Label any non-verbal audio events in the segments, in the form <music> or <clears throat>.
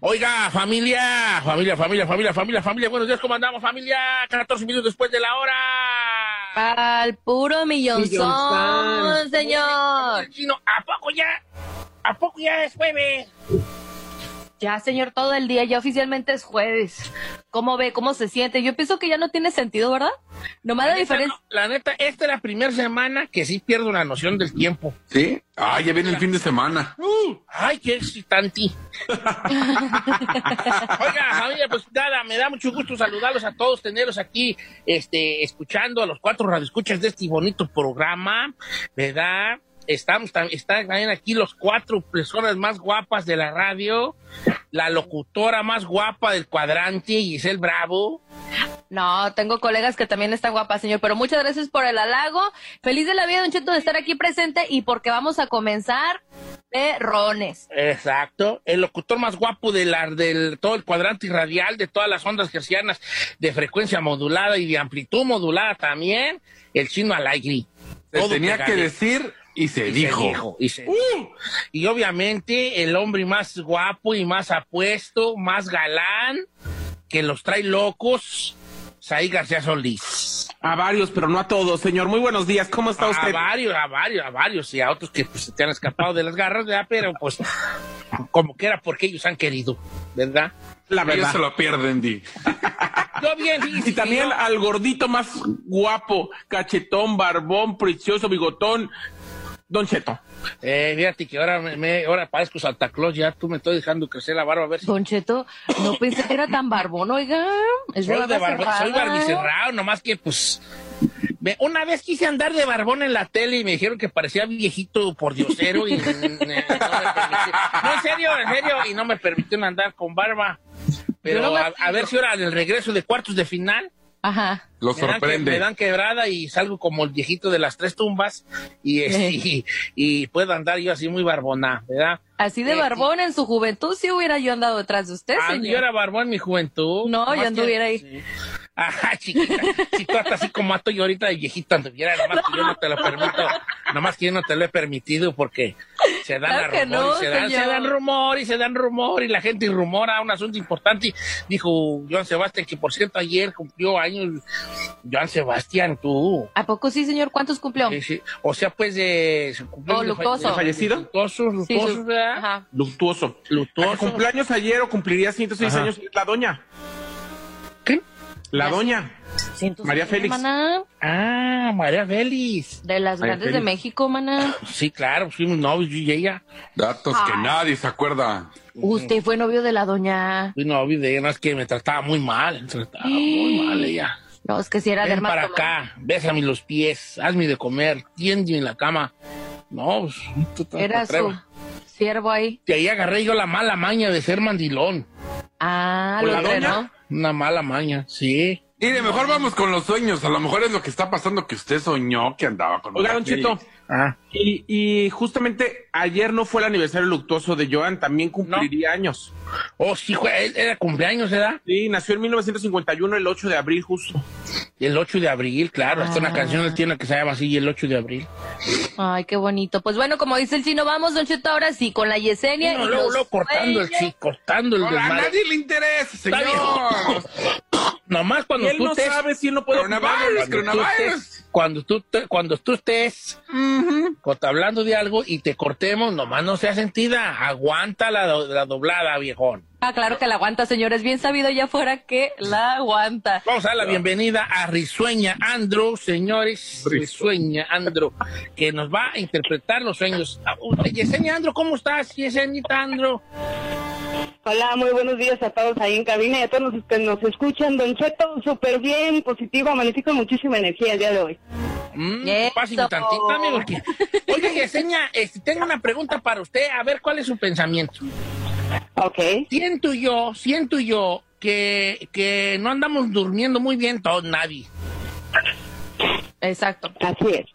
Oiga, familia, familia, familia, familia, familia, familia. Buenos días, ¿cómo andamos, familia? 14 minutos después de la hora. Al puro millonzón, Millonzón. señor. Chino, ¿a poco ya? ¿A poco ya es jueves? Ya, señor, todo el día, ya oficialmente es jueves. ¿Cómo ve? ¿Cómo se siente? Yo pienso que ya no tiene sentido, ¿verdad? Nomás la neta, diferencia. no, la neta, esta es la primera semana que sí pierdo la noción del tiempo. ¿Sí? Ah, ya viene el fin de semana. Uh, ay, qué excitante. <laughs> Oiga, familia, pues nada, me da mucho gusto saludarlos a todos, tenerlos aquí, este, escuchando a los cuatro radioescuchas de este bonito programa, ¿verdad? Estamos, tam- están también aquí los cuatro personas más guapas de la radio, la locutora más guapa del cuadrante, Giselle Bravo. No, tengo colegas que también están guapas, señor, pero muchas gracias por el halago. Feliz de la vida, Don Cheto, de estar aquí presente y porque vamos a comenzar perrones. Exacto, el locutor más guapo de la, del todo el cuadrante radial, de todas las ondas gercianas de frecuencia modulada y de amplitud modulada también, el chino Todo tenía que decir y se Y dijo. y, se dijo. Y obviamente el hombre más guapo y más apuesto, más galán, que los trae locos, Saí García Solís. A varios, pero no a todos, señor. Muy buenos días. ¿Cómo está A usted? varios, a varios, a varios, y a otros que pues, se te han escapado de las garras, ¿verdad? Pero pues, como que era porque ellos han querido, ¿verdad? La Ellos verdad. se lo pierden, Di. <laughs> Yo bien, Y también al gordito más guapo, cachetón, barbón, precioso, bigotón, Don Cheto. Eh, fíjate que ahora me, me- ahora parezco Santa Claus, ya tú me estoy dejando crecer la barba a ver si Don Cheto, no pensé que era tan barbón, oiga. Es soy, de barba barba- soy cerrada. barbicerrado, nomás que pues me- una vez quise andar de barbón en la tele y me dijeron que parecía viejito por diosero y <laughs> no. No, en serio, en serio, y no me permitieron andar con barba. Pero no a, a ver si ahora en el regreso de cuartos de final Ajá. Lo me dan, que- sorprende. me dan quebrada y salgo como el viejito de las tres tumbas y, <laughs> este, y, y puedo andar yo así muy barbona, ¿verdad? Así de Eh, barbón en su juventud, si hubiera yo andado detrás de usted, Ah, yo era barbón en mi juventud. No, yo anduviera que- ahí. sí. Ajá, chiquita. Si tú estás así como ato yo ahorita de viejito anduviera, nomás que yo no te lo permito. Nomás que yo no te lo he permitido porque se dan Claro rumor no, y se dan, se dan rumor y se dan rumor y la gente rumora un asunto importante. Dijo Joan Sebastián que por cierto ayer cumplió años Joan Sebastián, tú. ¿A poco sí, señor? ¿Cuántos cumplió? Sí, sí. O sea, pues de... Oh, de luctuoso. de ¿Fallecido? Luctuoso, Sí, luctuoso, su- ¿verdad? Ajá. Luctuoso. Luctuoso. ¿A que ¿Cumpleaños ayer o cumpliría 106 Ajá. años la doña? ¿Qué? La doña. María de- Félix. maná. Ah, María Félix. De las María grandes de Félix. México, maná. Sí, claro, fuimos novios yo y ella. Datos que Ay. nadie se acuerda. Usted fue novio de la doña. Fui novio de ella, no es que me trataba muy mal, me trataba <gasps> muy mal ella. No, es que si era Ven para dermatólogo. acá, bésame los pies, hazme de comer, tiéndeme en la cama. No, pues, Era su siervo ahí. De ahí agarré yo la mala maña de ser mandilón. Ah, ¿Con lo la doña? entrenó. Una mala maña, sí. Mire, mejor vamos con los sueños. A lo mejor es lo que está pasando que usted soñó que andaba con Oiga, Don Cheto. Félix. Ah, Y, y justamente ayer no fue el aniversario luctuoso de Joan, también cumpliría años. oh, sí, fue- era cumpleaños, ¿verdad? Sí, nació en 1951, el 8 de abril justo. El 8 de abril, claro. Hasta una Ah. canción él tiene que se llama así, el 8 de abril. Ay, qué bonito. Pues bueno, como dice el chino, vamos, Don Cheto, ahora sí, con la Yesenia. No, y luego, los luego cortando el chico, cortando el a nadie le interesa, señor. <laughs> Nomás cuando él tú no te... sabe si él no puede Coronavirus, cuando tú estés, cuando tú, te- cuando tú estés co- hablando de algo y te cortemos, nomás no sea sentida, aguanta la, la doblada, viejón. Ah, claro que la aguanta, señor. Es bien sabido allá afuera que la aguanta. Vamos a dar la bienvenida a Risueña Andro, señores, Risueña Andro, que nos va a interpretar los sueños. Ah, uh, Yesenia Andro, ¿cómo estás? Yesenita Andro. Hola, muy buenos días a todos ahí en cabina y a todos los que nos escuchan. Don Cheto, súper bien, positivo, amanecí con muchísima energía el día de hoy. Mm, pásame tantito, amigo. porque- <laughs> Oye, Yesenia, este, tengo una pregunta para usted, a ver cuál es su pensamiento. Ok. Siento yo, siento yo que, que no andamos durmiendo muy bien todos, nadie. Exacto. Así es.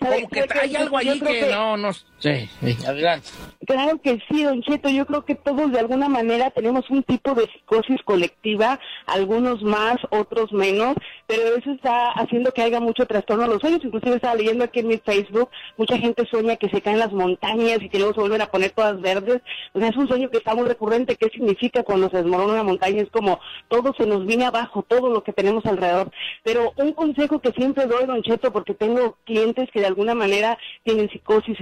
¿Sabe- Como que hay algo allí creo que, no nos Sí, adelante. Claro que sí, Don Cheto. Yo creo que todos de alguna manera tenemos un tipo de psicosis colectiva, algunos más, otros menos, pero eso está haciendo que haya mucho trastorno a los sueños. Inclusive estaba leyendo aquí en mi Facebook, mucha gente sueña que se caen las montañas y que luego se vuelven a poner todas verdes. O sea, es un sueño que está muy recurrente. ¿Qué significa cuando se desmorona una montaña? Es como todo se nos viene abajo, todo lo que tenemos alrededor. Pero un consejo que siempre doy, Don Cheto, porque tengo clientes que de alguna manera tienen psicosis,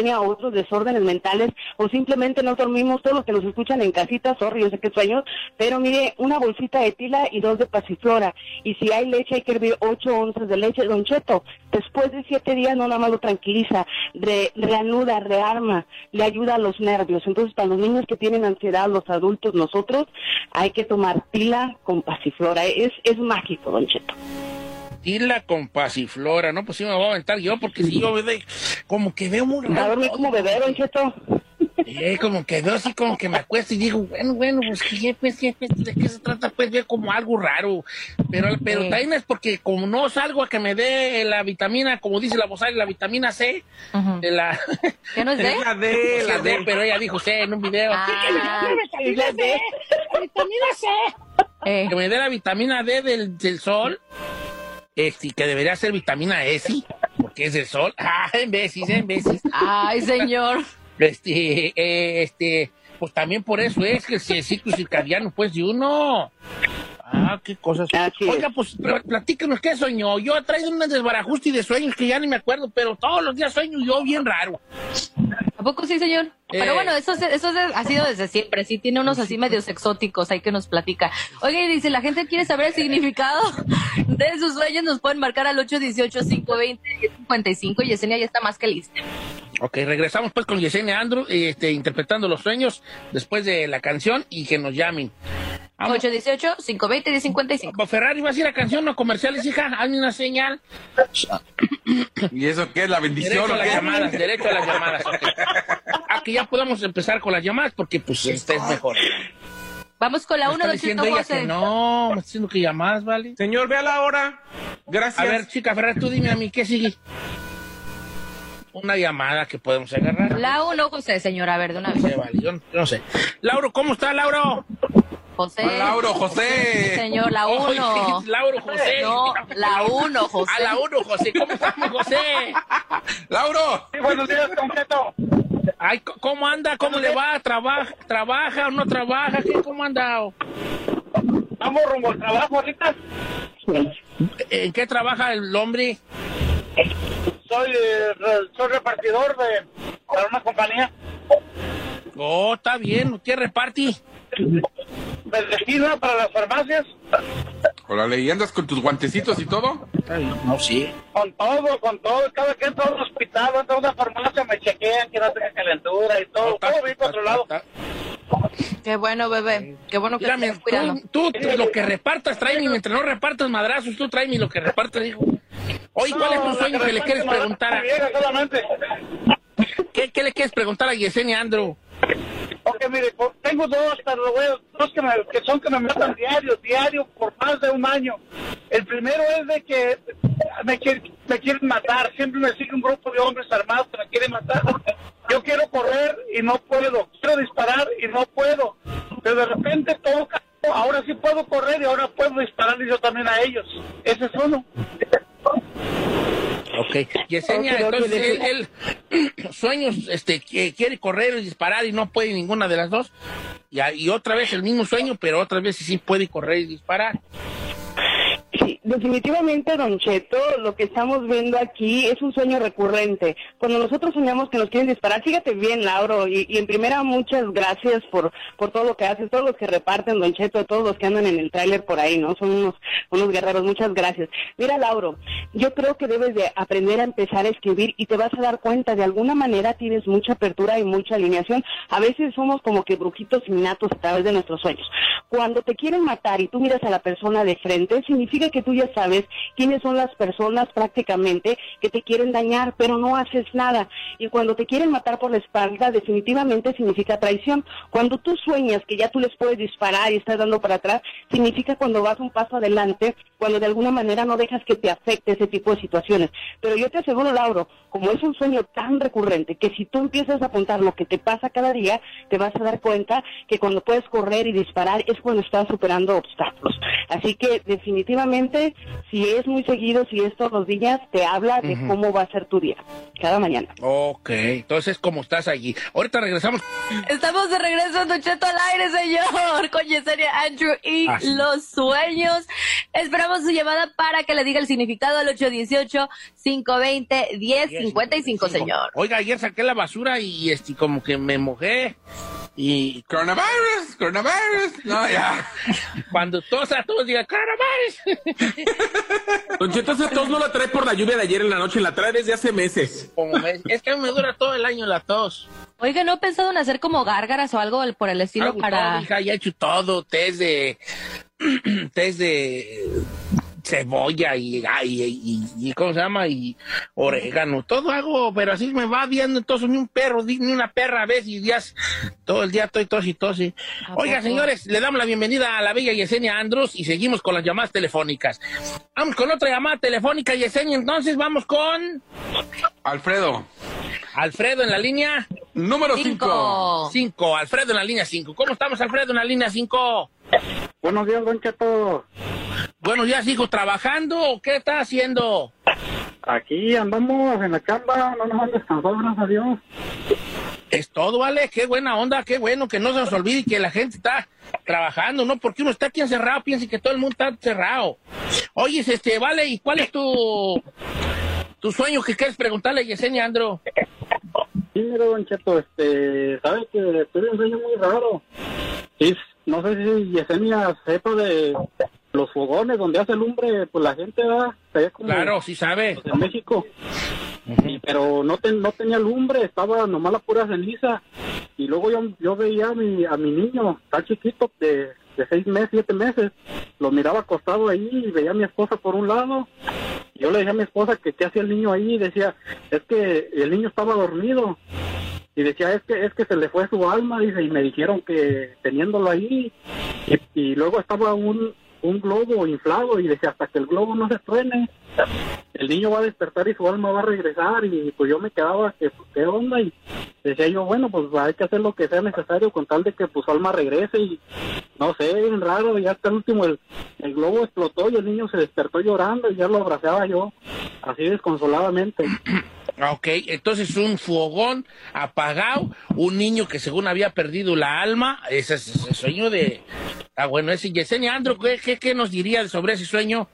esquizofrenia o otros desórdenes mentales, o simplemente no dormimos, todos los que nos escuchan en casita, sorry, yo sé que sueño, pero mire, una bolsita de tila y dos de pasiflora. Y si hay leche, hay que hervir ocho onzas de leche. Don Cheto, después de siete días no nada más lo tranquiliza, re- reanuda, rearma, le ayuda a los nervios. Entonces, para los niños que tienen ansiedad, los adultos, nosotros, hay que tomar tila con pasiflora. Es, es mágico, Don Cheto. Tila con pasiflora, ¿no? Pues sí me voy a aventar yo, porque si yo de, como que veo muy ¿Va a raro. dormir como bebé, Don Cheto? Eh, como que veo así, como que me acuesto y digo, bueno, bueno, pues ¿qué, pues, qué, pues, ¿de qué se trata? Pues veo como algo raro. Pero, pero Sí. también es porque como no salgo a que me dé la vitamina, como dice la voz, la vitamina C, de la... <laughs> ¿Qué no es? <laughs> Es la D, <laughs> la D. pero ella dijo C en un video. Ah. "Sí, que me dé la vitamina C, la vitamina C. Eh, Que me dé la vitamina D del, del sol, este, que debería ser vitamina S, porque es del sol. <laughs> Ah, en veces, en veces. Ay, señor. Este, eh, este, pues también por eso es que el ciclo circadiano, pues, de uno. Ah, qué cosas. Así es. Oiga, pues, pl- platícanos qué soñó. Yo he traído un desbarajuste de sueños que ya ni me acuerdo, pero todos los días sueño yo bien raro. ¿A poco sí, señor? Pero Eh. bueno, eso, eso ha sido desde siempre. Sí, tiene unos así medios exóticos ahí que nos platica. Oiga, y dice, la gente quiere saber el significado de sus sueños. Nos pueden marcar al 818-520-1055 y Yesenia ya está más que lista. Ok, regresamos pues con Yesenia Andrew, este, interpretando los sueños después de la canción y que nos llamen. Vamos. 818-520-1055. Ferrari, ¿vas a ir a canción o comerciales, hija? Hazme una señal. ¿Y eso qué es? ¿La bendición Derecho a o las qué? llamadas, derecho a las llamadas. ok. Ah, que ya podamos empezar con las llamadas porque pues este es mejor. Vamos con la Me 1 está de diciendo Chito ella que José. no, me está diciendo que llamadas, ¿vale? Señor, vea la hora. Gracias. A ver, chica Ferrari, tú dime a mí, ¿qué sigue? Una llamada que podemos agarrar. La 1, José, señora, a ver, de una vez. Sí, vale, yo no, yo no sé. Lauro, ¿cómo está, Lauro? José. Lauro, José. Señor, la Oye, 1. Lauro, José. No, la 1, José. A la uno, José. ¿Cómo estamos, José? Lauro. buenos días, completo. Ay, ¿cómo anda? ¿Cómo le va? ¿Trabaja, trabaja o no trabaja? ¿Qué, ¿Cómo anda? Vamos rumbo al trabajo ahorita. ¿En qué trabaja el hombre? Soy, eh, soy repartidor de para una compañía Oh, está bien. ¿Qué reparti? Bendecida para las farmacias. Hola, ¿y andas con tus guantecitos y todo? No, sí. Con todo, con todo. Cada que entro a un hospital, entro a una farmacia, me chequean que no tenga calentura y todo. Todo bien controlado. Qué bueno, bebé. Qué bueno que cuidando. tú, tú, tú lo que repartas, tráeme. Mientras no repartas madrazos, tú tráeme lo que repartas, hijo. Oye, ¿cuál es tu sueño la que le quieres preguntar? a-. ¿Qué, qué le quieres preguntar a Yesenia Andrew? Ok, mire, tengo dos, pero dos que, me- son que me matan diario, diario, por más de un año. El primero es de que me, me quieren matar, siempre me sigue un grupo de hombres armados que me quieren matar. Yo quiero correr y no puedo, quiero disparar y no puedo, pero de repente cambió. ahora sí puedo correr y ahora puedo dispararles yo también a ellos. Ese es uno. Ok. Yesenia, entonces él, él, <clears throat> sueños, este, que quiere correr y disparar y no puede ninguna de las dos. Y, y otra vez el mismo sueño, pero otra vez sí puede correr y disparar. Sí, definitivamente, Don Cheto, lo que estamos viendo aquí es un sueño recurrente. Cuando nosotros soñamos que nos quieren disparar, fíjate bien, Lauro, y, en primera muchas gracias por, por todo lo que haces, todos los que reparten, Don Cheto, todos los que andan en el tráiler por ahí, ¿no? Son unos, unos guerreros, muchas gracias. Mira, Lauro, yo creo que debes de aprender a empezar a escribir y te vas a dar cuenta, de alguna manera tienes mucha apertura y mucha alineación. A veces somos como que brujitos innatos a través de nuestros sueños. Cuando te quieren matar y tú miras a la persona de frente, significa que tú ya sabes quiénes son las personas prácticamente que te quieren dañar, pero no haces nada. Y cuando te quieren matar por la espalda, definitivamente significa traición. Cuando tú sueñas que ya tú les puedes disparar y estás dando para atrás, significa cuando vas un paso adelante cuando de alguna manera no dejas que te afecte ese tipo de situaciones. Pero yo te aseguro, Lauro, como es un sueño tan recurrente, que si tú empiezas a apuntar lo que te pasa cada día, te vas a dar cuenta que cuando puedes correr y disparar es cuando estás superando obstáculos. Así que definitivamente, si es muy seguido, si es todos los días, te habla de cómo va a ser tu día, cada mañana. Ok, entonces, ¿cómo estás allí? Ahorita regresamos. Estamos de regreso, Don Cheto, al aire, señor, con Yesenia Andrew y Ah, sí. los sueños. Esperamos su llamada para que le diga el significado al 818-520-1055, señor. Oiga, ayer saqué la basura y este, como que me mojé. Y Coronavirus, coronavirus. No, ya. cuando todos a todos digan, coronavirus. <laughs> Don Cheto, esa tos no la trae por la lluvia de ayer en la noche, la trae desde hace meses. Como me- es que a mí me dura todo el año la tos. Oiga, ¿no he pensado en hacer como gárgaras o algo por el estilo Hago para... todo, hija, ya he hecho todo, test de, <clears throat> test de cebolla y, ay, y, y- y ¿cómo se llama? Y orégano, todo hago, pero así me va viendo, entonces ni un perro, ni una perra a veces y días, todo el día estoy tos y tos. y- ¿A Oiga, poco? señores, le damos la bienvenida a la bella Yesenia Andros y seguimos con las llamadas telefónicas. Vamos con otra llamada telefónica, Yesenia, entonces vamos con Alfredo, Alfredo en la línea número 5. Cinco. 5, Alfredo en la línea 5. ¿Cómo estamos, Alfredo, en la línea 5? Buenos días, Don Cheto. Buenos días, hijo, ¿trabajando o qué está haciendo? Aquí andamos en la chamba, no nos han descansado, gracias a Dios. Es todo, ¿vale? Qué buena onda, qué bueno que no se nos olvide que la gente está trabajando, ¿no? Porque uno está aquí encerrado, piensa que todo el mundo está encerrado. Oye, este, vale, ¿y cuál es tu, tu sueño que quieres preguntarle a Yesenia Andro? Sí, mira, Don Cheto, este, sabe que tuve un sueño muy raro. Sí, no sé si Yesenia sepa de los fogones donde hace lumbre, pues la gente va, se ve como Claro, sí sabe. en México. Y- pero no, ten- no tenía lumbre, estaba nomás la pura ceniza. Y luego yo, yo veía a mi, a mi niño, tan chiquito, de, de seis meses, siete meses, lo miraba acostado ahí y veía a mi esposa por un lado. Y yo le decía a mi esposa que qué hacía el niño ahí y decía, es que el niño estaba dormido. Y decía, es que, es que se le fue su alma, dice, y me dijeron que teniéndolo ahí. Y, y luego estaba un, un globo inflado y decía, hasta que el globo no se truene, el niño va a despertar y su alma va a regresar y pues yo me quedaba que pues, qué onda y decía yo bueno pues hay que hacer lo que sea necesario con tal de que pues su alma regrese y no sé bien raro y hasta el último el, el globo explotó y el niño se despertó llorando y ya lo abrazaba yo así desconsoladamente Ah, Ok, entonces un fogón apagado, un niño que según había perdido la alma, ese es ese sueño de... Ah, bueno, ese Yesenia Andro, ¿qué, qué, qué nos diría sobre ese sueño?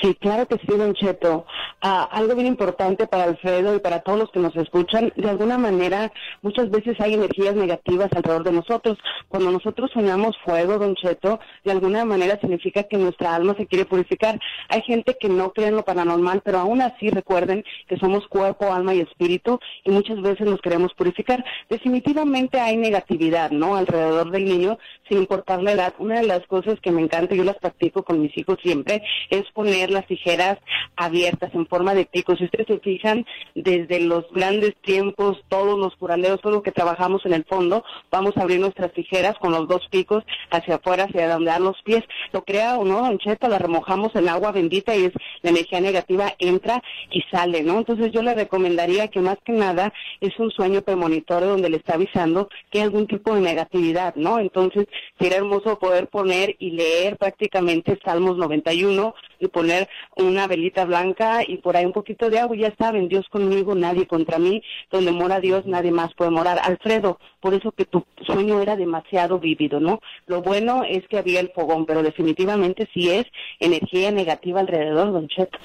Sí, claro que sí, Don Cheto. Ah, algo bien importante para Alfredo y para todos los que nos escuchan, de alguna manera, muchas veces hay energías negativas alrededor de nosotros. Cuando nosotros soñamos fuego, Don Cheto, de alguna manera significa que nuestra alma se quiere purificar. Hay gente que no cree en lo paranormal, pero aún así recuerden que somos cuerpo, alma y espíritu y muchas veces nos queremos purificar. Definitivamente hay negatividad, ¿no? Alrededor del niño, sin importar la edad. Una de las cosas que me encanta, yo las practico con mis hijos siempre, es poner las tijeras abiertas en forma de pico. Si ustedes se fijan, desde los grandes tiempos, todos los curanderos, todo lo que trabajamos en el fondo, vamos a abrir nuestras tijeras con los dos picos hacia afuera, hacia donde dan los pies. Lo crea o no, Don Cheto, la remojamos en agua bendita y es la energía negativa entra y sale, ¿no? Entonces yo le recomendaría que más que nada es un sueño premonitorio donde le está avisando que hay algún tipo de negatividad, ¿no? Entonces sería hermoso poder poner y leer prácticamente Salmos 91 y poner una velita blanca y por ahí un poquito de agua y ya saben, Dios conmigo, nadie contra mí, donde mora Dios nadie más puede morar. Alfredo, por eso que tu sueño era demasiado vívido, ¿no? Lo bueno es que había el fogón, pero definitivamente sí es energía negativa alrededor, Don Cheto.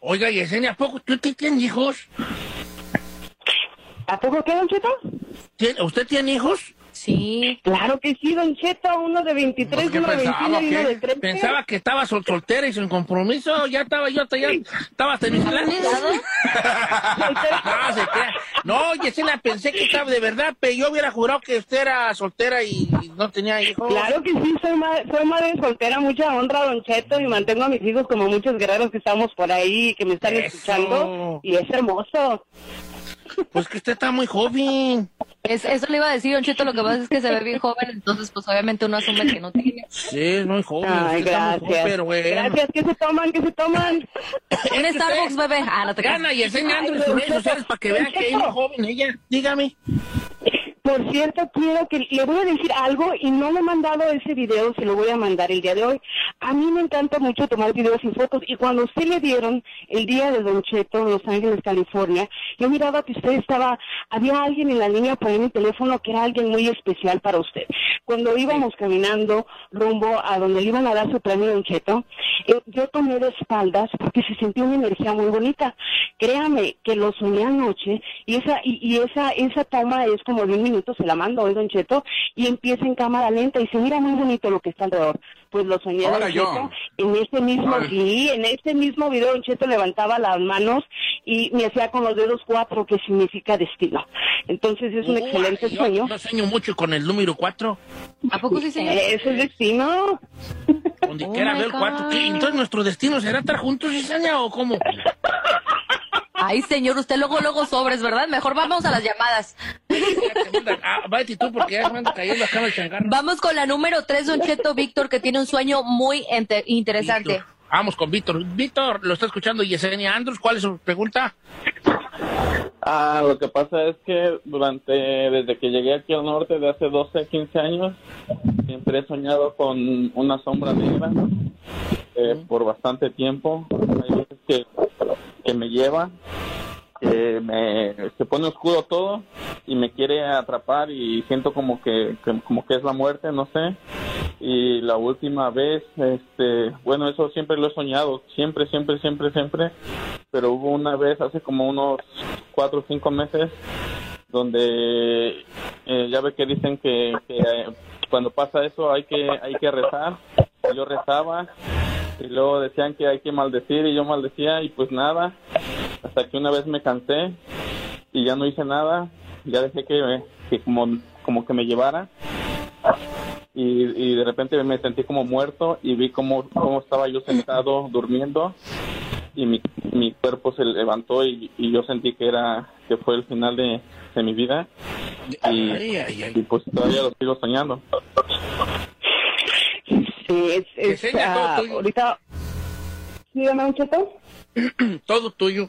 Oiga, Yesenia, ¿a poco tú tienes hijos? ¿A poco qué, Don Cheto? ¿Tiene- ¿Usted tiene hijos? Sí. Claro que sí, Don Cheto, uno de 23, Pues, ¿qué uno de pensaba, 21 y uno de 30. Pensaba que estaba sol- soltera y sin compromiso, ya estaba yo, ya estaba teniendo <laughs> No, se crea. No, Yesenia, pensé que estaba de verdad, pero yo hubiera jurado que usted era soltera y no tenía hijos. Claro que sí, soy, ma- soy madre soltera, mucha honra, Don Cheto, y mantengo a mis hijos como muchos guerreros que estamos por ahí y que me están Eso. escuchando, y es hermoso. Pues que usted está muy joven. Es, eso le iba a decir, Don Cheto, lo que pasa es que se ve bien joven, entonces pues obviamente uno asume que no tiene. Sí, es muy joven. Ay, usted está muy joven, gracias. pero bueno. Gracias, ¿qué se toman? ¿Qué se toman? <coughs> Un Starbucks, bebé. Ah, no te. Gana y enseñando en sus redes sociales para que vean que es muy joven ella. Dígame. Por cierto, quiero que le voy a decir algo y no le he mandado ese video, se lo voy a mandar el día de hoy. A mí me encanta mucho tomar videos y fotos y cuando usted le dieron el día de Don Cheto en Los Ángeles, California, yo miraba que usted estaba, había alguien en la línea por el teléfono que era alguien muy especial para usted. Cuando íbamos caminando rumbo a donde le iban a dar su premio Don Cheto, eh, yo tomé de espaldas porque se sentía una energía muy bonita. Créame que lo soñé anoche y esa y, y esa esa toma es como de un se la mando hoy Don Cheto y empieza en cámara lenta y se mira muy bonito lo que está alrededor. Pues lo soñé Ahora Don yo. Cheto en este mismo sí, en este mismo video Don Cheto levantaba las manos y me hacía con los dedos cuatro que significa destino. Entonces es un Uy, excelente yo sueño. No sueño mucho con el número 4. ¿A poco sí, señor? Eh, Ese es destino. Donde Oh quiera ver el 4. God. Entonces, ¿nuestro destino será estar juntos, Cisania, o cómo? Ay, señor, usted luego, luego sobres, ¿verdad? Mejor vamos a las llamadas. Ah, vete tú, porque ya me ando cayendo acá en el changarro. Vamos con la número 3, Don Cheto Víctor, que tiene un sueño muy ente- interesante. Víctor. Vamos con Víctor. Víctor, lo está escuchando Yesenia Andrews. ¿Cuál es su pregunta? Ah, lo que pasa es que durante, desde que llegué aquí al norte de hace 12, 15 años, siempre he soñado con una sombra negra eh, por bastante tiempo. Hay veces que, que me lleva, que me, se pone oscuro todo y me quiere atrapar y siento como que, como que es la muerte, no sé. Y la última vez, este, bueno, eso siempre lo he soñado, siempre, siempre, siempre, siempre. Pero hubo una vez hace como unos cuatro o cinco meses donde eh, ya ve que dicen que, que, eh, cuando pasa eso hay que hay que rezar. Yo rezaba y luego decían que hay que maldecir y yo maldecía y pues nada. Hasta que una vez me cansé y ya no hice nada. Ya dejé que, que como, como que me llevara y, y de repente me sentí como muerto y vi cómo, cómo estaba yo sentado durmiendo y mi, mi cuerpo se levantó y, y yo sentí que era que fue el final de, de mi vida y, Ay, ay, ay. y pues todavía lo sigo soñando. Sí, es, es, tuyo. ahorita... Don Cheto. <clears throat> Todo tuyo.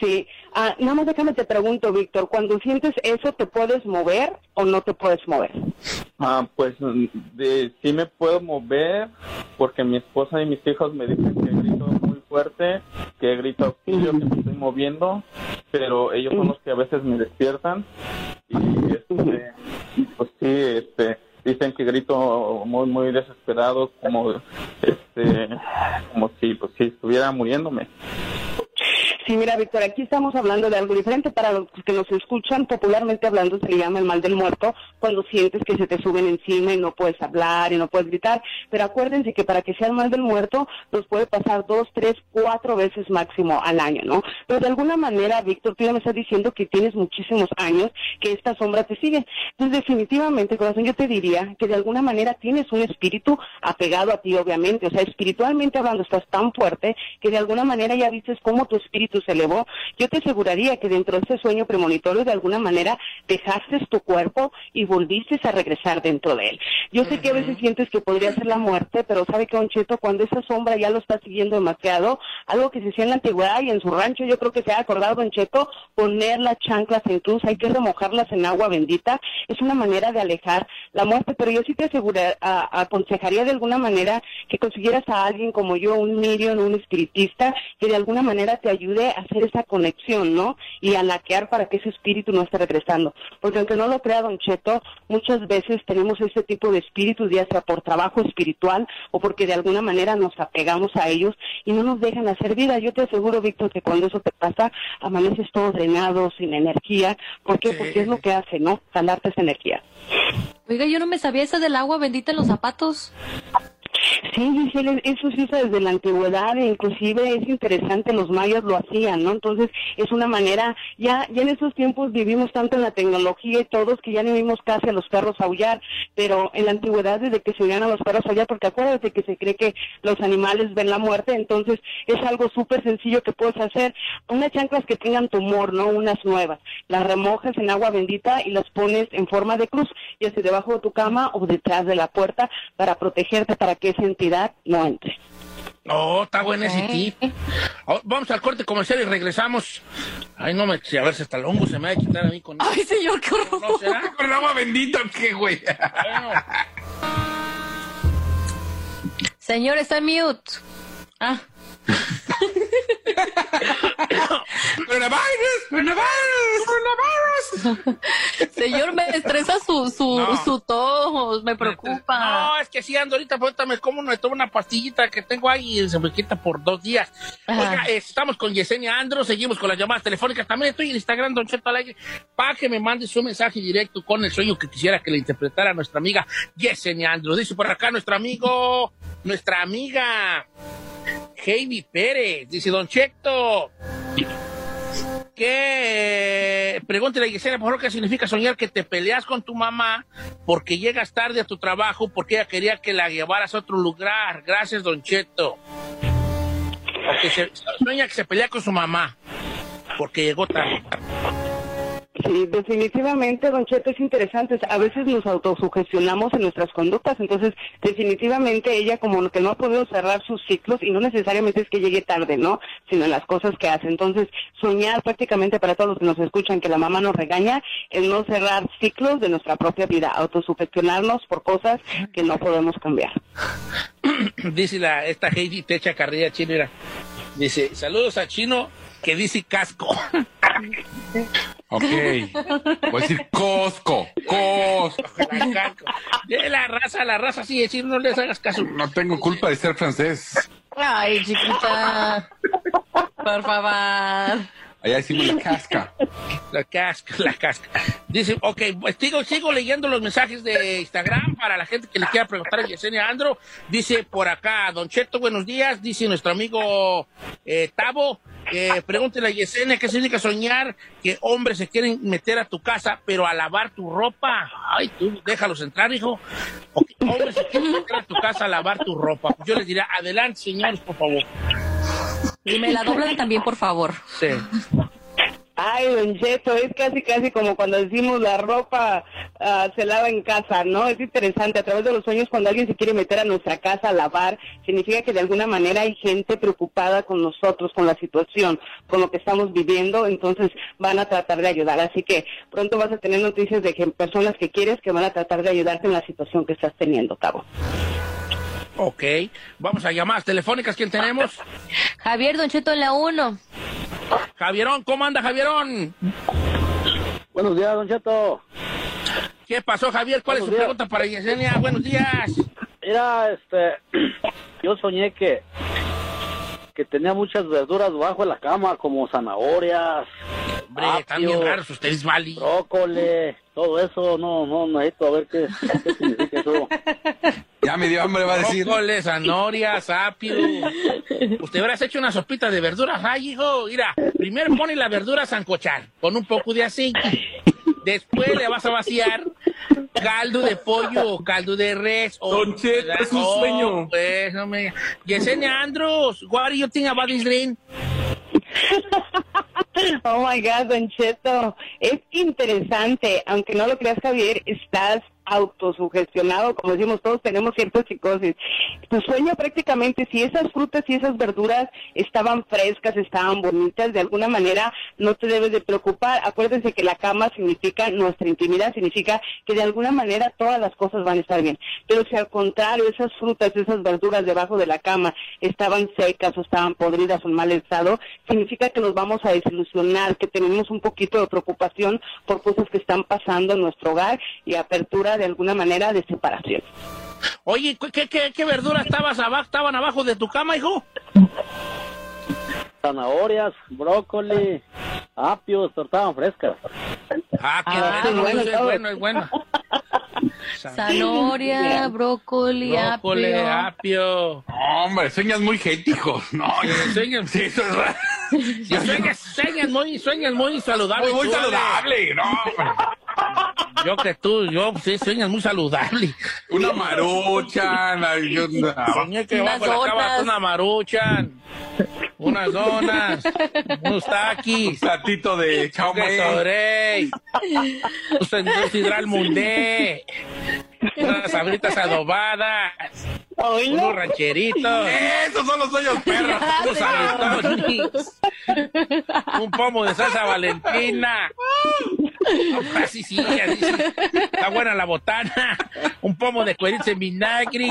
Sí, ah, nada más déjame te pregunto, Víctor, cuando sientes eso, ¿te puedes mover o no te puedes mover? Ah, pues mm, de, sí me puedo mover porque mi esposa y mis hijos me dicen que grito muy fuerte, que grito auxilio, que me estoy moviendo, pero ellos son los que a veces me despiertan y este, pues sí, este, dicen que grito muy muy desesperado, como este, como si pues si estuviera muriéndome. Sí, mira, Víctor, aquí estamos hablando de algo diferente. Para los que nos escuchan, popularmente hablando, se le llama el mal del muerto, cuando sientes que se te suben encima y no puedes hablar y no puedes gritar. Pero acuérdense que para que sea el mal del muerto, nos puede pasar dos, tres, cuatro veces máximo al año, ¿no? Pero de alguna manera, Víctor, tú ya me estás diciendo que tienes muchísimos años que esta sombra te sigue. Entonces, definitivamente, corazón, yo te diría que de alguna manera tienes un espíritu apegado a ti, obviamente. O sea, espiritualmente hablando, estás tan fuerte que de alguna manera ya viste cómo tu espíritu se elevó. Yo te aseguraría que dentro de este sueño premonitorio, de alguna manera, dejaste tu cuerpo y volviste a regresar dentro de él. Yo sé que a veces sientes que podría ser la muerte, pero sabe que, Don Cheto, cuando esa sombra ya lo está siguiendo demasiado, algo que se hacía en la antigüedad y en su rancho, yo creo que se ha acordado, Don Cheto, poner las chanclas en cruz, hay que remojarlas en agua bendita, es una manera de alejar la muerte, pero yo sí te asegura, a- aconsejaría de alguna manera que consiguieras a alguien como yo, un medium, un espiritista, que de alguna manera te ayude hacer esa conexión, ¿no? Y a laquear para que ese espíritu no esté regresando. Porque aunque no lo crea Don Cheto, muchas veces tenemos ese tipo de espíritus, ya sea por trabajo espiritual o porque de alguna manera nos apegamos a ellos y no nos dejan hacer vida. Yo te aseguro, Víctor, que cuando eso te pasa, amaneces todo drenado, sin energía. ¿Por qué? Sí. Porque es lo que hace, ¿no? Jalarte esa energía. Oiga, yo no me sabía esa del agua bendita en los zapatos. Sí, Giselle, eso se usa desde la antigüedad, inclusive es interesante, los mayas lo hacían, ¿no? Entonces es una manera, ya, ya en esos tiempos vivimos tanto en la tecnología y todos que ya no vimos casi a los perros aullar, pero en la antigüedad desde que se oían a los perros aullar, porque acuérdate que se cree que los animales ven la muerte, entonces es algo súper sencillo que puedes hacer. Unas chanclas que tengan tumor, ¿no? Unas nuevas, las remojas en agua bendita y las pones en forma de cruz, ya sea debajo de tu cama o detrás de la puerta para protegerte, para que esa entidad no entre. Oh, está bueno ese tip. Oh, vamos al corte comercial y regresamos. Ay, no me... A ver si hasta el hongo se me va a quitar a mí con... Ay, señor, qué horror. ¿No será? Con agua bendita, ¿qué, güey? Bueno, Señor, está mute. Ah, Coronavirus, coronavirus, coronavirus. señor, me estresa su, su, No. su tos, me preocupa. No, es que sí, ando ahorita, pues, ahorita me como, me tomo una pastillita que tengo ahí y se me quita por dos días. Ajá. Oiga, eh, estamos con Yesenia Andro, seguimos con las llamadas telefónicas. También estoy en Instagram, Don Cheto al aire, para que me mande su mensaje directo con el sueño que quisiera que le interpretara nuestra amiga Yesenia Andro. Dice por acá nuestro amigo, nuestra amiga Heidi Pérez. Dice, Don Cheto, que pregúntele a Yesenia, por favor, qué significa soñar que te peleas con tu mamá porque llegas tarde a tu trabajo porque ella quería que la llevaras a otro lugar. Gracias, Don Cheto. O que se, sueña que se pelea con su mamá porque llegó tarde. Sí, definitivamente, Don Cheto, es interesante. A veces nos autosugestionamos en nuestras conductas, entonces definitivamente ella como que no ha podido cerrar sus ciclos y no necesariamente es que llegue tarde, ¿no? Sino en las cosas que hace. Entonces, soñar prácticamente para todos los que nos escuchan que la mamá nos regaña es no cerrar ciclos de nuestra propia vida, autosugestionarnos por cosas que no podemos cambiar. <coughs> dice la, esta Heidi te echa carrilla chino. Dice, saludos a Chino que dice casco. <laughs> Ok. Voy a decir Costco. Costco. De la raza, la raza, sí, decir, no les hagas caso. No tengo culpa de ser francés. Ay, chiquita. Por favor. Allá decimos la casca. La casca, la casca. Dice, ok, sigo, sigo leyendo los mensajes de Instagram para la gente que le quiera preguntar a Yesenia Andro. Dice por acá, Don Cheto, buenos días. Dice nuestro amigo eh, Tavo, eh, pregúntele a Yesenia qué significa soñar que hombres se quieren meter a tu casa, pero a lavar tu ropa. Ay, tú, déjalos entrar, hijo. Ok, hombres se quieren meter a tu casa a lavar tu ropa. Yo les diría, adelante, señores, por favor. Y me la doblan también, por favor. Sí. Ay, Don Cheto, es casi, casi como cuando decimos la ropa ah, se lava en casa, ¿no? Es interesante, a través de los sueños, cuando alguien se quiere meter a nuestra casa a lavar, significa que de alguna manera hay gente preocupada con nosotros, con la situación, con lo que estamos viviendo, entonces van a tratar de ayudar. Así que pronto vas a tener noticias de que personas que quieres que van a tratar de ayudarte en la situación que estás teniendo, Cabo. Ok, vamos a llamadas telefónicas. ¿Quién tenemos? Javier Don Cheto en la 1. Javierón, ¿cómo anda Javierón? Buenos días, Don Cheto. ¿Qué pasó, Javier? ¿Cuál es su días. pregunta para Yesenia? Buenos días. Mira, este, <clears throat> yo soñé que que tenía muchas verduras bajo la cama, como zanahorias, Hombre, están bien apio, raros ustedes, Vali. brócoli, todo eso. No, no, necesito a ver qué, qué significa eso. Ya me dio hambre, va a decir. Brócoles, zanahorias, apio. Usted hubieras hecho una sopita de verduras, ay, hijo. Mira, primero pone la verdura a zancochar con un poco de aceite. Después le vas a vaciar caldo de pollo o caldo de res. O, Don es un Oh, sueño. Pues, no me... Yesenia Andros, what do you think about this dream? <laughs> <laughs> Oh my God, Don Cheto, es interesante, aunque no lo creas, Javier, estás autosugestionado, como decimos todos, tenemos cierta psicosis. Tu sueño prácticamente, si esas frutas y esas verduras estaban frescas, estaban bonitas, de alguna manera no te debes de preocupar. Acuérdense que la cama significa nuestra intimidad, significa que de alguna manera todas las cosas van a estar bien. Pero si al contrario, esas frutas, esas verduras debajo de la cama estaban secas o estaban podridas o en mal estado, significa que nos vamos a desilusionar, que tenemos un poquito de preocupación por cosas que están pasando en nuestro hogar y apertura de alguna manera de separación. Oye, ¿qué, qué, qué verduras estabas abajo, estaban abajo de tu cama, hijo? Zanahorias, brócoli, apios, pero estaban frescas. Ah, qué Ah, bueno, bueno, es bueno, es bueno. <laughs> Zanahoria, brócoli, Brócoli, apio. apio. Hombre, sueñas muy gético. No, Sueñas, sí, eso es raro. sí, sueñas, sueñas muy, sueñas muy saludable. Muy, muy saludable, no. hombre. Yo que tú, yo sí, sueñas muy saludable. Una marucha, la- yo- no. Soñé que bajo la cama una maruchan, unas donas, unos un taquis, platito de un chaume. un sidral mundé, unas sabritas adobadas, Oílo. unos rancheritos, Esos son los sueños perros. unos un pomo de salsa valentina. Así sí, así sí. Está buena la botana. Un pomo de cueritos en vinagre.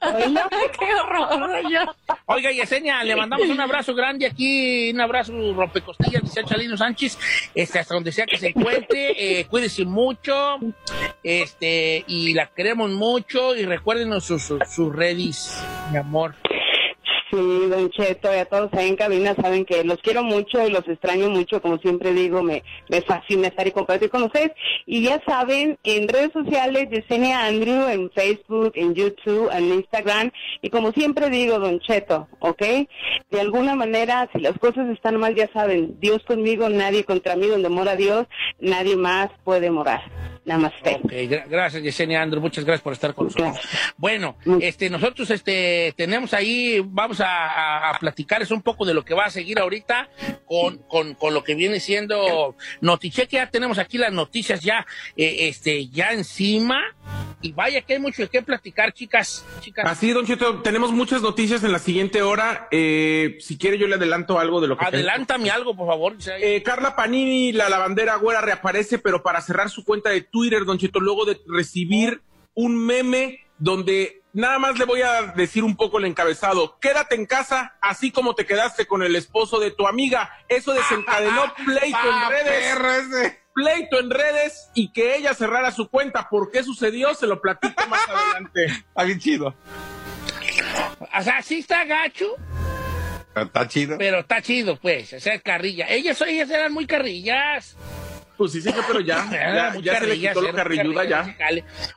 ¡Qué horror! Oiga, Yesenia, le mandamos un abrazo grande aquí, un abrazo rompecostillas, dice Chalino Sánchez, este, hasta donde sea que se encuentre, eh, cuídese mucho, este, y la queremos mucho, y recuérdenos sus, sus, sus redes, mi amor. Sí, Don Cheto, y a todos ahí en cabina saben que los quiero mucho y los extraño mucho, como siempre digo, me, me fascina estar y compartir con ustedes. Y ya saben, en redes sociales, Yesenia Andrew, en Facebook, en YouTube, en Instagram, y como siempre digo, Don Cheto, ¿ok? De alguna manera, si las cosas están mal, ya saben, Dios conmigo, nadie contra mí, donde mora Dios, nadie más puede morar. Namaste. Gra- gracias Yesenia Andrew, muchas gracias por estar con nosotros. Bueno, este, nosotros este, tenemos ahí, vamos a, a, a platicarles un poco de lo que va a seguir ahorita con, con, con lo que viene siendo Noticheque, ya tenemos aquí las noticias ya, eh, este, ya encima, y vaya que hay mucho de qué platicar, chicas, chicas. Así, Don Cheto, tenemos muchas noticias en la siguiente hora. Eh, si quiere, yo le adelanto algo de lo que Adelántame algo, por favor. Eh, Carla Panini, la lavandera güera, reaparece, pero para cerrar su cuenta de Twitter, Don Cheto, luego de recibir un meme donde nada más le voy a decir un poco el encabezado. Quédate en casa, así como te quedaste con el esposo de tu amiga. Eso desencadenó <laughs> pleito Ah, en redes. Pleito en redes y que ella cerrara su cuenta. ¿Por qué sucedió? Se lo platico más <laughs> adelante. Está bien chido. O sea, sí está gacho, Está chido. pero está chido, pues, o sea, es carrilla. Ellas, ellas eran muy carrillas. Pues sí, señor, pero ya, <laughs> ya, ya se le quitó lo eran carrilluda ya.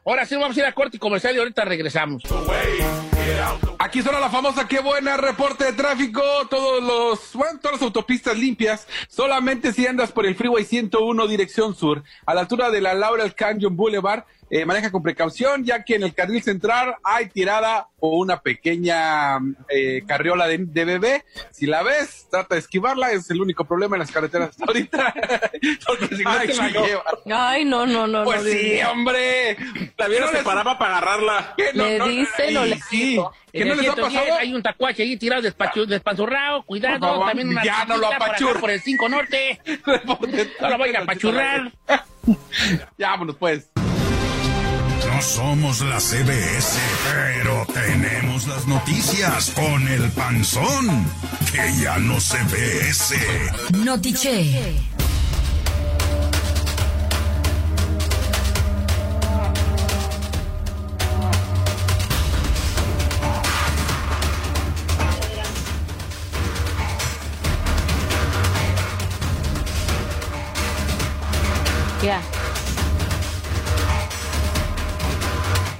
Ahora sí vamos a ir a corte comercial y ahorita regresamos. Aquí suena la famosa qué buena reporte de tráfico. Todos los, bueno, todas las autopistas limpias. Solamente si andas por el Freeway 101 dirección sur, a la altura de la Laurel Canyon Boulevard, eh, maneja con precaución, ya que en el carril central hay tirada o una pequeña eh, carriola de, de bebé. Si la ves, trata de esquivarla. Es el único problema en las carreteras hasta ahorita. <laughs> Porque si no Ay, te la chico. llevan. Ay, no, no, no. Pues no, sí, hombre. La vieron ¿No les- se paraba para agarrarla. ¿Qué? No, Le no, dicen o le sí. digo. ¿Que En no les ha 110 pasado? Hay un tacuache allí tirado despanzurrado, cuidado. Por favor, también una ya no lo chiquita por el 5 norte. <laughs> No lo vaya a apachurrar. <laughs> Ya, vámonos pues. No somos la CBS, pero tenemos las noticias con el panzón, que ya no se ve ese. Notiche. Ya.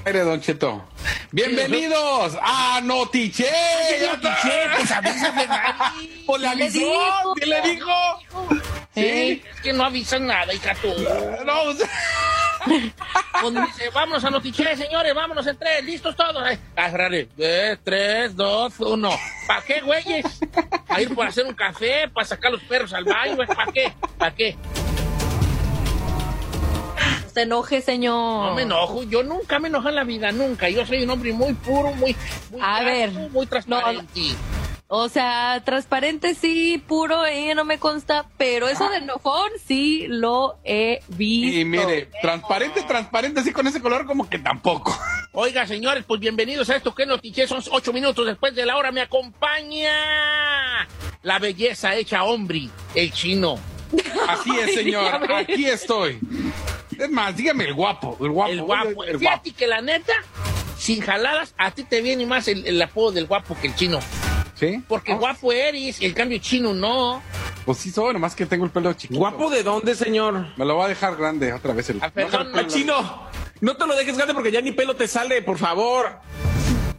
Aire, Don Cheto. Bienvenidos a Notiche. Notiche, pues avísame, Gaby. <laughs> Pues le ¿Quién le avisó? ¿quién le dijo? Sí, es que no avisan nada, hija tú. No, o sea, <laughs> Pues dice, vámonos a Notiche, señores, vámonos en tres, listos todos. Ay, Agarrarle, eh, tres, dos, uno. ¿Para qué, güeyes? ¿A ir por hacer un café? ¿Para sacar los perros al baño? ¿Para qué? ¿Para qué? Se enoje, señor. No me enojo, yo nunca me enojo en la vida, nunca. Yo soy un hombre muy puro, muy, muy, A ver, muy transparente. O sea, transparente sí, puro, eh, no me consta, pero eso de enojón sí lo he visto. y mire, transparente, transparente, así con ese color como que tampoco. Oiga, señores, pues bienvenidos a esto que noticia. Son ocho minutos después de la hora. Me acompaña la belleza hecha hombre, el chino. Así es, señor. Aquí estoy. Es más, dígame el guapo, el guapo. El guapo. El guapo. Fíjate que la neta, sin jaladas, a ti te viene más el, el apodo del guapo que el chino. ¿Sí? Porque guapo eres, y el cambio chino no. Pues sí soy, nomás que tengo el pelo chiquito. ¿Guapo de dónde, señor? Me lo va a dejar grande otra vez el... Ah, perdón, Al chino. No te lo dejes grande porque ya ni pelo te sale, por favor.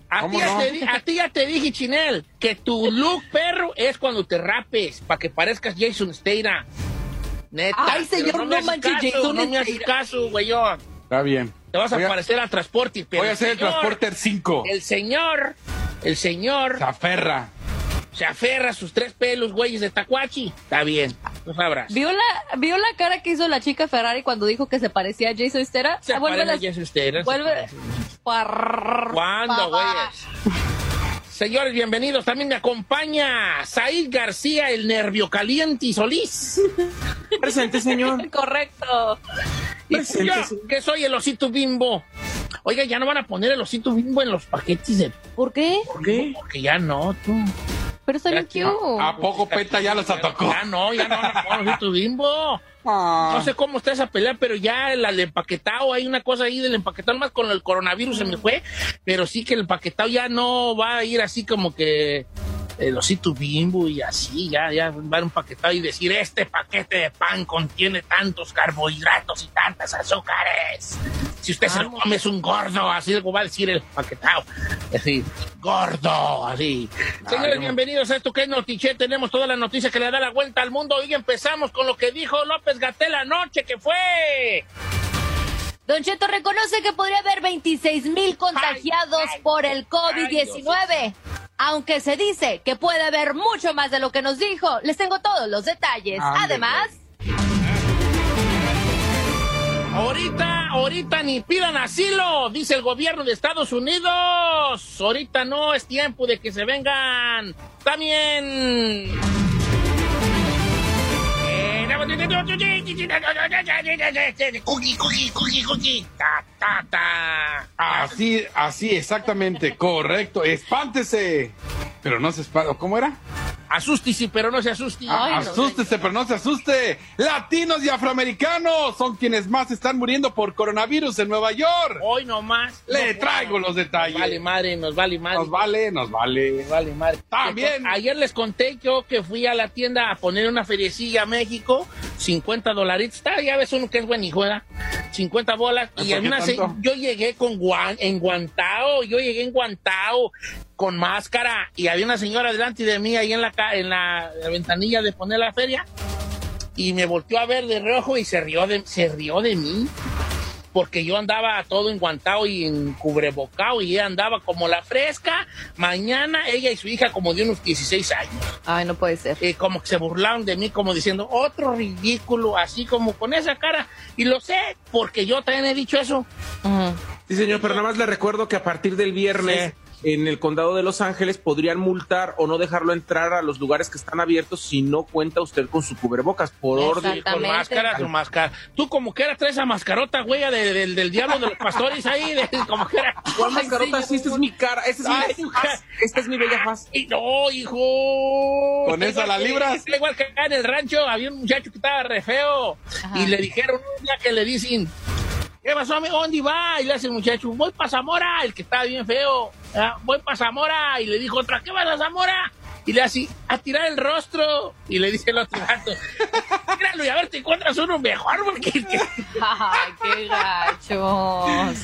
A ti, ¿Cómo ya no? te, di- a ti ya te dije, Chinel, que tu look perro es cuando te rapes, para que parezcas Jason Statham. Neta. Ay, señor, no haces manche, caso, Jason No me Statham. caso, güeyón. Está bien. Te vas a a- parecer al transporte. pero Voy a ser el señor- Transporter 5. El señor, el señor Se aferra. se aferra a sus tres pelos, güeyes de Tacuachi. Está bien, no sabrás. ¿Vio la, ¿Vio la cara que hizo la chica Ferrari cuando dijo que se parecía a Jason Stera? Se Ah, vuelve a Jason Statham, se Vuelve. ¿Cuándo, güeyes? Señores, bienvenidos. También me acompaña Said García, el nervio caliente y Solís. <laughs> Presente, señor. Correcto. Y Presente, yo, señor. que soy el osito bimbo. Oiga, ya no van a poner el osito bimbo en los paquetes de... ¿Por qué? ¿Por qué? Porque ya no, tú. Pero está bien Ya, cute. ¿A poco Peta ya los atacó? Ya no, ya no, no, no, osito bimbo. Ah. No sé cómo está esa pelea, pero ya el, empaquetado, hay una cosa ahí del empaquetado, más con el coronavirus se me fue, pero sí que el empaquetado ya no va a ir así como que el osito bimbo y así, ya, ya a un empaquetado y decir, este paquete de pan contiene tantos carbohidratos y tantas azúcares. Si usted se lo come es un gordo, así algo va a decir el empaquetado. Así, gordo, así. Señores, bienvenidos a esto que es Notiche. Tenemos todas las noticias que le da la vuelta al mundo. Y empezamos con lo que dijo López Gatel anoche, que fue. Don Cheto reconoce que podría haber 26 mil contagiados Ay, ay, por el ay, COVID-19. Aunque se dice que puede haber mucho más de lo que nos dijo, les tengo todos los detalles. Además, Ahorita, ahorita ni pidan asilo, dice el gobierno de Estados Unidos. Ahorita no es tiempo de que se vengan. También. Cookie, cookie, cookie, cookie. Ta, ta, ta. Así, así, exactamente, correcto. Espántese. Pero no se espanta. ¿Cómo era? Asústese, pero no se asuste. Ay, no, Asústese, pero no se asuste. Latinos y afroamericanos son quienes más están muriendo por coronavirus en Nueva York. Hoy nomás. Le No, traigo los Nos detalles. vale madre, nos vale madre. Nos vale, nos vale. Nos vale madre. También. Ayer les conté yo que fui a la tienda a poner una feriecilla a México, 50 dolaritos. Está, ya ves uno que es buen hijo, ¿verdad? 50 bolas. ¿Por Y en una yo llegué con guan, enguantado, yo llegué enguantado, con máscara, y había una señora delante de mí ahí en la, en la, la ventanilla de poner la feria, y me volteó a ver de rojo y se rió de, se rió de mí. Porque yo andaba todo enguantado y en cubrebocado y ella andaba como la fresca. Mañana ella y su hija como de unos 16 años. ay, no puede ser. Eh, como que se burlaron de mí, como diciendo, otro ridículo, así como con esa cara. Y lo sé, porque yo también he dicho eso. Ujú. Sí, señor, pero nada más le recuerdo que a partir del viernes en el condado de Los Ángeles podrían multar o no dejarlo entrar a los lugares que están abiertos si no cuenta usted con su cubrebocas por orden. Con máscara, con máscara. Tú como que era traes esa mascarota, güey, de- del- del diablo de los pastores ahí, de- <laughs> como que era. ¿Cuál mascarota? Sí, esta es mi cara, esta es mi Ay, bella faz. Esta es mi bella faz. Y no, hijo. ¿Con esa la que- libras? Igual que acá en el rancho había un muchacho que estaba re feo. Ajá. Y le dijeron un día que le dicen, ¿qué pasó, amigo? ¿Dónde va? Y le hace el muchacho, voy para Zamora, el que estaba bien feo. "Ah, Voy para Zamora. Y le dijo otra, ¿qué vas a Zamora? Y le hace, a tirar el rostro. Y le dice el otro gato, tíralo y a ver te encuentras uno mejor porque... el que- Ay, qué gachos.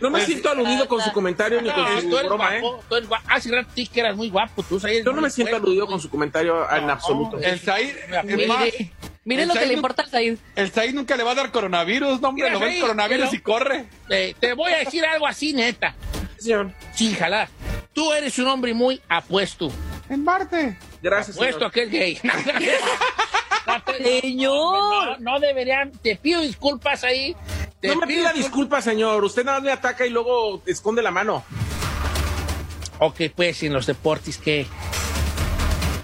No me siento aludido con su comentario ni con No, su tú eres broma, ¿eh? guapo, tú eres guapo. Hace rato sí que eras muy guapo, tú sabes. Yo no me siento aludido con su comentario en absoluto. no. El es más, Mire, mire el lo que le importa al Said. el Said nunca le va a dar coronavirus, no, hombre, Mira, lo ve el coronavirus pero- y corre. Eh, te voy a decir algo así, neta. Señor, Sin jalar. Tú eres un hombre muy apuesto. En Marte. gracias. Apuesto señor. a que es gay. <laughs> Señor. No, no deberían. Te pido disculpas ahí. Te No me pido pida disculpas, señor. Usted nada más me ataca y luego esconde la mano. Ok, pues en los deportes, ¿qué?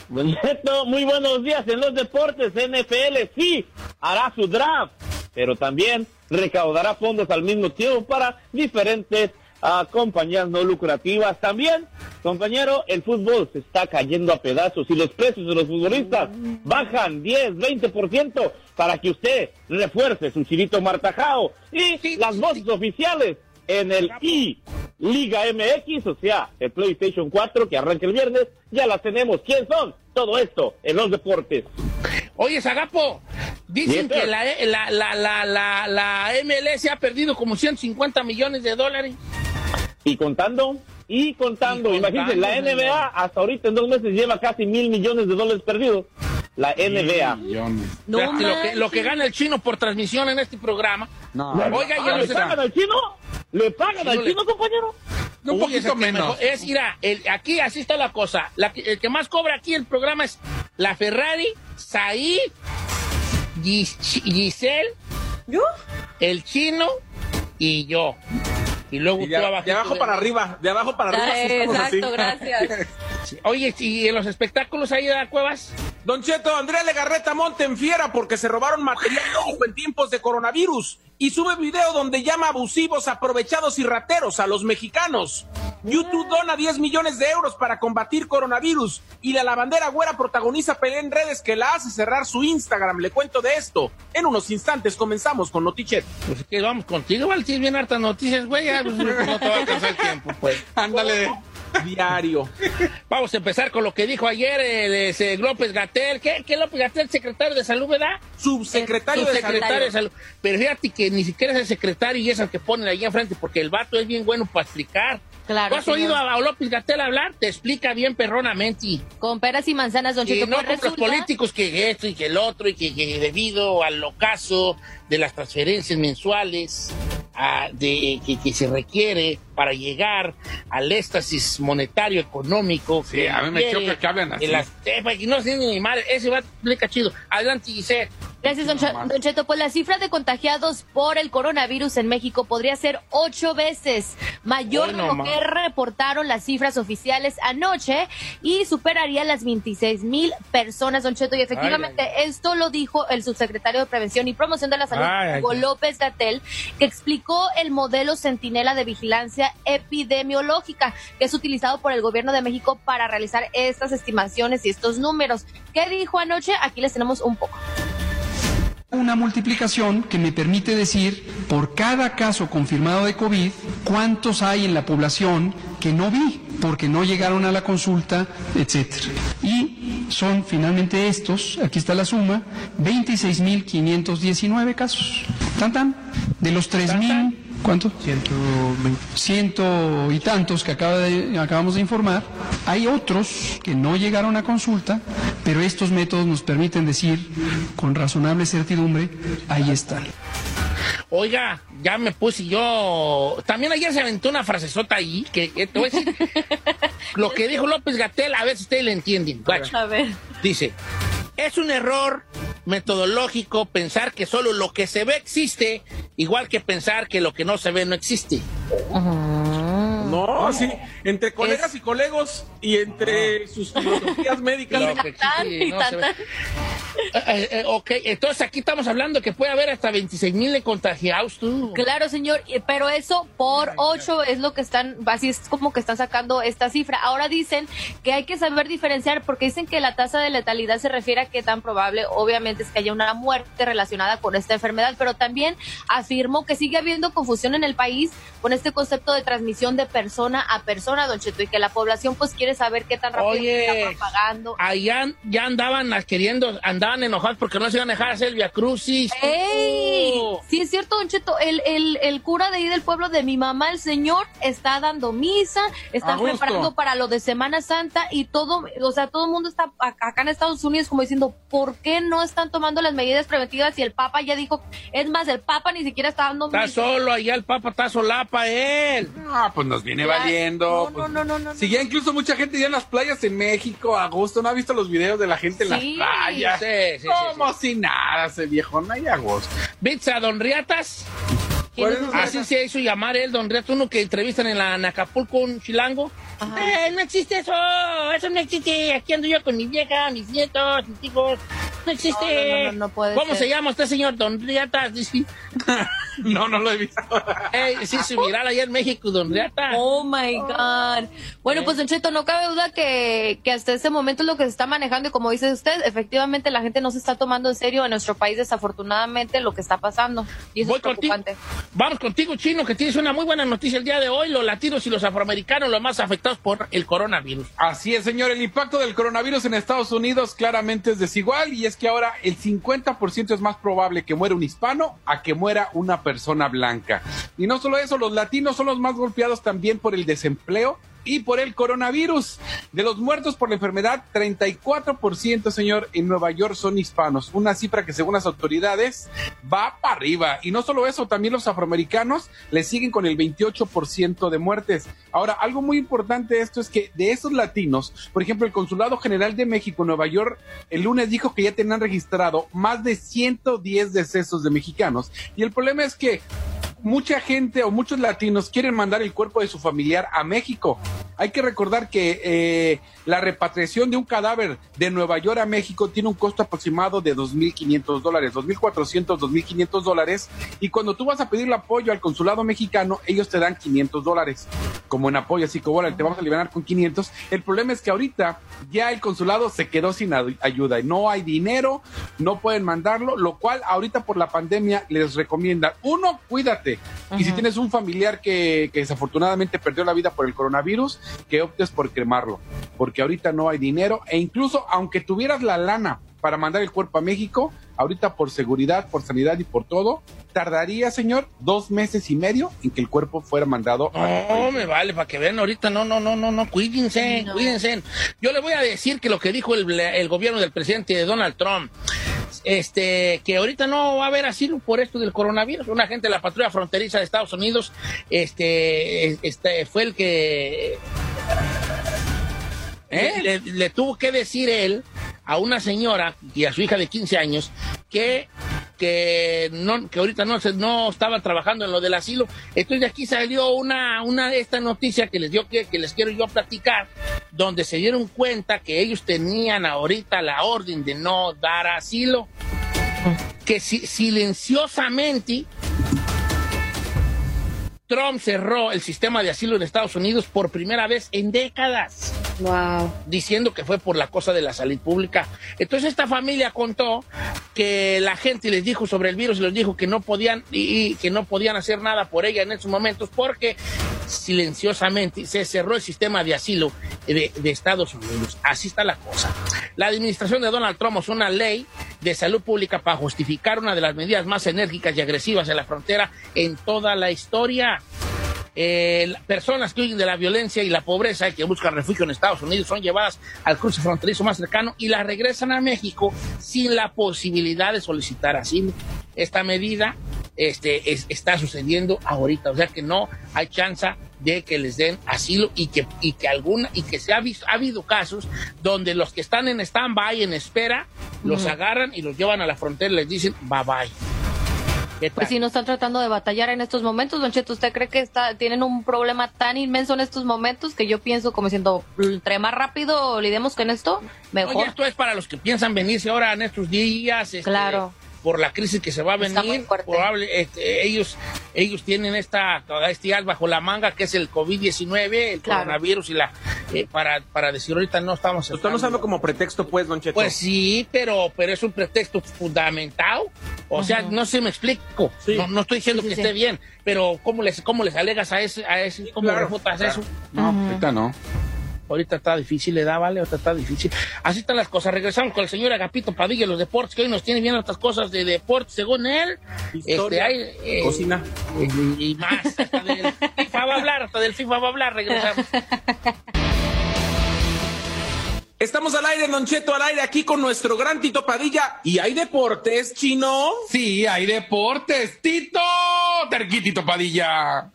Don Cheto, muy buenos días en los deportes. NFL sí hará su draft, pero también recaudará fondos al mismo tiempo para diferentes ah, compañías no lucrativas. También, compañero, el fútbol se está cayendo a pedazos y los precios de los futbolistas bajan 10, 20% para que usted refuerce su chirito martajao. Y las voces oficiales en el I Liga MX, o sea, el PlayStation 4 que arranca el viernes, ya las tenemos. ¿Quién son? Todo esto en los deportes. Oye, Zagapo, dicen que la, la, la, la, la, MLS ha perdido como 150 millones de dólares. Y contando, y contando. Y Imagínense, la contando, NBA hasta ahorita en dos meses lleva casi mil millones de dólares perdidos. La NBA. Millones. No Fíjate lo, que, lo que gana el chino por transmisión en este programa. No, Oiga, ya ¿Le pagan al chino? ¿Le pagan al no le- chino, compañero? un Uy, es poquito menos. mejor- es, mira, el- aquí así está la cosa. La que- el que más cobra aquí el programa es la Ferrari, Said, Gis- Giselle, ¿Yo? el chino y yo. Y luego Y tú de, abajito de abajo de para mí. arriba, de abajo para arriba. sí Ay, estamos así. exacto, gracias. <laughs> Oye, ¿y en los espectáculos ahí de Cuevas? Don Cheto, Andrea Legarreta monta en fiera porque se robaron material en tiempos de coronavirus y sube video donde llama abusivos, aprovechados y rateros a los mexicanos. YouTube dona 10 millones de euros para combatir coronavirus y la lavandera güera protagoniza pelea en redes que la hace cerrar su Instagram. Le cuento de esto. En unos instantes comenzamos con Notichet. Pues que vamos contigo, Val, bien hartas noticias, güey, pues, no te va a alcanzar el tiempo, pues. Ándale. Diario. Vamos a empezar con lo que dijo ayer el, ese López Gatel. ¿Qué, qué López Gatel, secretario de salud, verdad? Subsecretario de Salud. Subsecretario de salud. Pero fíjate que ni siquiera es el secretario y es el que ponen ahí enfrente, porque el vato es bien bueno para explicar. Claro, ¿Tú has señor. oído a, López Gatel hablar? Te explica bien perronamente. Con peras y manzanas, don Y Cheto. no pues como los políticos que esto y que el otro y que, que debido al ocaso de las transferencias mensuales ah, de, que, que se requiere para llegar al éxtasis monetario económico. Sí, a mí me choca que hablen así. las- eh, pues, no sé ni madre, ese va a explicar chido. Adelante, Giselle. Gracias, don, don Cheto. Pues la cifra de contagiados por el coronavirus en México podría ser ocho veces mayor de no lo que reportaron las cifras oficiales anoche y superaría las 26 mil personas, don Cheto. Y efectivamente, esto lo dijo el subsecretario de Prevención y Promoción de la Salud, Ay, Hugo ay. López Gatel, que explicó el modelo Centinela de Vigilancia Epidemiológica que es utilizado por el gobierno de México para realizar estas estimaciones y estos números. ¿Qué dijo anoche? Aquí les tenemos un poco. Una multiplicación que me permite decir por cada caso confirmado de COVID cuántos hay en la población que no vi porque no llegaron a la consulta, etcétera. Y son finalmente estos, aquí está la suma, 26.519 casos. Tan tan. De los 3.000, ¿cuánto? 120. Ciento y tantos que acaba de- acabamos de informar. Hay otros que no llegaron a consulta, pero estos métodos nos permiten decir con razonable certidumbre, ahí están. Oiga, ya me puse yo. También ayer se aventó una frasezota ahí, que, que a decir. <laughs> lo que dijo López Gatel, a ver si ustedes le entienden. Guacha. A ver. Dice, es un error metodológico pensar que solo lo que se ve existe, igual que pensar que lo que no se ve no existe. No, sí. Entre colegas y colegos y entre sus filosofías médicas. Lo que existe no se ve. Eh, eh, eh, ok, entonces aquí estamos hablando que puede haber hasta 26 mil contagiados tú. Claro, señor, pero eso por ocho es lo que están, así es como que están sacando esta cifra. Ahora dicen que hay que saber diferenciar porque dicen que la tasa de letalidad se refiere a qué tan probable, obviamente, es que haya una muerte relacionada con esta enfermedad, pero también afirmó que sigue habiendo confusión en el país con este concepto de transmisión de persona a persona, don Cheto, y que la población pues quiere saber qué tan rápido se Oye, está propagando. allá ya andaban las queriendo, andaban enojados porque no se iban a dejar hacer el Via Crucis. ¡Ey! Oh. Sí, es cierto, Don Cheto. El, el, el cura de ahí del pueblo de mi mamá, el señor, está dando misa, está preparando para lo de Semana Santa y todo, o sea, todo el mundo está acá en Estados Unidos como diciendo, ¿por qué no están tomando las medidas preventivas? Y el Papa ya dijo, es más, el Papa ni siquiera está dando Está misa. solo allá el Papa, está solapa él. Ah, pues nos viene Ya- valiendo. No, pues. no, no, no, no. Si ya incluso mucha gente ya en las playas en México, a gusto, ¿no ha visto los videos de la gente en Sí. las playas? Sí, sí, sí, Como si nada, ese viejo, no hay agosto. ¿Viste a Don Riatas? ¿Quién es ¿Cuál ese? Así se hizo llamar él, Don Riatas, uno que entrevistan en la en Acapulco, un chilango. Eh, no existe eso, eso no existe. Aquí ando yo con mi vieja, mis nietos, mis hijos. No existe. No, no, no, no puede ¿Cómo ser. se llama usted, señor Don Riatas? Dice, <laughs> No, no lo he visto. eh, sí, se viral allá en México, Don Riatas. Oh my God. Bueno, pues Don Cheto, no cabe duda que, que hasta este momento es lo que se está manejando y como dice usted, efectivamente la gente no se está tomando en serio en nuestro país desafortunadamente lo que está pasando y eso Voy es contigo. Vamos contigo, Chino, que tienes una muy buena noticia el día de hoy. Los latinos y los afroamericanos los más afectados por el coronavirus. Así es, señor. El impacto del coronavirus en Estados Unidos claramente es desigual y es que ahora el 50% es más probable que muera un hispano a que muera una persona blanca. Y no solo eso, los latinos son los más golpeados también por el desempleo y por el coronavirus. De los muertos por la enfermedad, 34%, señor, en Nueva York son hispanos. Una cifra que según las autoridades va para arriba. Y no solo eso, también los afroamericanos le siguen con el 28% de muertes. Ahora, algo muy importante de esto es que de esos latinos, por ejemplo, el Consulado General de México en Nueva York el lunes dijo que ya tenían registrado más de 110 decesos de mexicanos. Y el problema es que mucha gente o muchos latinos quieren mandar el cuerpo de su familiar a México. Hay que recordar que eh, la repatriación de un cadáver de Nueva York a México tiene un costo aproximado de 2.500 dólares, 2.400, 2.500 dólares. Y cuando tú vas a pedir el apoyo al consulado mexicano, ellos te dan 500 dólares como en apoyo, así que bueno, te vamos a liberar con 500. El problema es que ahorita ya el consulado se quedó sin ayuda y no hay dinero, no pueden mandarlo, lo cual ahorita por la pandemia les recomienda, uno, cuídate. Y si tienes un familiar que, que desafortunadamente perdió la vida por el coronavirus, que optes por cremarlo, porque ahorita no hay dinero e incluso aunque tuvieras la lana para mandar el cuerpo a México, ahorita por seguridad, por sanidad y por todo, tardaría, señor, dos meses y medio en que el cuerpo fuera mandado. No, me vale, para que vean ahorita, no, no, no, no, no, cuídense, cuídense. Yo le voy a decir que lo que dijo el, el gobierno del presidente de Donald Trump, este, que ahorita no va a haber asilo por esto del coronavirus. Un agente de la patrulla fronteriza de Estados Unidos, este, este fue el que ¿Eh? le, tuvo que decir él a una señora y a su hija de 15 años que que no que ahorita no no estaba trabajando en lo del asilo. Entonces de aquí salió una una esta noticia que les dio que, que les quiero yo platicar donde se dieron cuenta que ellos tenían ahorita la orden de no dar asilo que silenciosamente Trump cerró el sistema de asilo en Estados Unidos por primera vez en décadas. Wow. Diciendo que fue por la cosa de la salud pública. Entonces esta familia contó que la gente les dijo sobre el virus y les dijo que no podían y, que no podían hacer nada por ella en esos momentos porque silenciosamente se cerró el sistema de asilo de, de Estados Unidos. Así está la cosa. La administración de Donald Trump es una ley de salud pública para justificar una de las medidas más enérgicas y agresivas en la frontera en toda la historia. Eh, personas que huyen de la violencia y la pobreza y que buscan refugio en Estados Unidos son llevadas al cruce fronterizo más cercano y las regresan a México sin la posibilidad de solicitar asilo. Esta medida este, está sucediendo ahorita, o sea que no hay chance de que les den asilo y que, y que alguna, y que se ha visto, ha habido casos donde los que están en stand-by, en espera, los agarran y los llevan a la frontera y les dicen bye bye. Pues si no están tratando de batallar en estos momentos, Don Cheto, ¿usted cree que está, tienen un problema tan inmenso en estos momentos que yo pienso como siendo, entre más rápido lidemos con esto, mejor? esto es para los que piensan venirse ahora en estos días. Este, claro por la crisis que se va a venir. Probable, este, ellos, ellos tienen esta, este bajo la manga que es el COVID-19, el coronavirus y la eh, para, para decir ahorita no estamos. Lo estamos usando como pretexto, pues, Don Cheto. Pues sí, pero, pero es un pretexto fundamentado. O sea, no sé, me explico. No, estoy diciendo que esté bien, pero ¿cómo les, cómo les alegas a ese, a ese, cómo refutas eso? No, ahorita no. Ahorita está difícil, le da, ¿vale? Ahorita está difícil. Así están las cosas. Regresamos con el señor Agapito Padilla, los deportes, que hoy nos tiene bien otras cosas de deportes, según él. este, hay, eh, cocina. Y, más. Hasta del FIFA va a hablar, hasta del FIFA va a hablar. Regresamos. Estamos al aire, Don Cheto, al aire aquí con nuestro gran Tito Padilla. ¿Y hay deportes, chino? Sí, hay deportes. Tito, Terquitito Padilla.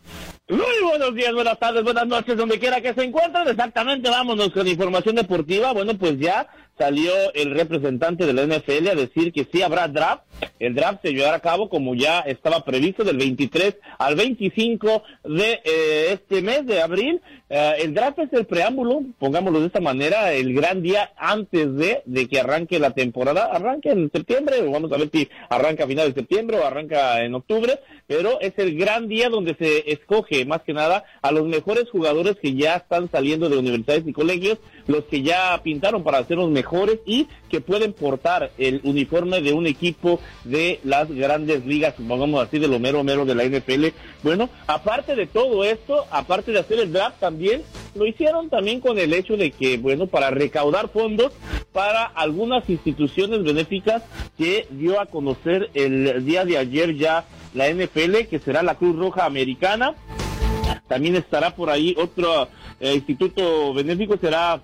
Muy buenos días, buenas tardes, buenas noches, donde quiera que se encuentren. Exactamente, vámonos con información deportiva. Bueno, pues ya salió el representante de la NFL a decir que sí habrá draft. El draft se llevará a cabo como ya estaba previsto del 23 al 25 de eh, este mes de abril. Eh, el draft es el preámbulo, pongámoslo de esta manera, el gran día antes de, de que arranque la temporada. Arranque en septiembre, vamos a ver si arranca a finales de septiembre o arranca en octubre, pero es el gran día donde se escoge más que nada a los mejores jugadores que ya están saliendo de universidades y colegios, los que ya pintaron para ser los mejores y que pueden portar el uniforme de un equipo de las grandes ligas, pongamos así, de lo mero mero de la NFL. Bueno, aparte de todo esto, aparte de hacer el draft también, lo hicieron también con el hecho de que, bueno, para recaudar fondos para algunas instituciones benéficas que dio a conocer el día de ayer ya la NFL, que será la Cruz Roja Americana. También estará por ahí otro eh, instituto benéfico, será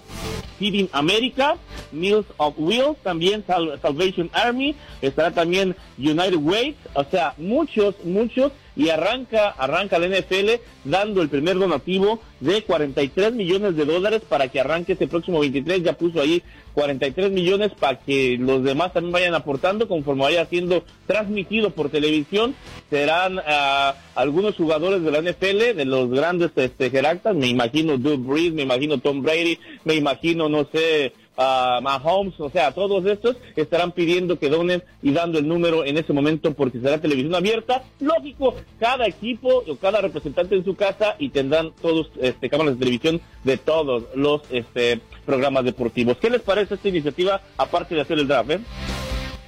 Feeding America, Meals of Will, también Sal- Salvation Army, estará también United Way, o sea, muchos, muchos, y arranca, arranca la NFL dando el primer donativo de 43 millones de dólares para que arranque este próximo 23, ya puso ahí 43 millones para que los demás también vayan aportando conforme vaya siendo transmitido por televisión, serán ah, algunos jugadores de la NFL, de los grandes este, jerarcas, me imagino Drew Brees, me imagino Tom Brady, me imagino, no sé, a Mahomes, o sea, todos estos estarán pidiendo que donen y dando el número en ese momento porque será televisión abierta. Lógico, cada equipo o cada representante en su casa y tendrán todos este, cámaras de televisión de todos los este, programas deportivos. ¿Qué les parece esta iniciativa aparte de hacer el draft? eh?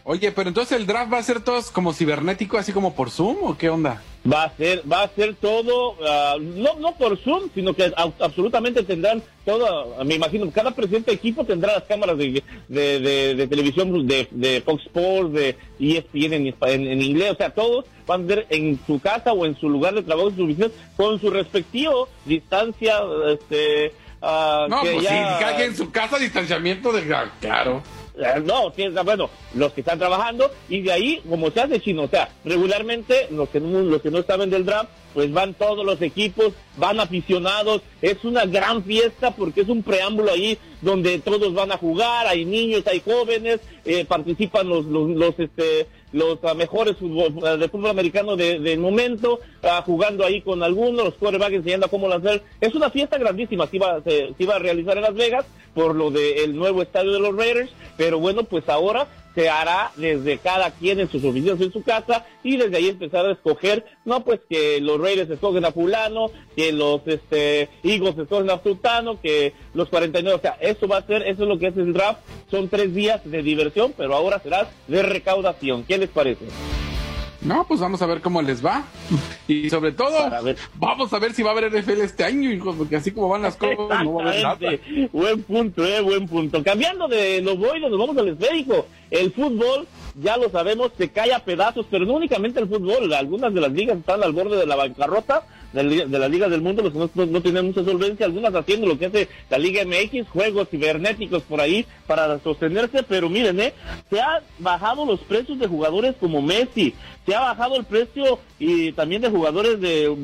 Oye, pero entonces el draft va a ser todos como cibernético, así como por Zoom o qué onda? Va a ser, va a ser todo, ah, no, no por Zoom, sino que a- absolutamente tendrán todo, me imagino, cada presidente de equipo tendrá las cámaras de, de, de- de televisión de, de Fox Sports, de E ESPN en, en, en inglés, o sea, todos van a ver en su casa o en su lugar de trabajo, en su oficina, con su respectivo distancia, este, ah, No, que pues ya- sí, cada quien en su casa, distanciamiento de... ah, Claro. Eh, No, es- bueno, los que están trabajando y de ahí, como se hace chino, o sea, regularmente los que no, los que no saben del draft, pues van todos los equipos, van aficionados, es una gran fiesta porque es un preámbulo ahí donde todos van a jugar, hay niños, hay jóvenes, eh, participan los, los, los, este, los ah, mejores fútbol, ah, de fútbol americano de- del momento, ah, jugando ahí con algunos, los quarterbacks enseñando cómo lanzar. Es una fiesta grandísima que iba, se, se iba a realizar en Las Vegas por lo del nuevo estadio de los Raiders, pero bueno, pues ahora se hará desde cada quien en sus oficinas en su casa y desde ahí empezar a escoger, no pues que los Raiders escogen a fulano, que los este escogen a sultano, que los 49, o sea, eso va a ser, eso es lo que es el draft, son tres días de diversión, pero ahora será de recaudación. ¿Qué les parece? No, pues vamos a ver cómo les va. Y sobre todo, vamos a ver si va a haber NFL este año, hijo, porque así como van las cosas, no va a haber nada. Buen punto, eh, buen punto. Cambiando de los boilos, nos vamos al esférico. El fútbol, ya lo sabemos, se cae a pedazos, pero no únicamente el fútbol. Algunas de las ligas están al borde de la bancarrota de, la- de las ligas del mundo, los que no, no- tienen mucha solvencia, algunas haciendo lo que hace la Liga MX, juegos cibernéticos por ahí para sostenerse, pero miren, eh, se han bajado los precios de jugadores como Messi, se ha bajado el precio y también de jugadores de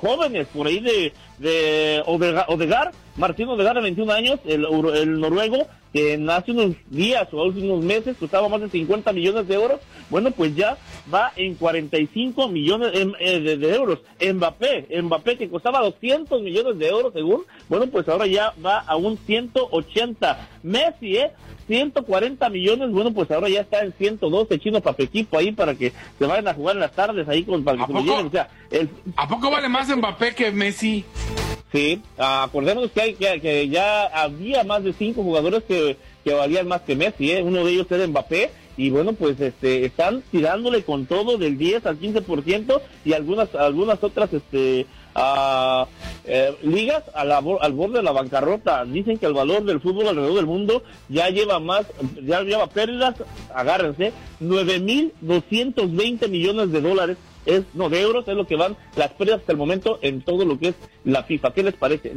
jóvenes, por ahí de, de Odega- Odegar, Martín Odegar de 21 años, el, el noruego, que en hace unos días o hace unos meses costaba más de 50 millones de euros, bueno, pues ya va en 45 millones em- eh, de, de euros. Mbappé, Mbappé que costaba 200 millones de euros según, bueno, pues ahora ya va a un 180. Messi, ¿eh? 140 millones, bueno, pues ahora ya está en 112 chino para equipo ahí para que se vayan a jugar en las tardes ahí con para que se lo poco? lleven. O sea, el, ¿A poco vale más Mbappé que Messi? Sí, ah, acordémonos que, hay, que, que ya había más de cinco jugadores que, valían más que Messi, ¿eh? uno de ellos era Mbappé, y bueno, pues este están tirándole con todo del 10 al 15% y algunas algunas otras este ah, eh, ligas a la al borde de la bancarrota. Dicen que el valor del fútbol alrededor del mundo ya lleva más, ya lleva pérdidas, agárrense, 9.220 millones de dólares es no de euros es lo que van las pérdidas hasta el momento en todo lo que es la FIFA. ¿Qué les parece?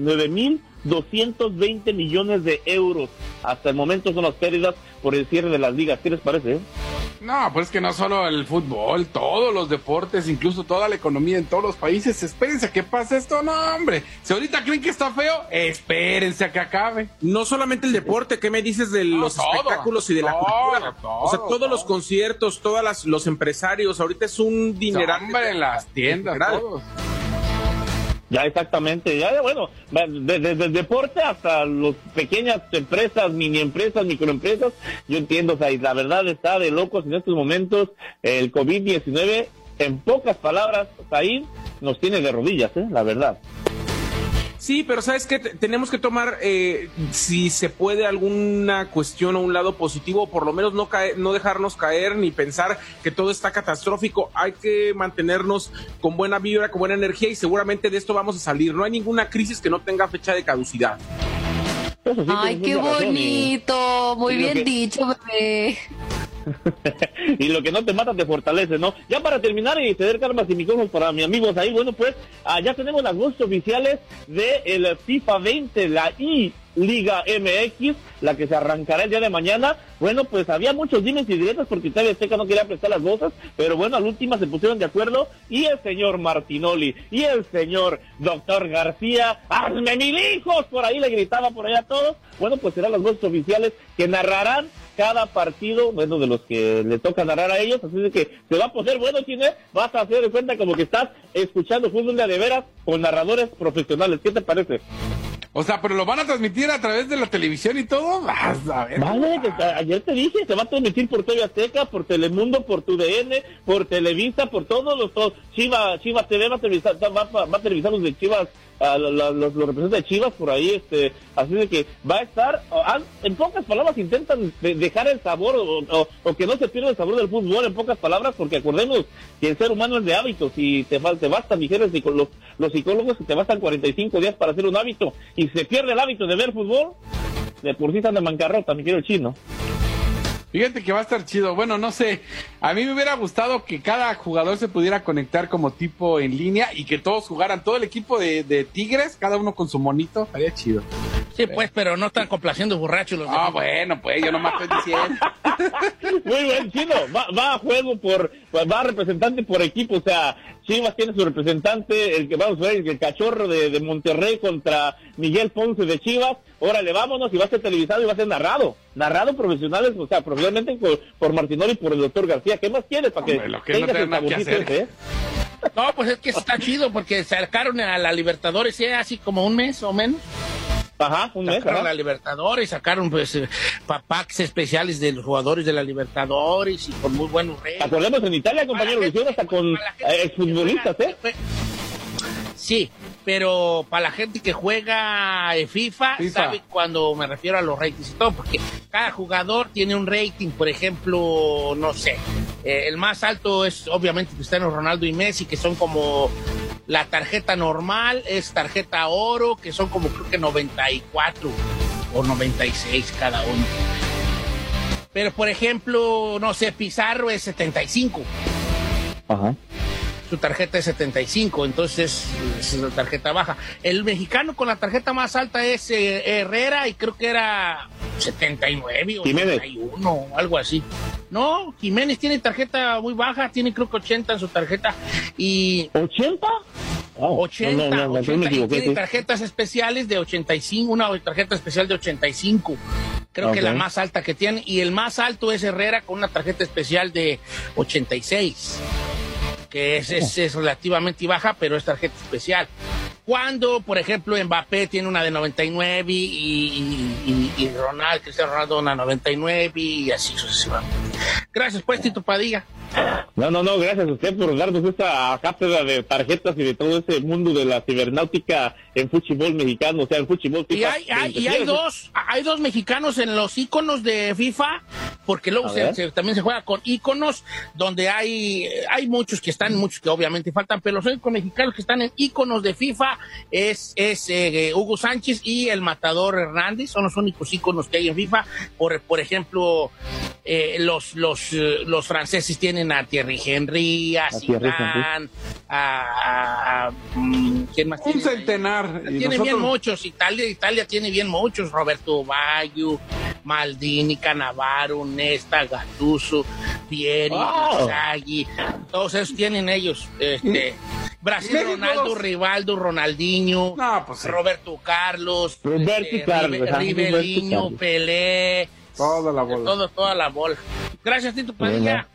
9.220 millones de euros hasta el momento son las pérdidas por el cierre de las ligas. ¿Qué les parece? eh? No, pues es que no solo el fútbol, todos los deportes, incluso toda la economía en todos los países. Espérense a que pase esto, no, hombre. Si ahorita creen que está feo, espérense a que acabe. No solamente el deporte, ¿qué me dices de los todo, espectáculos y de la cultura? todo, o sea, todos los conciertos, todos las, los empresarios, ahorita es un dineral. Hombre, en las tiendas, todos. Ya exactamente, ya bueno, desde el deporte hasta las pequeñas empresas, mini empresas, microempresas, yo entiendo, o sea, y la verdad está de locos en estos momentos, el COVID-19, en pocas palabras, ahí nos tiene de rodillas, ¿eh? la verdad. Sí, pero sabes que tenemos que tomar, eh, si se puede, alguna cuestión o un lado positivo, o por lo menos no caer, no dejarnos caer ni pensar que todo está catastrófico. Hay que mantenernos con buena vibra, con buena energía y seguramente de esto vamos a salir. No hay ninguna crisis que no tenga fecha de caducidad. Ay, qué bonito. Muy bien dicho, bebé. <laughs> y lo que no te mata te fortalece, ¿no? Ya para terminar y ceder karmas y micrófonos para mis amigos ahí, bueno, pues ah, ya tenemos las voces oficiales de el FIFA 20, la I Liga MX, la que se arrancará el día de mañana. Bueno, pues había muchos dimes y directos porque TV Azteca no quería prestar las voces, pero bueno, al último se pusieron de acuerdo y el señor Martinoli y el señor Doctor García, ¡hazme mil hijos! Por ahí le gritaba por allá a todos. Bueno, pues serán las voces oficiales que narrarán cada partido, bueno, de los que le toca narrar a ellos, así de que se va a poner bueno, Chine, vas a hacer de cuenta como que estás escuchando fútbol de veras con narradores profesionales. ¿Qué te parece? O sea, pero lo van a transmitir a través de la televisión y todo. Vale, ayer te dije, se va a transmitir por TV Azteca, por Telemundo, por TUDN, por Televisa, por todos los. Chivas, Chivas TV va a televisar, va, va a televisar los de Chivas a los, los, representantes de Chivas por ahí, este, así de que va a estar, en pocas palabras intentan dejar el sabor o, que no se pierda el sabor del fútbol, en pocas palabras, porque acordemos que el ser humano es de hábitos y te, te bastan, dijeron los, los psicólogos, te bastan 45 días para hacer un hábito y se pierde el hábito de ver fútbol, de por sí están de mancarrota, mi quiero el chino. Fíjate que va a estar chido. Bueno, no sé. A mí me hubiera gustado que cada jugador se pudiera conectar como tipo en línea y que todos jugaran, todo el equipo de, Tigres, cada uno con su monito. Estaría chido. Sí, pues, pero no están complaciendo borrachos los Ah, bueno, pues yo nomás estoy diciendo. <laughs> Muy buen chino. Va, a juego por, va representante por equipo. O sea, Chivas tiene su representante, el que vamos a ver, el cachorro de, de Monterrey contra Miguel Ponce de Chivas. Órale, vámonos y va a ser televisado y va a ser narrado. Narrado profesionales, o sea, profesionalmente por, por Martinoli y por el doctor García. ¿Qué más quieres para que, lo que no ¿eh? No, pues es que está chido porque sacaron a la Libertadores ¿eh? así como un mes o menos. Ajá, un mes. Sacaron a la Libertadores, sacaron pues eh, packs especiales de los jugadores de la Libertadores y con muy buenos reyes. Acordemos en Italia, compañero, lo hicieron hasta con exfutbolistas, ¿eh? Sí, pero para la gente que juega FIFA, sabe cuando me refiero a los ratings y todo, porque cada jugador tiene un rating, por ejemplo, no sé, eh, el más alto es obviamente Cristiano Ronaldo y Messi, que son como la tarjeta normal, es tarjeta oro, que son como creo que 94 o 96 cada uno. Pero por ejemplo, no sé, Pizarro es 75. Ajá su tarjeta es 75, entonces es la tarjeta baja. El mexicano con la tarjeta más alta es eh, Herrera y creo que era 79 o 81 algo así. No, Jiménez tiene tarjeta muy baja, tiene creo que 80 en su tarjeta y... ¿80? 80, 80 y tiene tarjetas especiales de 85, una tarjeta especial de 85. Creo que la más alta que tiene. Y el más alto es Herrera con una tarjeta especial de 86 que es, es, relativamente baja, pero es tarjeta especial. Cuando, por ejemplo, Mbappé tiene una de 99 y, y, y, y Ronaldo, Cristiano Ronaldo una 99 y así sucesivamente. Gracias, pues, Tito Padilla. No, no, no, gracias a usted por darnos esta cátedra de tarjetas y de todo ese mundo de la cibernáutica en fútbol mexicano, o sea, en fútbol. Y hay, y hay dos, hay dos mexicanos en los iconos de FIFA, porque luego también se juega con iconos donde hay, hay muchos que están, muchos que obviamente faltan, pero los únicos mexicanos que están en iconos de FIFA es, es eh, Hugo Sánchez y el Matador Hernández, son los únicos iconos que hay en FIFA. Por, por ejemplo, eh, los, los, eh, los franceses tienen a Thierry Henry, a Zidane, a, mm, ¿quién más Un centenar. Tiene bien muchos, Italia, Italia tiene bien muchos, Roberto Baggio, Maldini, Canavaro, Nesta, Gattuso, Pieri, wow. todos esos tienen ellos, este, Brasil, Ronaldo, Rivaldo, Ronaldinho, pues Roberto Carlos, Roberto este, Carlos, Pelé, Toda la bola. Todo, toda la bola. Gracias, Tito Padilla.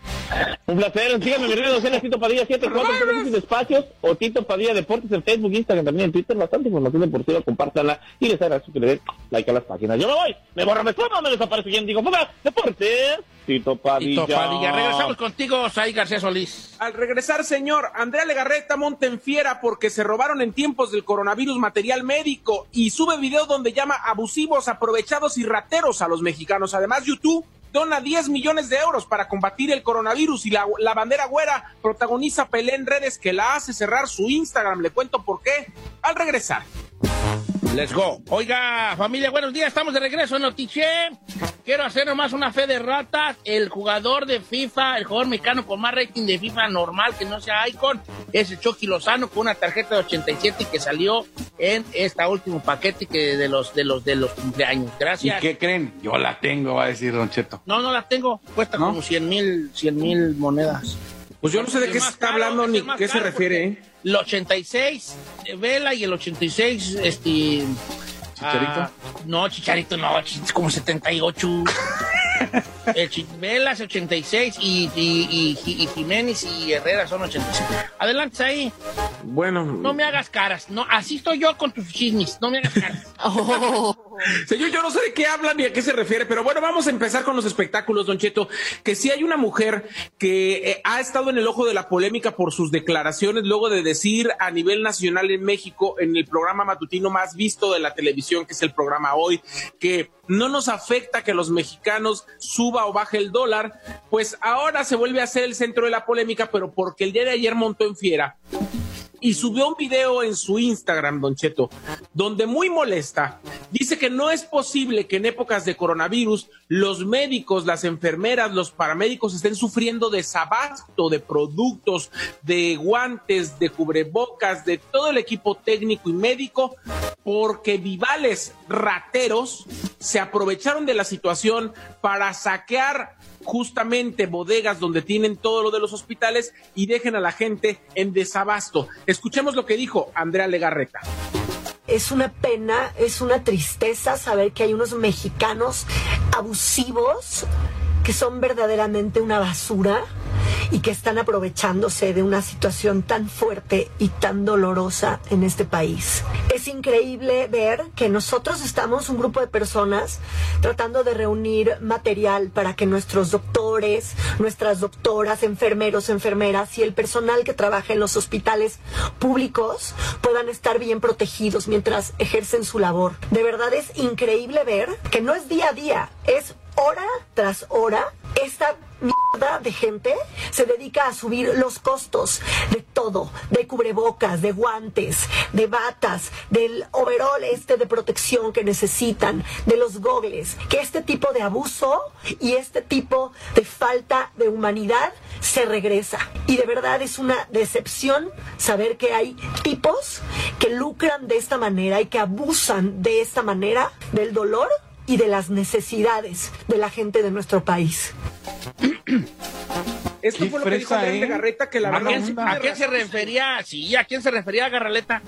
Un placer. Síganme en mis redes sociales, Tito Padilla 74 sin espacios o Tito Padilla Deportes en Facebook, Instagram, también en Twitter. Bastante información deportiva, compártanla y les agradezco que le den like a las páginas. Yo me voy, me borra, me sumo, me desaparece. ¿Quién digo? Fuga, Deportes. Tito Padilla. Tito Padilla. Regresamos contigo, Saí García Solís. Al regresar, señor, Andrea Legarreta monta en fiera porque se robaron en tiempos del coronavirus material médico y sube video donde llama abusivos, aprovechados y rateros a los mexicanos. Además, YouTube dona 10 millones de euros para combatir el coronavirus y la, la bandera güera protagoniza pelea en redes que la hace cerrar su Instagram. Le cuento por qué al regresar. Let's go. Oiga, familia, buenos días. Estamos de regreso en Notiche. Quiero hacer nomás una fe de ratas. El jugador de FIFA, el jugador mexicano con más rating de FIFA normal, que no sea Icon, es el Chucky Lozano con una tarjeta de 87 que salió en este último paquete que de los de los de los cumpleaños. ¿Y Gracias. qué creen? Yo la tengo, va a decir Don Cheto. No, no la tengo. Cuesta como 100 mil 100 mil monedas. Pues yo no sé de qué se está caro, hablando ni qué se refiere. ¿eh? El 86 de Vela y el 86 este ¿Chicharito? ah, no, Chicharito no, como 78. <laughs> el Velas 86 y, y, y, y Jiménez y Herrera son 86. Adelante ahí. Bueno, No me hagas caras. No, así estoy yo con tus chismes. No me hagas caras. <laughs> Señor, yo no sé de qué habla ni a qué se refiere, pero bueno, vamos a empezar con los espectáculos, Don Cheto. Que si hay una mujer que eh, ha estado en el ojo de la polémica por sus declaraciones, luego de decir a nivel nacional en México, en el programa matutino más visto de la televisión, que es el programa hoy, que no nos afecta que los mexicanos suba o baje el dólar, pues ahora se vuelve a ser el centro de la polémica, pero porque el día de ayer montó en fiera y subió un video en su Instagram, Don Cheto, donde muy molesta, dice que no es posible que en épocas de coronavirus los médicos, las enfermeras, los paramédicos estén sufriendo desabasto de productos, de guantes, de cubrebocas, de todo el equipo técnico y médico, porque vivales rateros se aprovecharon de la situación para saquear justamente bodegas donde tienen todo lo de los hospitales y dejen a la gente en desabasto. Escuchemos lo que dijo Andrea Legarreta. Es una pena, es una tristeza saber que hay unos mexicanos abusivos que son verdaderamente una basura y que están aprovechándose de una situación tan fuerte y tan dolorosa en este país. Es increíble ver que nosotros estamos, un grupo de personas, tratando de reunir material para que nuestros doctores, nuestras doctoras, enfermeros, enfermeras y el personal que trabaja en los hospitales públicos puedan estar bien protegidos mientras ejercen su labor. De verdad es increíble ver que no es día a día, es hora tras hora mierda de gente se dedica a subir los costos de todo, de cubrebocas, de guantes, de batas, del overall este de protección que necesitan, de los gogles, que este tipo de abuso y este tipo de falta de humanidad se regresa. Y de verdad es una decepción saber que hay tipos que lucran de esta manera y que abusan de esta manera del dolor y de las necesidades de la gente de nuestro país. <clears throat> Esto fue lo que dijo Andrea ¿eh? Legarreta, que la ¿A verdad... quién, a quién se refería? Sí, ¿a quién se refería Garraleta?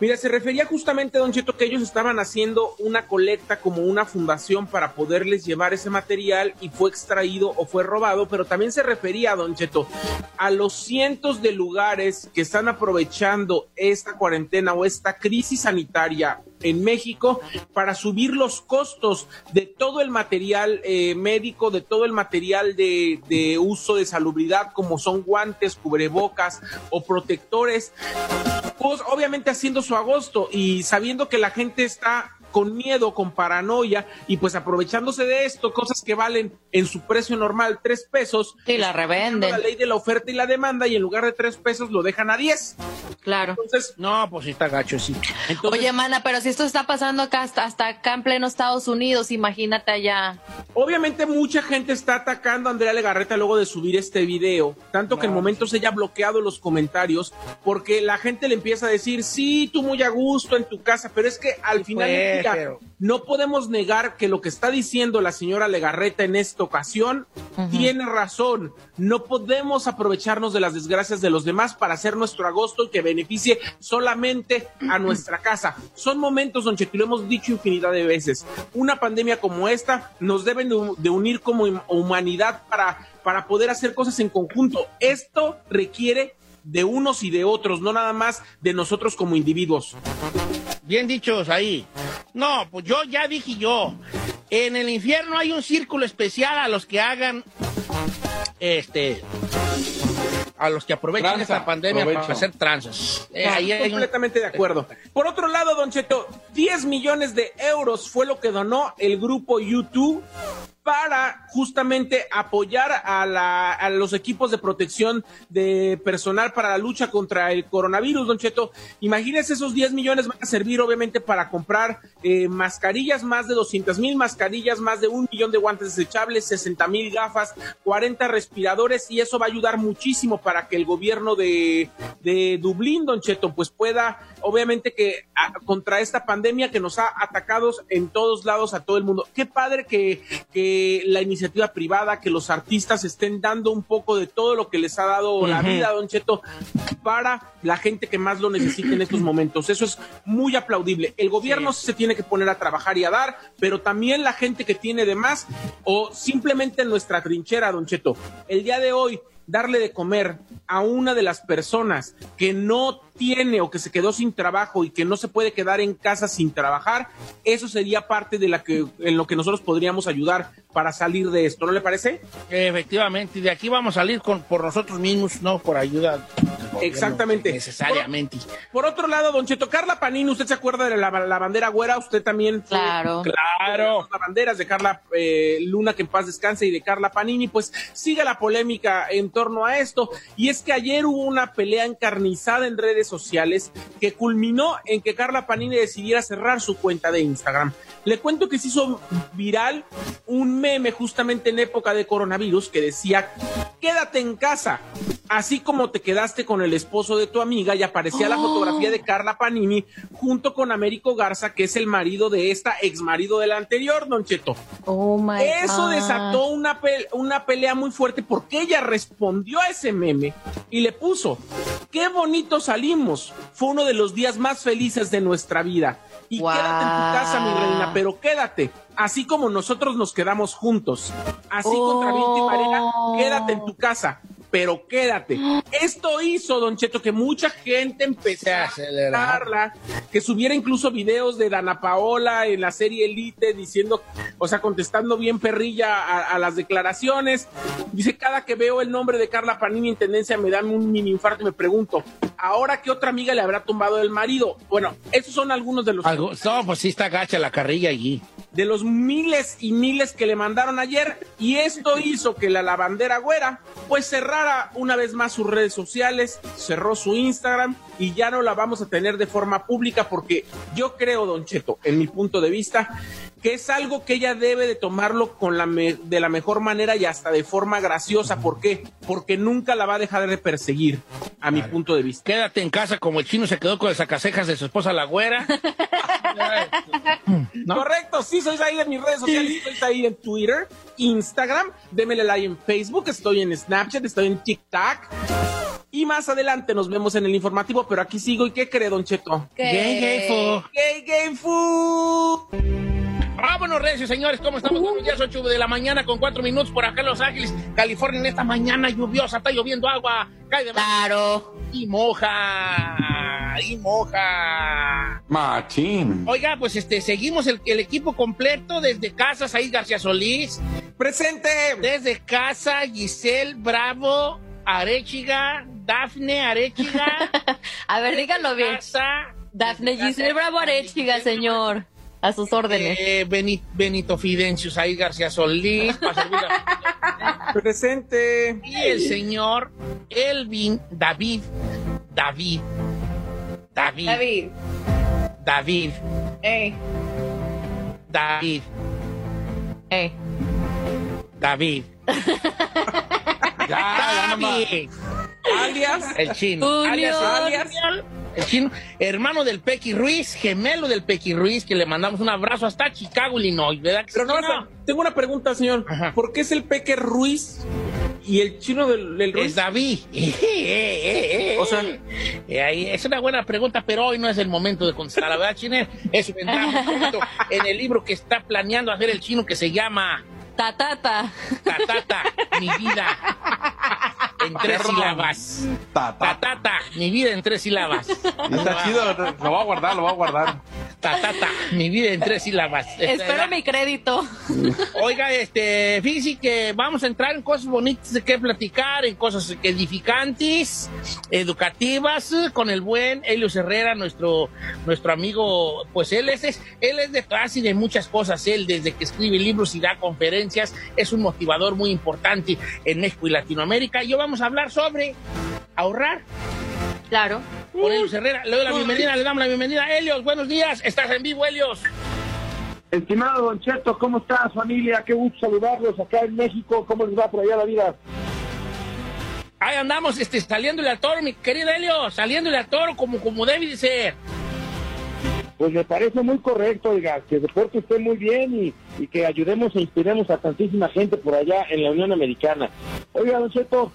Mira, se refería justamente, Don Cheto, que ellos estaban haciendo una colecta como una fundación para poderles llevar ese material y fue extraído o fue robado, pero también se refería, Don Cheto, a los cientos de lugares que están aprovechando esta cuarentena o esta crisis sanitaria en México para subir los costos de todo el material eh, médico, de todo el material de, de uso de salubridad, como son guantes, cubrebocas o protectores pues obviamente haciendo su agosto y sabiendo que la gente está con miedo, con paranoia y pues aprovechándose de esto, cosas que valen en su precio normal tres pesos. Y la revenden. La ley de la oferta y la demanda y en lugar de tres pesos lo dejan a diez. Claro. Entonces, No, pues sí está gacho, sí. Entonces, Oye, mana, pero si esto está pasando acá hasta, hasta acá en pleno Estados Unidos, imagínate allá. Obviamente mucha gente está atacando a Andrea Legarreta luego de subir este video, tanto que en momentos ella ha bloqueado los comentarios porque la gente le empieza a decir, sí, tú muy a gusto en tu casa, pero es que al final mira, no podemos negar que lo que está diciendo la señora Legarreta en esta ocasión tiene razón. No podemos aprovecharnos de las desgracias de los demás para hacer nuestro agosto y que beneficie solamente a <clears throat> nuestra casa. Son momentos, don Cheto, lo hemos dicho infinidad de veces. Una pandemia como esta nos debe de, unir como hum- humanidad para, para poder hacer cosas en conjunto. Esto requiere de unos y de otros, no nada más de nosotros como individuos. Bien dichos ahí. No, pues yo ya dije yo. En el infierno hay un círculo especial a los que hagan este a los que aprovechen Tranza, esta pandemia provecho. para hacer tranzas. Eh, ahí hay un- completamente de acuerdo. Por otro lado, Don Cheto, 10 millones de euros fue lo que donó el grupo YouTube para justamente apoyar a, la- a los equipos de protección de personal para la lucha contra el coronavirus, Don Cheto. Imagínense, esos 10 millones van a servir obviamente para comprar eh, mascarillas, más de 200 mil mascarillas, más de un millón de guantes desechables, 60 mil gafas, 40 respiradores y eso va a ayudar muchísimo para que el gobierno de, de Dublín, Don Cheto, pues pueda, obviamente que a- contra esta pandemia que nos ha atacado en todos lados a todo el mundo. Qué padre que, que la iniciativa privada, que los artistas estén dando un poco de todo lo que les ha dado la vida, Don Cheto, para la gente que más lo necesita en estos momentos. Eso es muy aplaudible. El gobierno sí se tiene que poner a trabajar y a dar, pero también la gente que tiene de más o simplemente en nuestra trinchera, Don Cheto. El día de hoy, darle de comer a una de las personas que no tiene o que se quedó sin trabajo y que no se puede quedar en casa sin trabajar, eso sería parte de la que en lo que nosotros podríamos ayudar para salir de esto, ¿no le parece? Efectivamente, y de aquí vamos a salir con, por nosotros mismos, no por ayuda. Exactamente. Necesariamente. Por otro lado, Don Cheto, Carla Panini, ¿usted se acuerda de la, la bandera güera? Usted también. fue- Claro. Claro. Las banderas de Carla eh, Luna, que en paz descanse, y de Carla Panini, pues sigue la polémica en torno a esto. Y es que ayer hubo una pelea encarnizada en redes sociales que culminó en que Carla Panini decidiera cerrar su cuenta de Instagram. Le cuento que se hizo viral un meme justamente en época de coronavirus que decía, quédate en casa, así como te quedaste con el esposo de tu amiga y aparecía la fotografía de Carla Panini junto con Américo Garza, que es el marido de esta ex marido del anterior, Don Cheto. Oh my Eso God. desató una, pe- una pelea muy fuerte porque ella respondió a ese meme y le puso, qué bonito salimos, fue uno de los días más felices de nuestra vida. Y Wow. quédate en tu casa, mi reina, pero quédate, así como nosotros nos quedamos juntos, así contra viento y marea, quédate en tu casa. Pero quédate. Esto hizo, Don Cheto, que mucha gente empezó a acelerar que subiera incluso videos de Dana Paola en la serie Elite diciendo, o sea, contestando bien perrilla a, a las declaraciones. Dice, cada que veo el nombre de Carla Panini en tendencia me da un mini infarto y me pregunto, ¿ahora qué otra amiga le habrá tumbado el marido? Bueno, esos son algunos de los... Algo, no, pues sí está gacha la carrilla allí. De los miles y miles que le mandaron ayer, y esto hizo que la lavandera güera, pues cerrara una vez más sus redes sociales, cerró su Instagram y ya no la vamos a tener de forma pública porque yo creo, Don Cheto, en mi punto de vista, que es algo que ella debe de tomarlo con la me- de la mejor manera y hasta de forma graciosa. ¿Por qué? Porque nunca la va a dejar de perseguir, a mi punto de vista. Quédate en casa como el chino se quedó con el sacacejas de su esposa la güera. <laughs> Correcto, sí, sois ahí en mis redes sociales, sois ahí en Twitter, Instagram, démele like en Facebook, estoy en Snapchat, estoy en TikTok. Y más adelante nos vemos en el informativo, pero aquí sigo. ¿Y qué cree, Don Cheto? ¿Qué? Gay, gay, fu. Gay, gay, fu. Vámonos, recio, señores. ¿Cómo estamos? Buenos días, 8 de la mañana con 4 minutos por acá en Los Ángeles, California, en esta mañana lluviosa. Está lloviendo agua. Cae de Claro. Y moja. Y moja. Machín. Oiga, pues este, seguimos el, el equipo completo desde casa, Said García Solís. ¡Presente! Desde casa, Giselle Bravo, Arechiga, Dafne Arechiga. <laughs> A ver, díganlo bien. Casa, Dafne Giselle Bravo Arechiga, señor. A sus órdenes. eh, Beni- Benito Fidencio, Said García Solís, para servirle a- <laughs> Presente. y el señor Elvin David, David, David, David. David, Ey. David, Ey. David, <laughs> Ya, ya nomás. David, Alias. el chino, Julio. alias, alias, el chino, hermano del Pequi Ruiz, gemelo del Pequi Ruiz, que le mandamos un abrazo hasta Chicago, Illinois, ¿verdad? que Pero no, chino? tengo una pregunta, señor. ¿Por qué es el Peque Ruiz y el chino del, del Ruiz? Es David. <laughs> O sea- Eh, ahí, es una buena pregunta, pero hoy no es el momento de contestar. La verdad, Chiner, eso en el libro que está planeando hacer el chino que se llama Tatata. Tatata, mi vida. En tres sílabas. Tatata, mi vida en tres sílabas. Está chido, lo voy a guardar, lo voy a guardar. Tatata, mi vida en tres sílabas. Espero mi crédito. Oiga, este, fíjese que vamos a entrar en cosas bonitas de qué platicar, en cosas edificantes, educativas, con el buen Helios Herrera, nuestro, nuestro amigo, pues él es, es- él es de casi de muchas cosas, él desde que escribe libros y da conferencias, es un motivador muy importante en México y Latinoamérica. Y hoy vamos a hablar sobre ahorrar. Claro. Con Helios Herrera, le doy la bienvenida, le damos la bienvenida. Helios, buenos días, estás en vivo, Helios. Estimado Don Cheto, ¿cómo estás, familia? Qué gusto saludarlos acá en México. ¿Cómo les va por allá la vida? Ahí andamos este, saliéndole al toro, mi querido Helio, saliéndole al toro como, como debe de ser. Pues me parece muy correcto, oiga, que el deporte esté muy bien y, que ayudemos e inspiremos a tantísima gente por allá en la Unión Americana. Oiga, Don Cheto,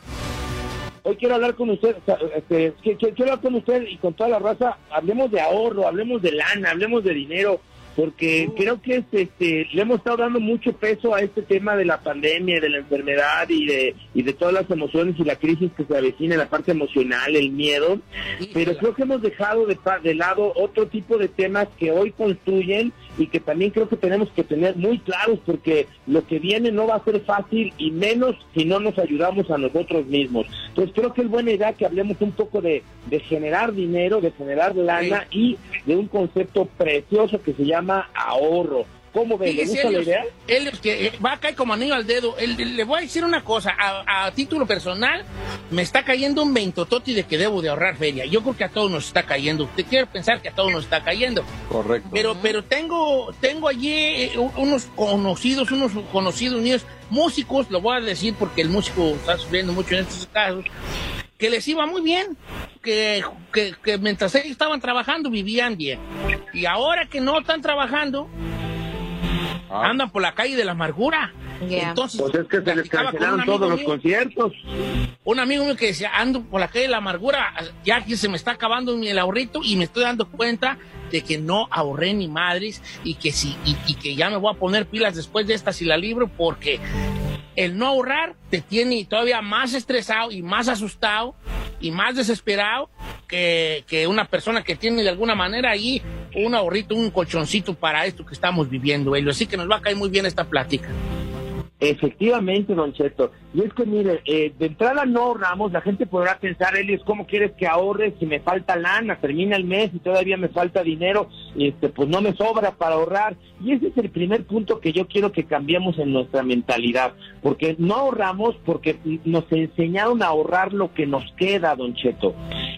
hoy quiero hablar con usted, este, quiero hablar con usted y con toda la raza, hablemos de ahorro, hablemos de lana, hablemos de dinero, porque creo que este, este, le hemos estado dando mucho peso a este tema de la pandemia, de la enfermedad y de, y de todas las emociones y la crisis que se avecina la parte emocional, el miedo, pero creo que hemos dejado de, de lado otro tipo de temas que hoy construyen y que también creo que tenemos que tener muy claros porque lo que viene no va a ser fácil y menos si no nos ayudamos a nosotros mismos. Entonces creo que es buena idea que hablemos un poco de, de generar dinero, de generar lana y de un concepto precioso que se llama ahorro. ¿Cómo ven? ¿Le gusta la idea? Helios, que eh, va a caer como anillo al dedo. El- el- le voy a decir una cosa, a, a título personal, me está cayendo un veintototi de que debo de ahorrar feria. Yo creo que a todos nos está cayendo. Usted quiere pensar que a todos nos está cayendo. Correcto. Pero, pero tengo, tengo allí eh, unos conocidos, unos conocidos míos, músicos, lo voy a decir porque el músico está sufriendo mucho en estos casos, que les iba muy bien, que, que, que mientras ellos estaban trabajando vivían bien. Y ahora que no están trabajando, andan por la calle de la amargura. Entonces, Pues es que se les cancelaron todos los mío. conciertos. Un amigo mío que decía, ando por la calle de la amargura, ya que se me está acabando mi- el ahorrito y me estoy dando cuenta de que no ahorré ni madres y que sí, y, y que ya me voy a poner pilas después de esta si la libro porque el no ahorrar te tiene todavía más estresado y más asustado y más desesperado que, que una persona que tiene de alguna manera ahí un ahorrito, un colchoncito para esto que estamos viviendo, ellos. Así que nos va a caer muy bien esta plática. Efectivamente, Don Cheto. Y es que, mire, eh, de entrada no ahorramos. La gente podrá pensar, Elios, ¿cómo quieres que ahorres si me falta lana? Termina el mes y todavía me falta dinero. Este, pues no me sobra para ahorrar. Y ese es el primer punto que yo quiero que cambiemos en nuestra mentalidad. Porque no ahorramos porque nos enseñaron a ahorrar lo que nos queda, Don Cheto.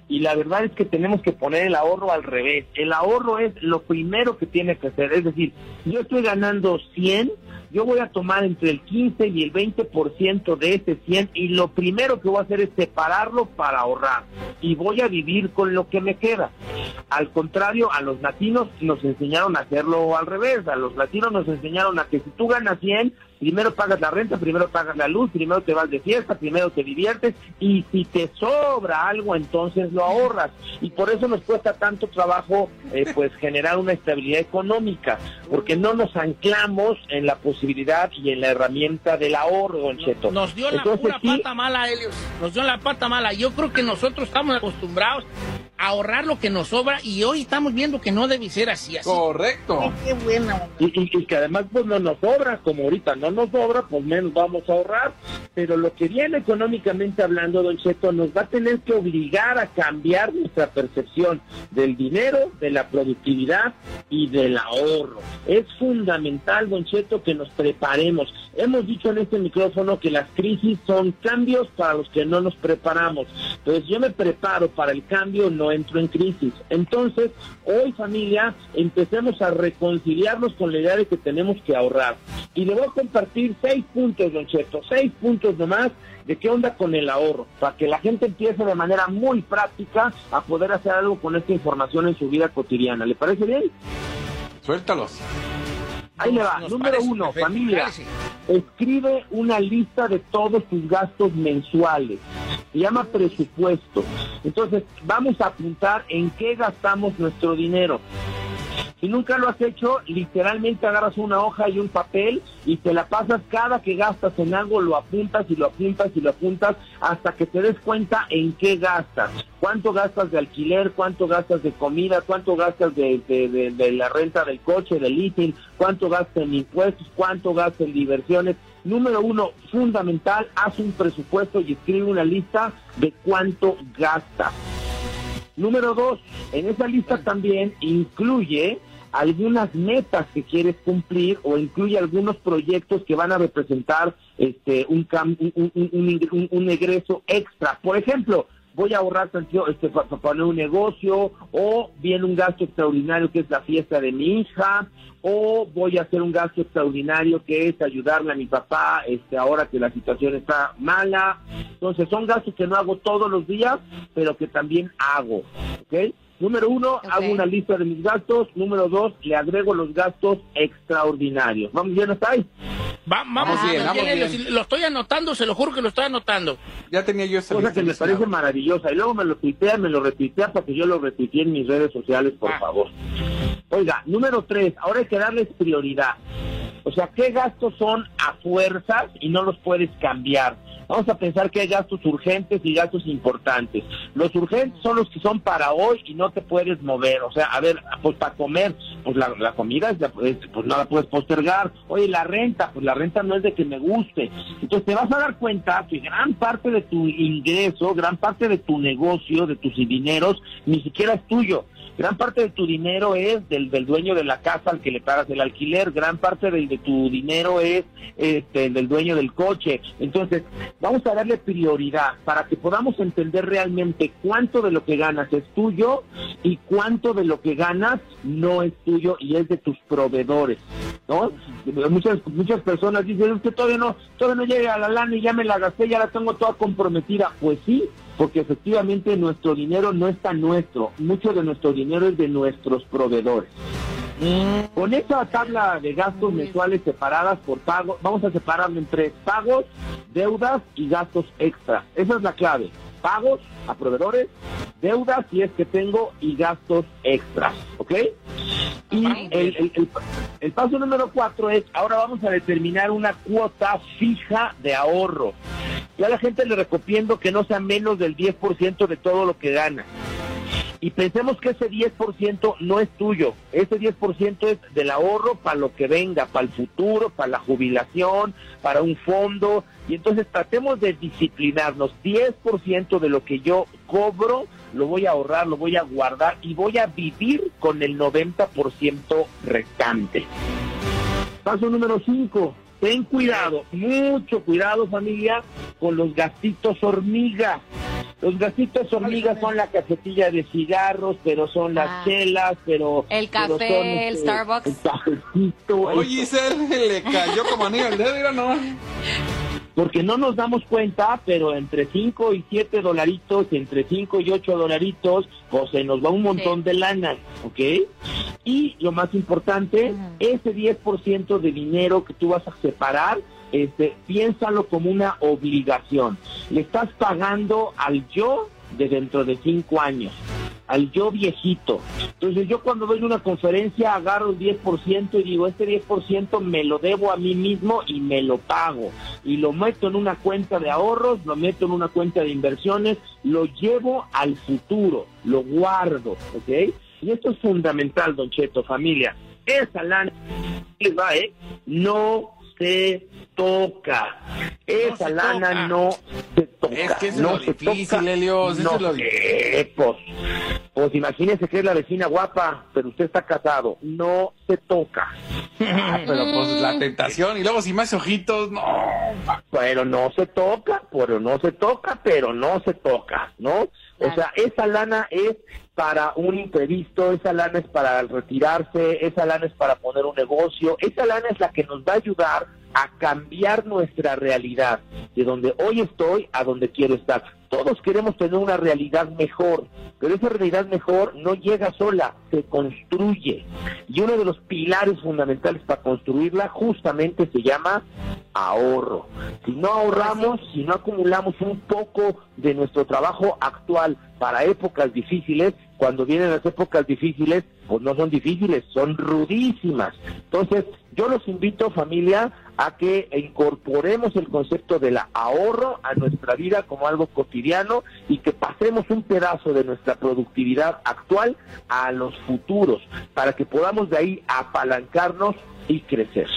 Y la verdad es que tenemos que poner el ahorro al revés. El ahorro es lo primero que tiene que hacer. Es decir, yo estoy ganando 100 yo voy a tomar entre el 15 y el 20% de ese 100 y lo primero que voy a hacer es separarlo para ahorrar y voy a vivir con lo que me queda. Al contrario, a los latinos nos enseñaron a hacerlo al revés, a los latinos nos enseñaron a que si tú ganas 100, primero pagas la renta, primero pagas la luz, primero te vas de fiesta, primero te diviertes y si te sobra algo entonces lo ahorras y por eso nos cuesta tanto trabajo eh, pues <laughs> generar una estabilidad económica porque no nos anclamos en la posibilidad y en la herramienta del ahorro, Don Cheto. Nos dio la Entonces, pura sí, pata mala, Helios. Nos dio la pata mala. Yo creo que nosotros estamos acostumbrados ahorrar lo que nos sobra y hoy estamos viendo que no debe ser así. así. Correcto. Qué buena. Y, y- y que además pues no nos sobra, como ahorita no nos sobra, pues menos vamos a ahorrar. Pero lo que viene económicamente hablando, Don Cheto, nos va a tener que obligar a cambiar nuestra percepción del dinero, de la productividad y del ahorro. Es fundamental, Don Cheto, que nos preparemos. Hemos dicho en este micrófono que las crisis son cambios para los que no nos preparamos. Entonces yo me preparo para el cambio, no no entro en crisis. Entonces, hoy familia, empecemos a reconciliarnos con la idea de que tenemos que ahorrar. Y le voy a compartir seis puntos, Don Cheto, seis puntos nomás de qué onda con el ahorro, para que la gente empiece de manera muy práctica a poder hacer algo con esta información en su vida cotidiana. ¿Le parece bien? Suéltalos. Ahí le va. Número uno, perfecto, familia. Escribe una lista de todos tus gastos mensuales. Se llama presupuesto. Entonces, vamos a apuntar en qué gastamos nuestro dinero. Si nunca lo has hecho, literalmente agarras una hoja y un papel y te la pasas cada que gastas en algo, lo apuntas y lo apuntas y lo apuntas hasta que te des cuenta en qué gastas. Cuánto gastas de alquiler, cuánto gastas de comida, cuánto gastas de, de- de- de la renta del coche, del leasing, cuánto gastas en impuestos, cuánto gastas en diversiones. Número uno, fundamental, haz un presupuesto y escribe una lista de cuánto gastas. Número dos, en esa lista también incluye algunas metas que quieres cumplir o incluye algunos proyectos que van a representar este un, un, un- un egreso extra. Por ejemplo, voy a ahorrar tantio, este, para poner un negocio o viene un gasto extraordinario que es la fiesta de mi hija o voy a hacer un gasto extraordinario que es ayudarle a mi papá este ahora que la situación está mala. Entonces son gastos que no hago todos los días, pero que también hago, ¿ok? Número uno, hago una lista de mis gastos. Número dos, le agrego los gastos extraordinarios. ¿Vamos bien hasta ahí? Va- vamos, bien, bien, vamos bien. lo estoy anotando, se lo juro que lo estoy anotando. Ya tenía yo esa Cosa que me parece maravillosa. Y luego me lo tuitea, me lo retuitea para que yo lo retuitee en mis redes sociales, por Ah. favor. Oiga, número tres, ahora hay que darles prioridad. O sea, ¿qué gastos son a fuerzas y no los puedes cambiar? Vamos a pensar que hay gastos urgentes y gastos importantes. Los urgentes son los que son para hoy y no te puedes mover. O sea, a ver, pues para comer, pues la, comida pues no la puedes postergar. Oye, la renta, pues la renta no es de que me guste. Entonces te vas a dar cuenta que gran parte de tu ingreso, gran parte de tu negocio, de tus dineros, ni siquiera es tuyo. Gran parte de tu dinero es del, del dueño de la casa al que le pagas el alquiler, gran parte de tu dinero es este, del dueño del coche. Entonces, vamos a darle prioridad para que podamos entender realmente cuánto de lo que ganas es tuyo y cuánto de lo que ganas no es tuyo y es de tus proveedores. ¿No? Muchas muchas personas dicen, es que todavía no, todavía no llega a la lana y ya me la gasté, ya la tengo toda comprometida. Pues sí, porque efectivamente nuestro dinero no está nuestro, mucho de nuestro dinero es de nuestros proveedores. Con esa tabla de gastos mensuales separadas por pago, vamos a separarlo en tres, pagos, deudas y gastos extra. Esa es la clave. Pagos a proveedores, deudas si es que tengo y gastos extras, ¿ok? Y el, el- el- el paso número cuatro es, ahora vamos a determinar una cuota fija de ahorro. Yo a la gente le recomiendo que no sea menos del 10% de todo lo que gana. Y pensemos que ese 10% no es tuyo, ese 10% es del ahorro para lo que venga, para el futuro, para la jubilación, para un fondo. Y entonces tratemos de disciplinarnos. 10% de lo que yo cobro lo voy a ahorrar, lo voy a guardar y voy a vivir con el 90% restante. Paso número 5. Ten cuidado, mucho cuidado familia, con los gastitos hormiga. Los gastitos hormiga son la cajetilla de cigarros, pero son las Ah. chelas, pero... El pero café, son, el este, Starbucks. El cafecito. Oye. Giselle, le cayó como anillo al dedo, mira nomás. Porque no nos damos cuenta, pero entre 5 y 7 dolaritos, entre 5 y 8 dolaritos, pues se nos va un montón de lana, ¿ok? Y lo más importante, ese 10% de dinero que tú vas a separar, este, piénsalo como una obligación. Le estás pagando al yo de dentro de 5 años al yo viejito. Entonces yo cuando doy una conferencia agarro el 10% y digo, este 10% me lo debo a mí mismo y me lo pago. Y lo meto en una cuenta de ahorros, lo meto en una cuenta de inversiones, lo llevo al futuro, lo guardo, ¿ok? Y esto es fundamental, don Cheto, familia. Esa lana, ¿eh? No se toca. Esa lana toca. no se toca. Es que eso es no lo se difícil, toca, Helios, eso no es lo pues, pues imagínese que es la vecina guapa, pero usted está casado. No se toca. <laughs> Pero pues la tentación, y luego si más ojitos, no. Pero no se toca, pero no se toca, pero no se toca, ¿no? O sea, esa lana es para un imprevisto, esa lana es para retirarse, esa lana es para poner un negocio, esa lana es la que nos va a ayudar a cambiar nuestra realidad, de donde hoy estoy a donde quiero estar. Todos queremos tener una realidad mejor, pero esa realidad mejor no llega sola, se construye. Y uno de los pilares fundamentales para construirla justamente se llama ahorro. Si no ahorramos, si no acumulamos un poco de nuestro trabajo actual para épocas difíciles, cuando vienen las épocas difíciles, pues no son difíciles, son rudísimas. Entonces, yo los invito, familia, a que incorporemos el concepto del ahorro a nuestra vida como algo cotidiano y que pasemos un pedazo de nuestra productividad actual a los futuros, para que podamos de ahí apalancarnos y crecer.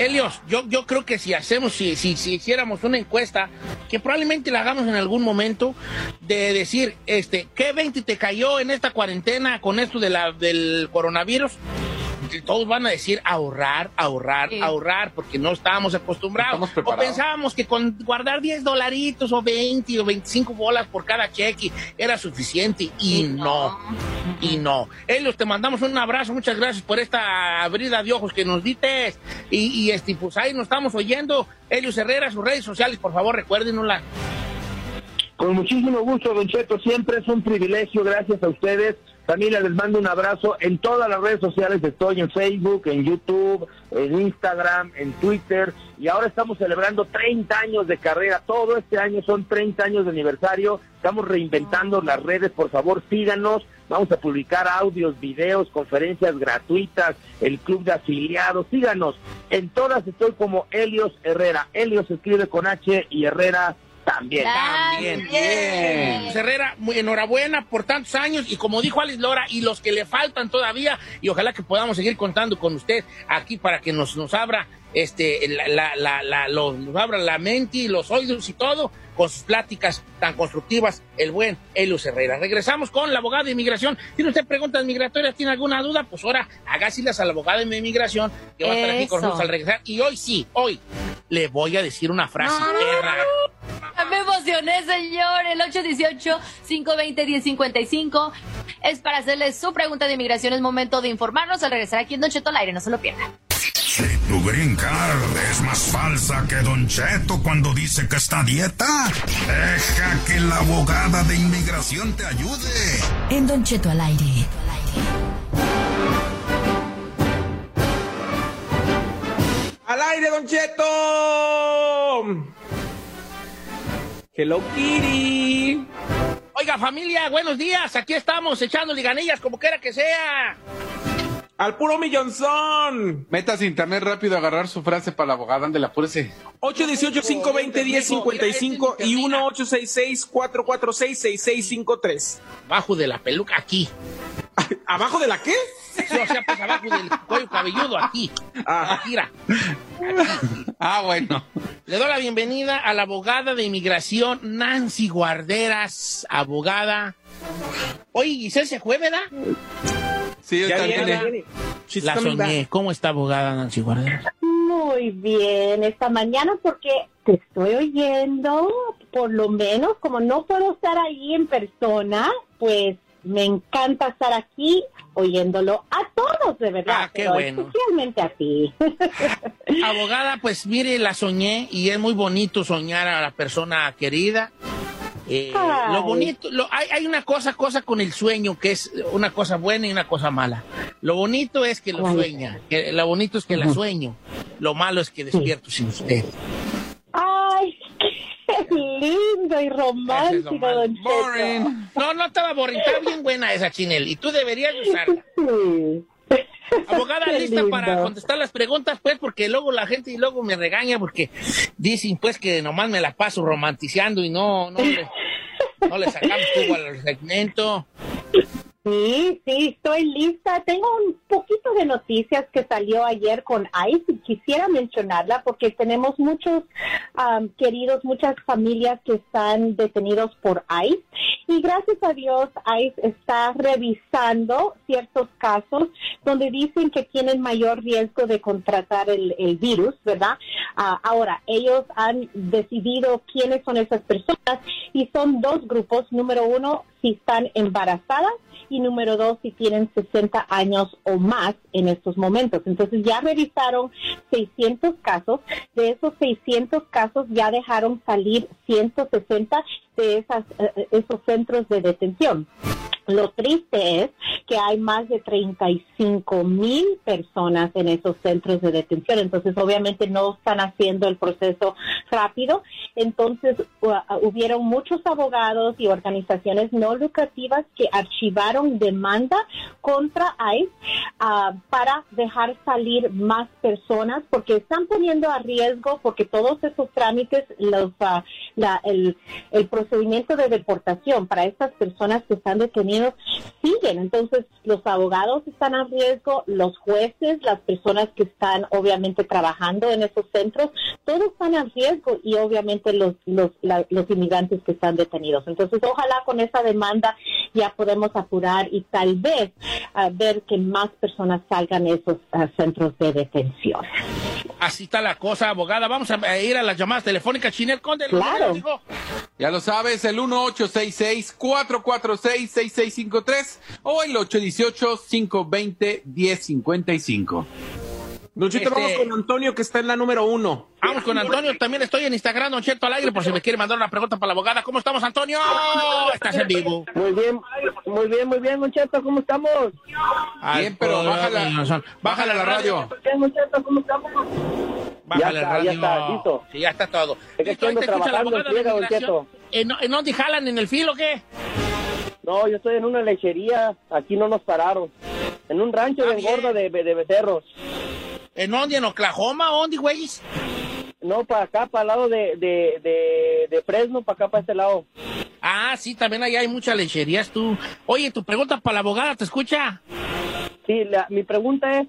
Helios, yo, yo creo que si hacemos, si, si, si hiciéramos una encuesta, que probablemente la hagamos en algún momento, de decir, este, ¿qué 20 te cayó en esta cuarentena con esto de la, del coronavirus? Todos van a decir ahorrar, ahorrar, ahorrar, porque no estábamos acostumbrados. o pensábamos que con guardar 10 dolaritos o 20 o 25 bolas por cada cheque era suficiente y no, y no. Helios, te mandamos un abrazo, muchas gracias por esta abrida de ojos que nos dites y, y este, pues ahí nos estamos oyendo. Helios Herrera, sus redes sociales, por favor, recuérdenosla. Con muchísimo gusto, Don Cheto, siempre es un privilegio, gracias a ustedes Familia, les mando un abrazo. En todas las redes sociales estoy en Facebook, en YouTube, en Instagram, en Twitter. Y ahora estamos celebrando 30 años de carrera. Todo este año son 30 años de aniversario. Estamos reinventando las redes. Por favor, síganos. Vamos a publicar audios, videos, conferencias gratuitas, el club de afiliados. Síganos. En todas estoy como Helios Herrera. Helios escribe con H y Herrera también. También. Bien. Herrera, muy enhorabuena por tantos años y como dijo Alice Lora, y los que le faltan todavía, y ojalá que podamos seguir contando con usted aquí para que nos, nos abra este, la, la, la, los, nos abra la mente y los oídos y todo con sus pláticas tan constructivas, el buen Elius Herrera. Regresamos con la abogada de inmigración. ¿Tiene usted preguntas migratorias? ¿Tiene alguna duda? Pues ahora hágasilas al abogado de inmigración que va a estar aquí con nosotros al regresar. Y hoy sí, hoy le voy a decir una frase. <laughs> Me emocioné, señor. El 818-520-1055 es para hacerle su pregunta de inmigración. Es momento de informarnos al regresar aquí en Don Cheto al aire. No se lo pierdan. Si tu green card es más falsa que Don Cheto cuando dice que está a dieta, deja que la abogada de inmigración te ayude. En Don Cheto al aire. Al aire, Don Cheto. Hello Kitty. Oiga, familia, buenos días. Aquí estamos echando liganillas como quiera que sea. Al puro millonzón. Metas internet rápido a agarrar su frase para la abogada. Ándale, apúrese. 818-520-1055 y 1-866-446-6653. Abajo de la peluca, aquí. ¿Abajo de la qué? Sí, o sea, pues abajo del cuello cabelludo, aquí. Ah. Aquí, mira. Ah, bueno. Le doy la bienvenida a la abogada de inmigración, Nancy Guarderas, abogada. Oye, Giselle se fue, ¿verdad? Sí, yo Ya también. viene, ya La soñé. back. ¿Cómo está abogada Nancy Guarderas? Muy bien, esta mañana porque te estoy oyendo, por lo menos, como no puedo estar ahí en persona, pues me encanta estar aquí oyéndolo a todos, de verdad, Ah, qué pero bueno. especialmente a ti. <laughs> Abogada, pues mire, la soñé y es muy bonito soñar a la persona querida. Eh, Ay. lo bonito, lo- hay, hay una cosa, cosa con el sueño que es una cosa buena y una cosa mala. Lo bonito es que lo ¿Cuál? sueña, que, lo bonito es que la sueño. Lo malo es que despierto sin usted. Qué <laughs> lindo y romántico, don Cheto. No, no estaba borrita, está bien buena esa chinel y tú deberías usarla. <laughs> Sí. <laughs> Abogada, Qué lista para contestar las preguntas, pues, porque luego la gente y luego me regaña porque dicen, pues, que nomás me la paso romantizando y no, no le, no le sacamos jugo al segmento. Sí, sí, estoy lista. Tengo un poquito de noticias que salió ayer con ICE y quisiera mencionarla porque tenemos muchos am, queridos, muchas familias que están detenidos por ICE y gracias a Dios ICE está revisando ciertos casos donde dicen que tienen mayor riesgo de contratar el, el virus, ¿verdad? Ah, ahora, ellos han decidido quiénes son esas personas y son dos grupos. Número uno, si están embarazadas y número dos, si tienen 60 años o más en estos momentos. Entonces ya revisaron 600 casos. De esos 600 casos ya dejaron salir 160 de esas, eh, esos centros de detención. Lo triste es que hay más de 35 mil personas en esos centros de detención, entonces obviamente no están haciendo el proceso rápido. Entonces hu- hubieron muchos abogados y organizaciones no lucrativas que archivaron demanda contra ICE ah, para dejar salir más personas porque están poniendo a riesgo, porque todos esos trámites, los, ah, la- el, el procedimiento de deportación para estas personas que están detenidos siguen. Entonces, los abogados están a riesgo, los jueces, las personas que están obviamente trabajando en esos centros, todos están a riesgo y obviamente los, los, la- los inmigrantes que están detenidos. Entonces, ojalá con esa demanda ya podemos apurar y tal vez ah, ver que más personas salgan de esos ah, centros de detención. Así está la cosa, abogada. Vamos a ir a las llamadas telefónicas. Chinel Conde. ¿lo Claro. digo? Ya lo sabes, el 1866-446-6653 o el 818-520-1055. Don Cheto, Este- vamos con Antonio, que está en la número uno. Vamos con Antonio. También estoy en Instagram, Don Cheto al aire, por si me quiere mandar una pregunta para la abogada. ¿Cómo estamos, Antonio? Estás en vivo. Muy bien, muy bien, muy bien, Moncheto, ¿cómo estamos? Bien, pero bájala, bájala la radio. Bien, Moncheto, ¿cómo estamos? Bájale ya está, radio. ya está, listo. Sí, ya está todo. Es que la trabajando en friega, Don. Cheto. ¿En, ¿En dónde jalan? ¿En el filo o qué? No, yo estoy en una lechería, aquí no nos pararon. En un rancho de engorda de, de becerros. ¿En dónde? ¿En Oklahoma? ¿Dónde, güey? No, para acá, para el lado de, de, de, de Fresno, para acá, para este lado. Ah, sí, también ahí hay muchas lecherías, tú. Oye, tu pregunta para la abogada, ¿te escucha? Sí, la- mi pregunta es,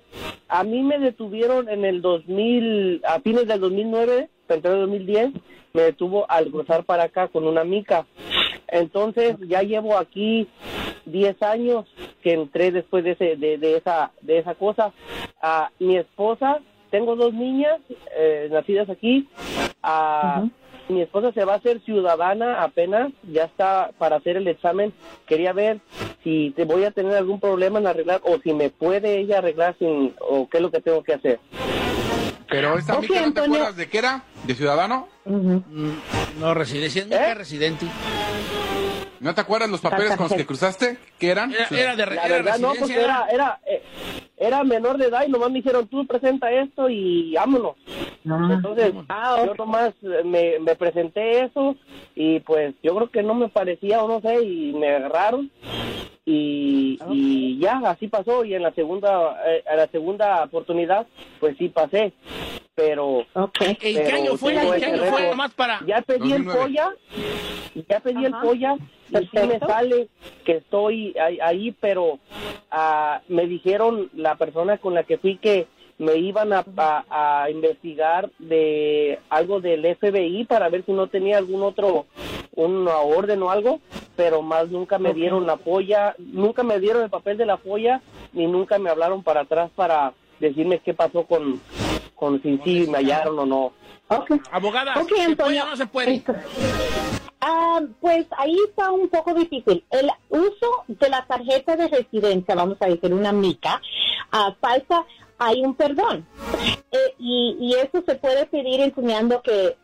a mí me detuvieron en el 2000, a fines del 2009, entre el 2010, me detuvo al cruzar para acá con una mica. Entonces, ya llevo aquí 10 años que entré después de, ese, de, de esa, de esa cosa. a mi esposa, tengo dos niñas eh, nacidas aquí. Ah, Mi esposa se va a hacer ciudadana apenas, ya está para hacer el examen. Quería ver si te voy a tener algún problema en arreglar o si me puede ella arreglar sin, o qué es lo que tengo que hacer. Pero esta Ok, mica, ¿no te acuerdas de qué era? ¿De ciudadano? No, residencia, ¿Eh? es residente. ¿No te acuerdas los papeles con los que cruzaste? ¿Qué eran? Era, era de, La era verdad no, porque residencia. era, era, eh, era menor de edad y nomás me dijeron, tú presenta esto y vámonos. Entonces, yo nomás eh, me, me presenté eso y pues yo creo que no me parecía o no sé y me agarraron y, y ya así pasó y en la segunda eh, a la segunda oportunidad pues sí pasé pero ¿En qué año fue? ¿En qué año fue? Nomás para... ya pedí el 2009. polla ya pedí el polla y sí me sale que estoy ahí, ahí, pero ah, me dijeron la persona con la que fui que me iban a, a- a investigar de algo del FBI para ver si no tenía algún otro una orden o algo, pero más nunca me dieron la polla, nunca me dieron el papel de la polla, ni nunca me hablaron para atrás para decirme qué pasó con, con si sí me hallaron o no. Abogada, Ok, ¿se Antonio. puede o no se puede? Ah, pues ahí está un poco difícil. El uso de la tarjeta de residencia, vamos a decir una mica, ah, falsa, hay un perdón. Eh, y, y eso se puede pedir enseñando que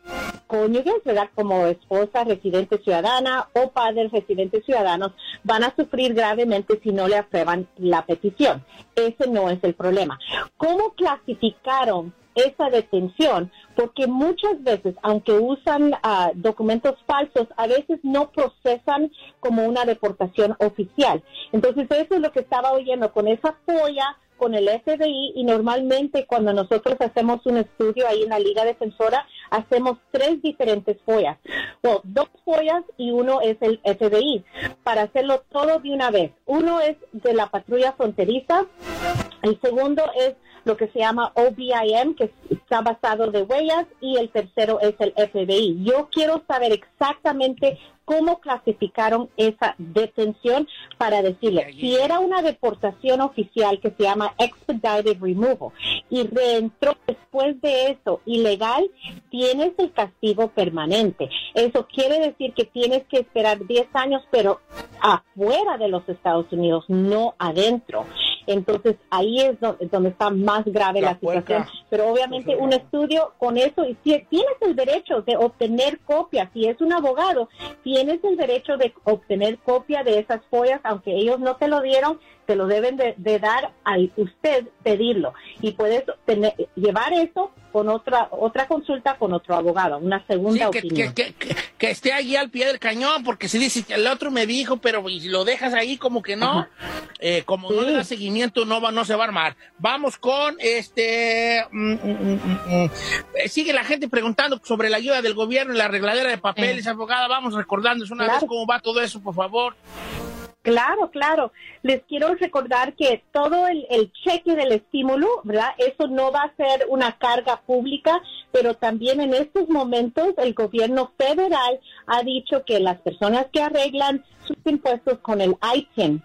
cónyuges, ¿verdad? Como esposa residente ciudadana o padres residentes ciudadanos van a sufrir gravemente si no le aprueban la petición. Ese no es el problema. ¿Cómo clasificaron esa detención? Porque muchas veces, aunque usan ah, documentos falsos, a veces no procesan como una deportación oficial. Entonces, eso es lo que estaba oyendo con esa polla con el FBI y normalmente cuando nosotros hacemos un estudio ahí en la Liga Defensora, hacemos tres diferentes follas. Bueno, dos follas y uno es el FBI para hacerlo todo de una vez. Uno es de la patrulla fronteriza, el segundo es lo que se llama OBIM, que está basado de huellas, y el tercero es el FBI. Yo quiero saber exactamente cómo clasificaron esa detención para decirle, si era una deportación oficial que se llama expedited removal y reentró después de eso ilegal, tienes el castigo permanente. Eso quiere decir que tienes que esperar 10 años, pero afuera de los Estados Unidos, no adentro. Entonces ahí es do- donde, está más grave la, situación. Pero obviamente un estudio con eso, y si tienes el derecho de obtener copia, si es un abogado, tienes el derecho de obtener copia de esas follas, aunque ellos no te lo dieron, te lo deben de, de dar a usted pedirlo. Y puedes tener- llevar eso con otra otra consulta con otro abogado, una segunda que, opinión. que- que- que esté allí al pie del cañón, porque si dice que el otro me dijo, pero si lo dejas ahí como que no, eh, como no le das seguimiento, no va, no se va a armar. Vamos con este. mm, mm, mm. Eh, Sigue la gente preguntando sobre la ayuda del gobierno y la arregladera de papeles, abogada. Vamos recordándoles una Claro. vez cómo va todo eso, por favor. Claro, claro. Les quiero recordar que todo el, cheque del estímulo, ¿verdad? Eso no va a ser una carga pública, pero también en estos momentos el gobierno federal ha dicho que las personas que arreglan sus impuestos con el ITIN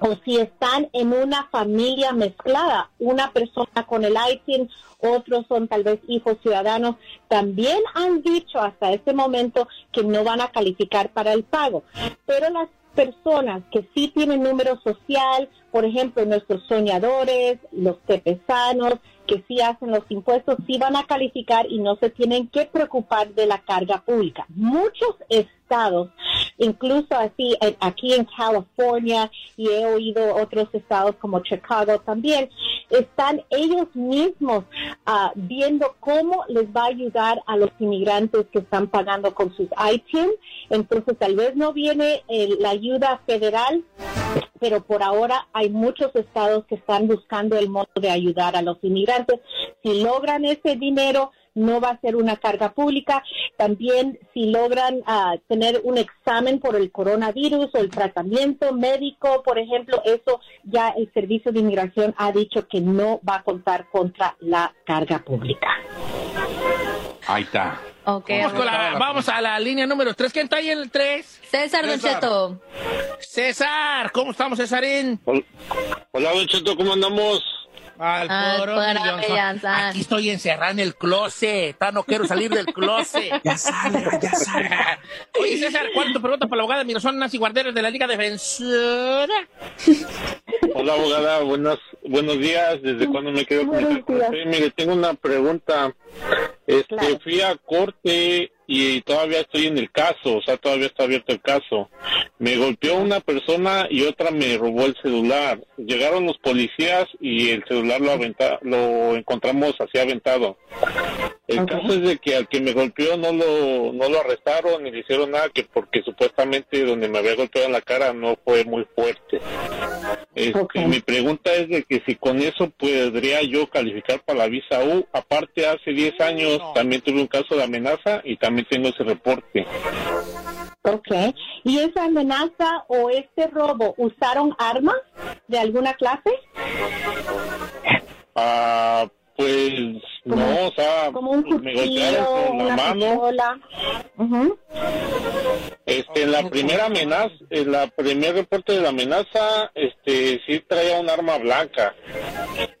o si están en una familia mezclada, una persona con el ITIN, otros son tal vez hijos ciudadanos, también han dicho hasta este momento que no van a calificar para el pago. Pero las personas que sí tienen número social, por ejemplo, nuestros soñadores, los tepesanos, que sí hacen los impuestos, sí van a calificar y no se tienen que preocupar de la carga pública. Muchos estados, incluso así aquí en California y he oído otros estados como Chicago también, están ellos mismos ah, viendo cómo les va a ayudar a los inmigrantes que están pagando con sus ITIN. Entonces tal vez no viene eh, la ayuda federal, pero por ahora hay muchos estados que están buscando el modo de ayudar a los inmigrantes. Si logran ese dinero, no va a ser una carga pública. También si logran ah, tener un examen por el coronavirus o el tratamiento médico, por ejemplo, eso ya el Servicio de Inmigración ha dicho que no va a contar contra la carga pública. Ahí está. Ok, Vamos, con la- vamos a la línea número 3. ¿Quién está ahí en el 3? César, Don Cheto. César, ¿cómo estamos, Cesarín? Hola, Don Cheto, ¿cómo andamos? Al Al puro. Aquí estoy encerrado en el closet. Ta, no quiero salir del closet. <laughs> ya sale, ya sale. <laughs> Oye, César, ¿cuál es tu pregunta para la abogada Mirosón Nancy Guarderos de la Liga Defensora? <laughs> Hola, abogada, buenas, buenos días. ¿Desde cuándo me quedo con usted? Mire, tengo una pregunta. Este, fui a corte y todavía estoy en el caso, o sea, todavía está abierto el caso. Me golpeó una persona y otra me robó el celular. Llegaron los policías y el celular lo aventa, lo encontramos así aventado. El caso es de que al que me golpeó no lo, no lo arrestaron ni le hicieron nada, que porque supuestamente donde me había golpeado en la cara no fue muy fuerte. Este, Mi pregunta es de que si con eso podría yo calificar para la visa U. Aparte, hace 10 años también tuve un caso de amenaza y también tengo ese reporte. Ok. ¿Y esa amenaza o este robo usaron armas de alguna clase? Ah, pues no, o sea, Como un me cuchillo, golpearon con la mano. Este, en la primera amenaza, en la primer reporte de la amenaza, este, sí traía un arma blanca,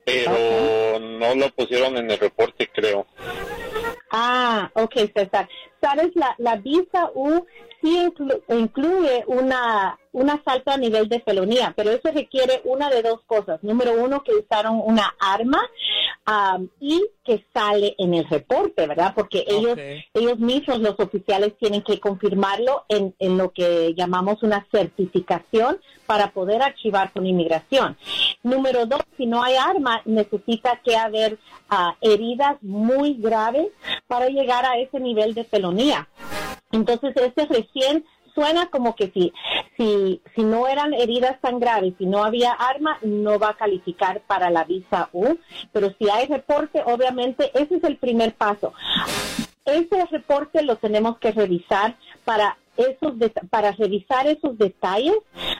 pero no lo pusieron en el reporte, creo. Ah, ok, César. Sabes, la, la visa U sí inclu- incluye una, un asalto a nivel de felonía, pero eso requiere una de dos cosas. Número uno, que usaron una arma am, y que sale en el reporte, ¿verdad? Porque ellos, ellos mismos, los oficiales, tienen que confirmarlo en, en lo que llamamos una certificación para poder archivar con inmigración. Número dos, si no hay arma, necesita que haber ah, heridas muy graves para llegar a ese nivel de felonía. Entonces, este recién suena como que si, si, si no eran heridas tan graves, si no había arma, no va a calificar para la visa U, pero si hay reporte, obviamente ese es el primer paso. Ese reporte lo tenemos que revisar para esos para revisar esos detalles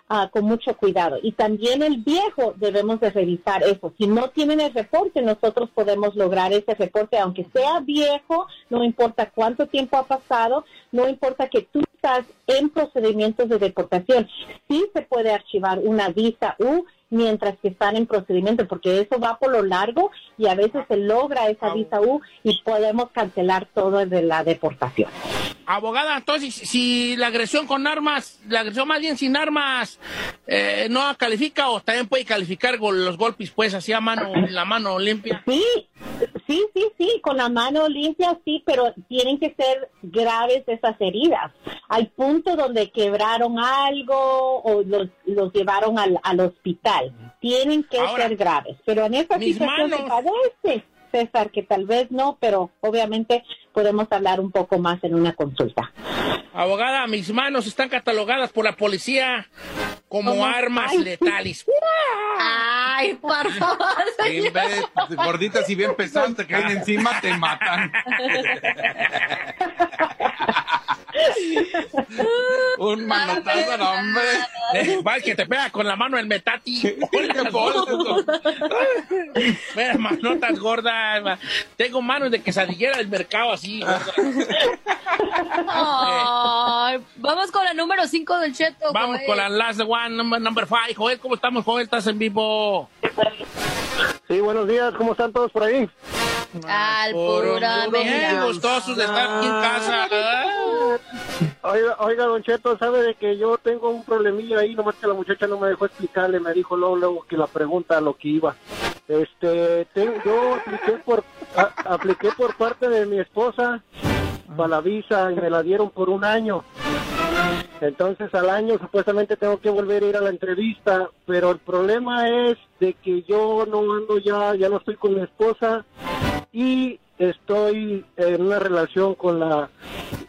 ah, con mucho cuidado. Y también el viejo debemos de revisar eso. Si no tienen el reporte, nosotros podemos lograr ese reporte, aunque sea viejo, no importa cuánto tiempo ha pasado, no importa que tú estás en procedimientos de deportación. Sí se puede archivar una visa U mientras que están en procedimiento, porque eso va por lo largo y a veces se logra esa visa U y podemos cancelar todo de la deportación. Abogada, entonces, si la agresión con armas, la agresión más bien sin armas, eh, no califica o también puede calificar los golpes, pues, así a mano, la mano limpia. Sí, sí, sí, sí, con la mano limpia, sí, pero tienen que ser graves esas heridas. Hay puntos donde quebraron algo o los, los llevaron al, al hospital. Tienen que Ahora, ser graves. Pero en esa situación manos. que padece, César, que tal vez no, pero obviamente podemos hablar un poco más en una consulta. Abogada, mis manos están catalogadas por la policía como ¿Cómo? armas Ay. letales. Ay, por favor. <laughs> En vez de gorditas y bien pesadas te caen encima, te matan. <laughs> <laughs> Un manotazo, no, hombre. <laughs> Eh, va, que te pega con la mano el metati. Mira, <laughs> manotas gordas. ma- Tengo manos de quesadillera del mercado así. vamos con la número 5 del Cheto. Vamos Joel. con la last one, number, number five. Joel, ¿cómo estamos, Joel? ¿Estás en vivo? Sí, buenos días, ¿cómo están todos por ahí? Al Honduras, bien gustosos de estar aquí en casa. Oiga, oiga, Don Cheto, sabe de que yo tengo un problemilla ahí, nomás que la muchacha no me dejó explicarle, me dijo luego, luego que la pregunta a lo que iba. Este, yo apliqué por, a- apliqué por parte de mi esposa para la visa y me la dieron por un año. Entonces al año supuestamente tengo que volver a ir a la entrevista, pero el problema es de que yo no ando ya, ya no estoy con mi esposa y estoy en una relación con la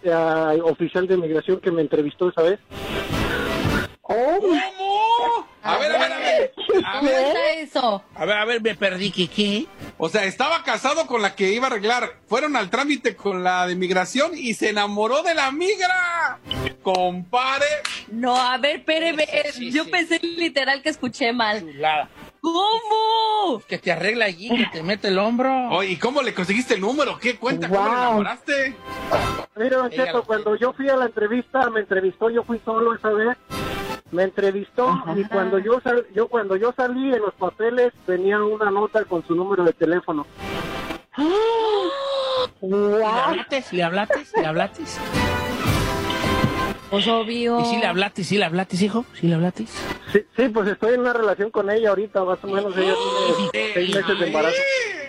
eh, oficial de migración que me entrevistó esa vez. ¿Cómo? A ver, a ver, a ver. A ver. Eso. A ver, a ver, me perdí. ¿Qué? qué? O sea, estaba casado con la que iba a arreglar. Fueron al trámite con la de migración y se enamoró de la migra. Compare. No, a ver, espéreme. Sí, Yo sí. pensé literal que escuché mal. Chulada. ¿Cómo? Que te arregla allí, que te mete el hombro. Oye, ¿y cómo le conseguiste el número? ¿Qué cuenta? ¿Cómo le Wow. enamoraste? Mira, Don Cheto, cuando yo fui a la entrevista, me entrevistó, yo fui solo esa vez, me entrevistó y cuando yo, sal- yo cuando yo salí en los papeles venía una nota con su número de teléfono. <gasps> ¿Le hablaste? ¿Le hablaste? ¿Le hablaste? Pues obvio. ¿Y si le hablaste? ¿Sí le hablaste, hijo? ¿Sí le hablaste? Sí, sí, pues estoy en una relación con ella ahorita, más o menos ella tiene seis meses de embarazo.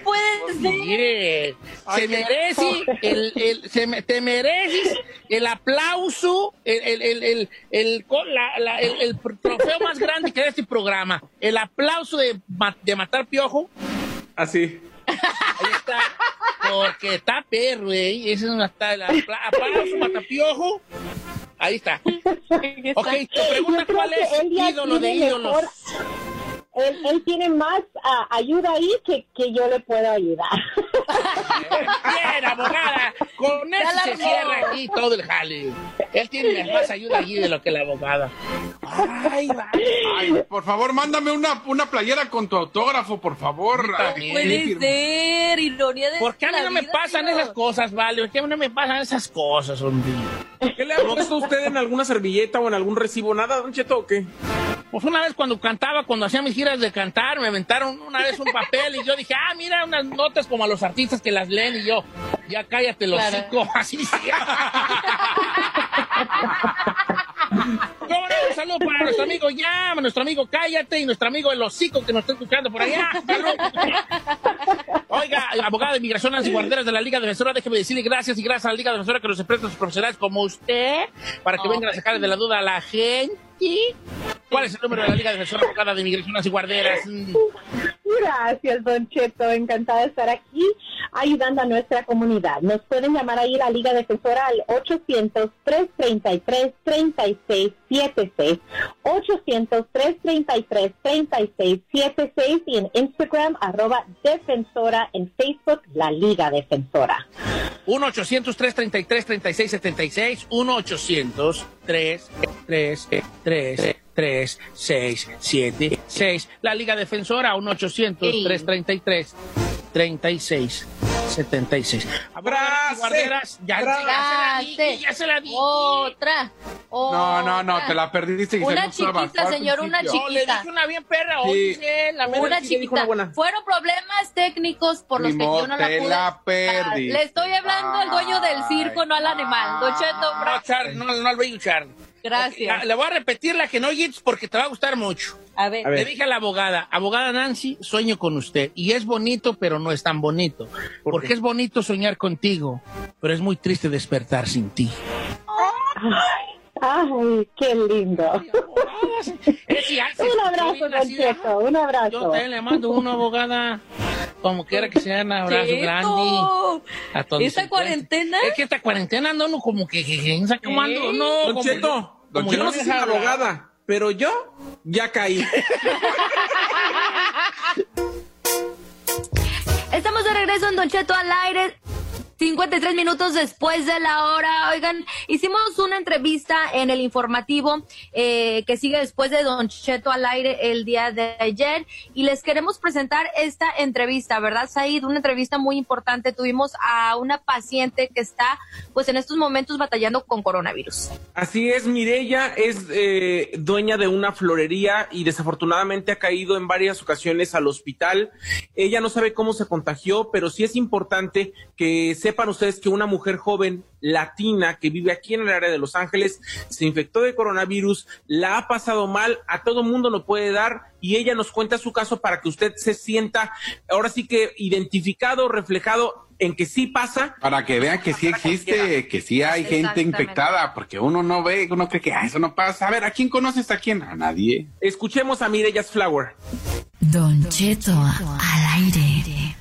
Puede ser. Mire, se merece, el, el, se me- te mereces el aplauso, el, el, el, el, la- la- el- el trofeo más grande que da este programa. El aplauso de, de matar piojo. Así. Ahí está. Porque está perro, ¿eh? Ese es una está, el apla- aplauso, matapiojo. <laughs> Ahí está. Ok, tu pregunta cuál es, ídolo de ídolos. mejor- Él, él tiene más ayuda ahí que, que yo le puedo ayudar. <laughs> Bien, abogada. Con eso la se cierra aquí todo el jale. Él tiene más ayuda allí de lo que la abogada. Ay. Ay, por favor, mándame una, una playera con tu autógrafo, por favor. Puede ser, ironía de ¿Por qué a mí no me pasan tío. esas cosas, vale? ¿Por qué a mí no me pasan esas cosas, hombre? ¿Qué le ha puesto usted en alguna servilleta o en algún recibo? ¿Nada, Don Cheto, o qué? Pues una vez cuando cantaba, cuando hacía mis giras de cantar, me aventaron una vez un <laughs> papel y yo dije, ah, mira, unas notas como a los artistas que las leen y yo, ya cállate los Claro. hocico, <laughs> así sí. ¿Cómo no? Un saludo para nuestro amigo Llama, nuestro amigo Cállate y nuestro amigo El Hocico que nos está escuchando por allá. Oiga, abogada de inmigración Nancy Guarderas de la Liga Defensora, déjeme decirle gracias y gracias a la Liga Defensora que nos presta sus profesionales como usted para que vengan a sacar de la duda a la gente. ¿Cuál es el número de la Liga Defensora Abogada de Inmigración Nancy Guarderas? Gracias, Don Cheto. Encantada de estar aquí. ayudando a nuestra comunidad. Nos pueden llamar ahí la Liga Defensora al 800-333-3676. 800-333-3676 y en Instagram arroba defensora, en Facebook la Liga Defensora. 1-800-333-3676, 1-800-333-3676. La Liga Defensora, 1-800-333-3676. Abogadas y guarderas, ya, ya se la di, ya se la di. Otra. No, no, no, te la perdiste. Una Giselle, no estabas, chiquita, señor, una principio. No, le chiquita. dije una bien perra, Sí. oye, la Una chiquita. una buena. Fueron problemas técnicos por los que yo no la te pude. la perdiste. Le estoy hablando al dueño del circo, no al animal. Don Cheto, No, Char, no, no al bello Charlie. Gracias. Le voy a repetir la que no oyes porque te va a gustar mucho. A ver. Le dije a la abogada, abogada Nancy, sueño con usted. Y es bonito, pero no es tan bonito. Porque es bonito soñar contigo, pero es muy triste despertar sin ti. Ay, qué lindo. <laughs> un abrazo, Don Cheto, un Yo abrazo. también le mando una abogada, como quiera que sea, un abrazo Cheto. grande. A todos ¿Esta cuarentena? Es que esta cuarentena ando uno como que, que, que, que- como ando, no, Don como Cheto, yo- Don Cheto, yo no sé si deja es abogada, pero yo ya caí. <laughs> Estamos de regreso en Don Cheto al aire. 53 minutos después de la hora. Oigan, hicimos una entrevista en el informativo eh, que sigue después de Don Cheto al aire el día de ayer y les queremos presentar esta entrevista, ¿verdad, Said? Una entrevista muy importante. Tuvimos a una paciente que está, pues en estos momentos batallando con coronavirus. Así es, Mirella es eh, dueña de una florería y desafortunadamente ha caído en varias ocasiones al hospital. Ella no sabe cómo se contagió, pero sí es importante que sepan ustedes que una mujer joven latina que vive aquí en el área de Los Ángeles se infectó de coronavirus, la ha pasado mal, a todo mundo lo puede dar y ella nos cuenta su caso para que usted se sienta ahora sí que identificado, reflejado en que sí pasa. Para que vean que sí existe, que sí hay gente infectada, porque uno no ve, uno cree que ah, eso no pasa. A ver, ¿a quién conoces a quién? A nadie. Escuchemos a Mireya's Flower. Don Cheto al aire.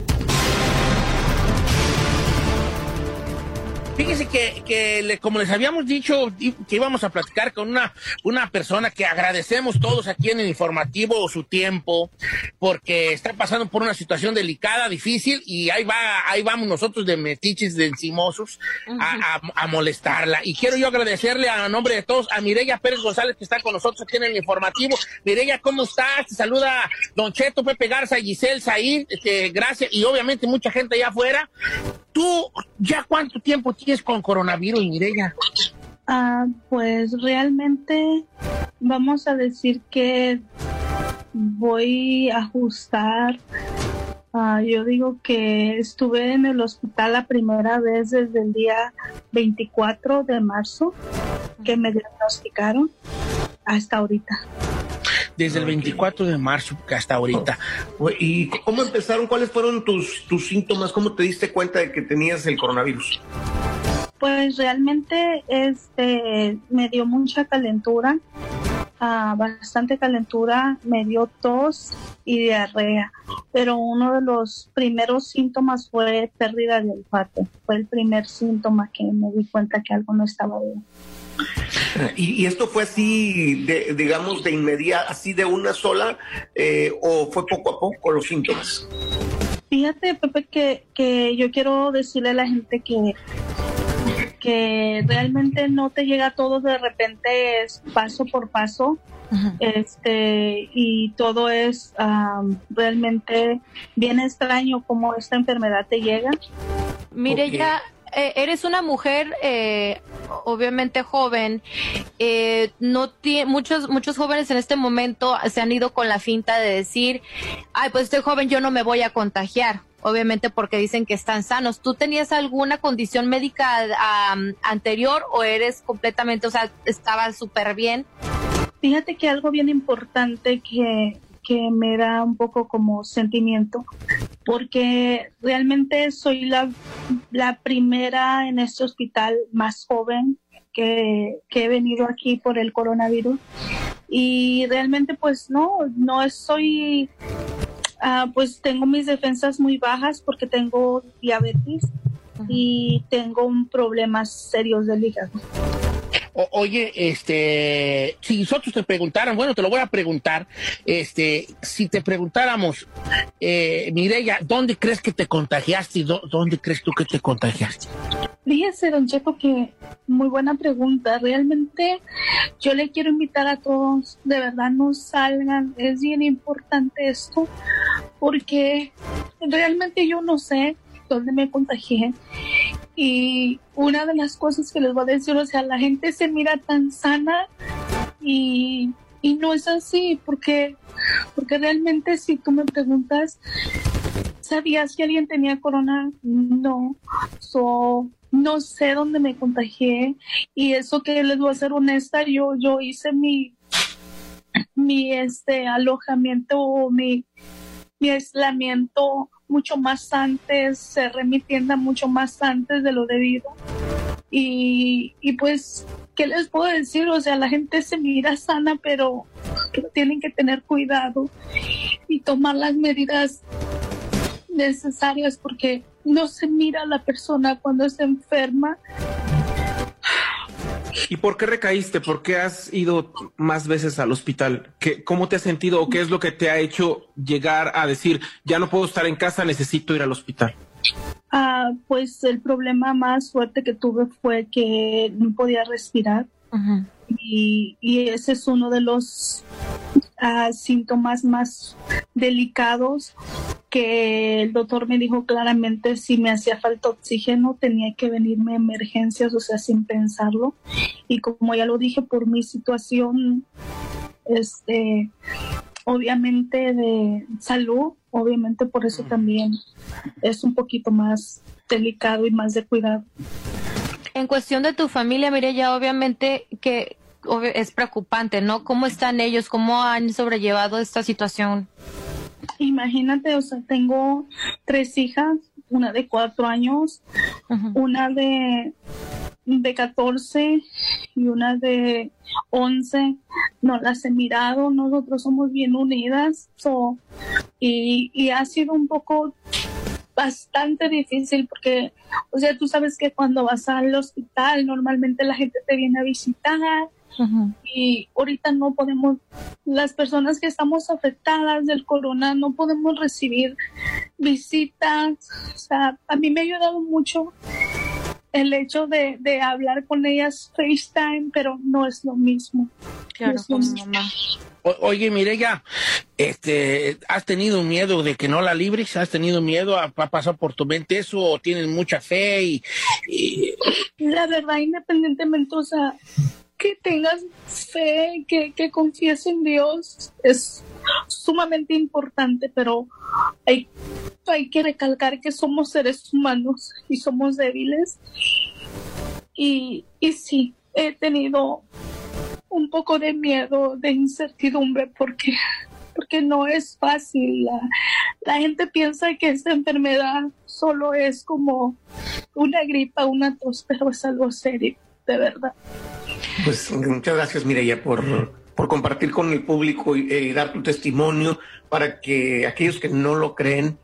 Fíjese que, que le- como les habíamos dicho, que íbamos a platicar con una, una persona que agradecemos todos aquí en el informativo su tiempo, porque está pasando por una situación delicada, difícil, y ahí va, ahí vamos nosotros de metiches, de encimosos, a, a- a molestarla. Y quiero yo agradecerle a nombre de todos a Mireya Pérez González, que está con nosotros aquí en el informativo. Mireya, ¿cómo estás? Te saluda Don Cheto, Pepe Garza, Giselle, Said, este, gracias, y obviamente mucha gente allá afuera. ¿Tú ya cuánto tiempo tienes con coronavirus, Mireya? Ah, pues realmente vamos a decir que voy a ajustar. Ah, yo digo que estuve en el hospital la primera vez desde el día 24 de marzo que me diagnosticaron hasta ahorita. Desde el 24 de marzo que hasta ahorita. ¿Y cómo empezaron? ¿Cuáles fueron tus, tus síntomas? ¿Cómo te diste cuenta de que tenías el coronavirus? Pues realmente este me dio mucha calentura, ah, bastante calentura, me dio tos y diarrea, pero uno de los primeros síntomas fue pérdida de olfato. Fue el primer síntoma que me di cuenta que algo no estaba bien. ¿Y, y esto fue así, de, digamos, de inmediato, así de una sola, eh, o fue poco a poco los síntomas? Fíjate, Pepe, que, que yo quiero decirle a la gente que, que realmente no te llega todo de repente, es paso por paso. Este, y todo es am, realmente bien extraño como esta enfermedad te llega. Mire, Ok. ya eh, eres una mujer eh, obviamente joven. eh, no muchos muchos jóvenes en este momento se han ido con la finta de decir, ay, pues estoy joven, yo no me voy a contagiar. Obviamente porque dicen que están sanos. ¿Tú tenías alguna condición médica anterior o eres completamente, o sea, estabas súper bien? Fíjate que algo bien importante que, que me da un poco como sentimiento, porque realmente soy la, la primera en este hospital más joven que, que he venido aquí por el coronavirus. Y realmente pues no, no soy ah, pues tengo mis defensas muy bajas porque tengo diabetes y tengo un problemas serios del hígado. Oye, este, si nosotros te preguntaran, bueno, te lo voy a preguntar, este, si te preguntáramos, eh, Mireya, ¿dónde crees que te contagiaste dónde crees tú que te contagiaste? Fíjese, Don Cheto, que muy buena pregunta. Realmente yo le quiero invitar a todos, de verdad no salgan, es bien importante esto, porque realmente yo no sé dónde me contagié. Y una de las cosas que les voy a decir, o sea, la gente se mira tan sana y, y no es así, porque, porque realmente si tú me preguntas, ¿Sabías que alguien tenía corona? No. So, no sé dónde me contagié. Y eso que les voy a ser honesta, yo, yo hice mi, mi este alojamiento o mi, mi aislamiento mucho más antes, cerré mi tienda mucho más antes de lo debido. Y, y pues, ¿qué les puedo decir? O sea, la gente se mira sana, pero, tienen que tener cuidado y tomar las medidas necesarias porque no se mira a la persona cuando está enferma. ¿Y por qué recaíste? ¿Por qué has ido más veces al hospital? ¿Qué, ¿Cómo te has sentido o qué es lo que te ha hecho llegar a decir, ya no puedo estar en casa, necesito ir al hospital? Ah, pues el problema más fuerte que tuve fue que no podía respirar y, y ese es uno de los ah, síntomas más delicados que el doctor me dijo claramente si me hacía falta oxígeno tenía que venirme a emergencias, o sea, sin pensarlo. Y como ya lo dije, por mi situación, este, obviamente de salud, obviamente por eso también es un poquito más delicado y más de cuidado. En cuestión de tu familia, Mireya, obviamente que es preocupante, ¿no? ¿Cómo están ellos? ¿Cómo han sobrellevado esta situación? Imagínate, o sea, tengo tres hijas, una de cuatro años, una de, de 14 y una de 11. No las he mirado, nosotros somos bien unidas. so, y, y ha sido un poco bastante difícil porque, o sea, tú sabes que cuando vas al hospital normalmente la gente te viene a visitar y ahorita no podemos, las personas que estamos afectadas del corona no podemos recibir visitas. O sea, a mí me ha ayudado mucho el hecho de, de hablar con ellas FaceTime, pero no es lo mismo. Claro, No es lo mismo. mamá. O- oye, Mireya, este, ¿has tenido miedo de que no la libres? ¿Has tenido miedo? ¿Ha, ha pasado por tu mente eso? ¿O tienes mucha fe? Y, y- La verdad, independientemente, o sea, que tengas fe, que, que confíes en Dios, es sumamente importante, pero hay, hay que recalcar que somos seres humanos y somos débiles. Y, y sí, he tenido un poco de miedo, de incertidumbre, porque, porque no es fácil. La, la gente piensa que esta enfermedad solo es como una gripa, una tos, pero es algo serio, de verdad. Pues muchas gracias, Mireya, por, por compartir con el público y, eh, dar tu testimonio para que aquellos que no lo creen,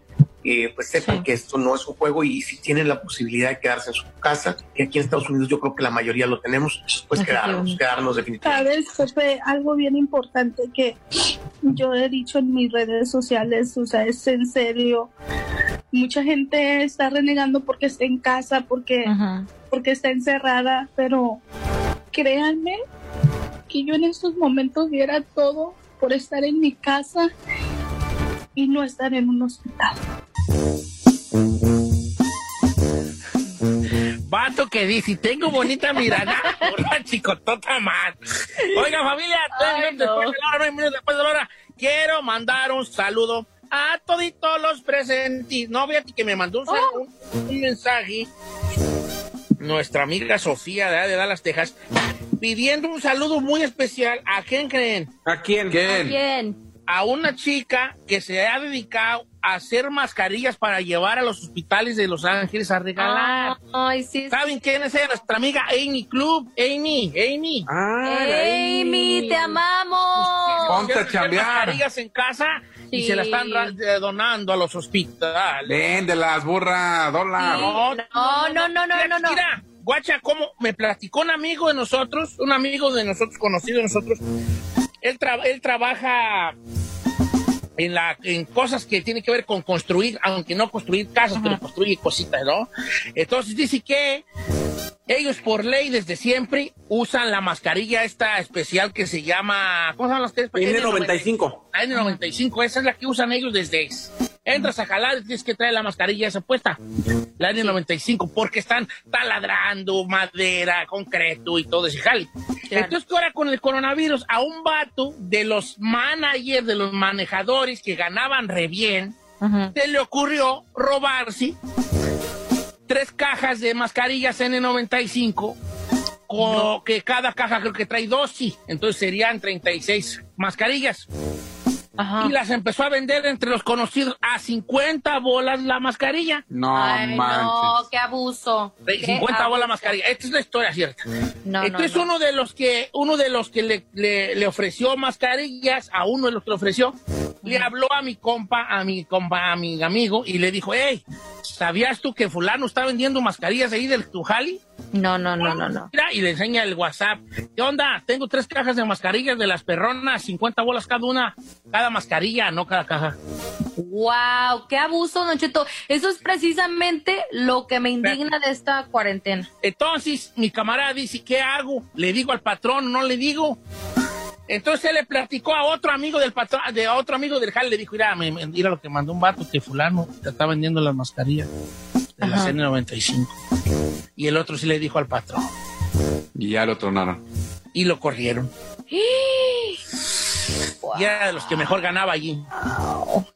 eh, pues sepan que esto no es un juego y si tienen la posibilidad de quedarse en su casa, que aquí en Estados Unidos yo creo que la mayoría lo tenemos, pues quedarnos, quedarnos definitivamente. Sabes, Pepe, algo bien importante que yo he dicho en mis redes sociales, o sea, es en serio. Mucha gente está renegando porque está en casa, porque, porque está encerrada, pero créanme que yo en estos momentos diera todo por estar en mi casa y no estar en un hospital. Vato que dice, tengo bonita mirada, <laughs> una chicotota más. Oiga, familia, tres minutos después de la hora, minutos después de la hora, quiero mandar un saludo a toditos los presentes. No, fíjate que me mandó un, saludo, un- un mensaje nuestra amiga Sofía de, de Dallas, Texas, pidiendo un saludo muy especial. ¿A quién creen? ¿A quién? Bien. A una chica que se ha dedicado a hacer mascarillas para llevar a los hospitales de Los Ángeles a regalar. Ay, sí. ¿Saben quién es ella? Nuestra amiga Amy Club. Amy, Amy. Amy, te amamos. Ponte a chambear. mascarillas en casa y Sí. se la están eh, donando a los hospitales. Véndelas, burra, dólar. No, no, no, no, no, no. Mira, guacha, cómo me platicó un amigo de nosotros, un amigo de nosotros, conocido de nosotros. Él, tra- él trabaja en, la, en cosas que tienen que ver con construir, aunque no construir casas, pero construye cositas, ¿no? Entonces dice que ellos por ley desde siempre usan la mascarilla esta especial que se llama... ¿Cómo se llama las que es? N95. La N95, esa es la que usan ellos desde... Entras a jalar y tienes que traer la mascarilla esa puesta. La N95, porque están taladrando madera, concreto y todo ese jale. Entonces, que ahora con el coronavirus, a un vato de los managers, de los manejadores que ganaban re bien, se le ocurrió robarse tres cajas de mascarillas N95, co- que cada caja creo que trae dos, sí. Entonces serían 36 mascarillas. Y las empezó a vender entre los conocidos a 50 bolas la mascarilla. No Ay, no, qué abuso. De Qué 50 bolas abuso. mascarilla. Esta es la historia cierta. No, Entonces no, no. uno de los que uno de los que le, le- le ofreció mascarillas, a uno de los que le ofreció, le habló a mi compa, a mi compa, a mi amigo y le dijo, hey, ¿sabías tú que fulano está vendiendo mascarillas ahí del Tujali? No, no, no, no, no. Mira, y le enseña el WhatsApp. ¿Qué onda? Tengo tres cajas de mascarillas de las perronas, 50 bolas cada una, cada mascarilla, no cada caja. Wow, qué abuso, Don Cheto. Eso es precisamente lo que me indigna de esta cuarentena. Entonces, mi camarada dice, ¿qué hago? ¿Le digo al patrón? ¿No le digo? Entonces él le platicó a otro amigo del patrón, de a otro amigo del jale, le dijo, mira, mira lo que mandó un vato que fulano te está vendiendo las mascarillas de la Ajá. N95. Y el otro sí le dijo al patrón. Y ya lo tronaron. Y lo corrieron. <gasps> Y era de los que mejor ganaba allí.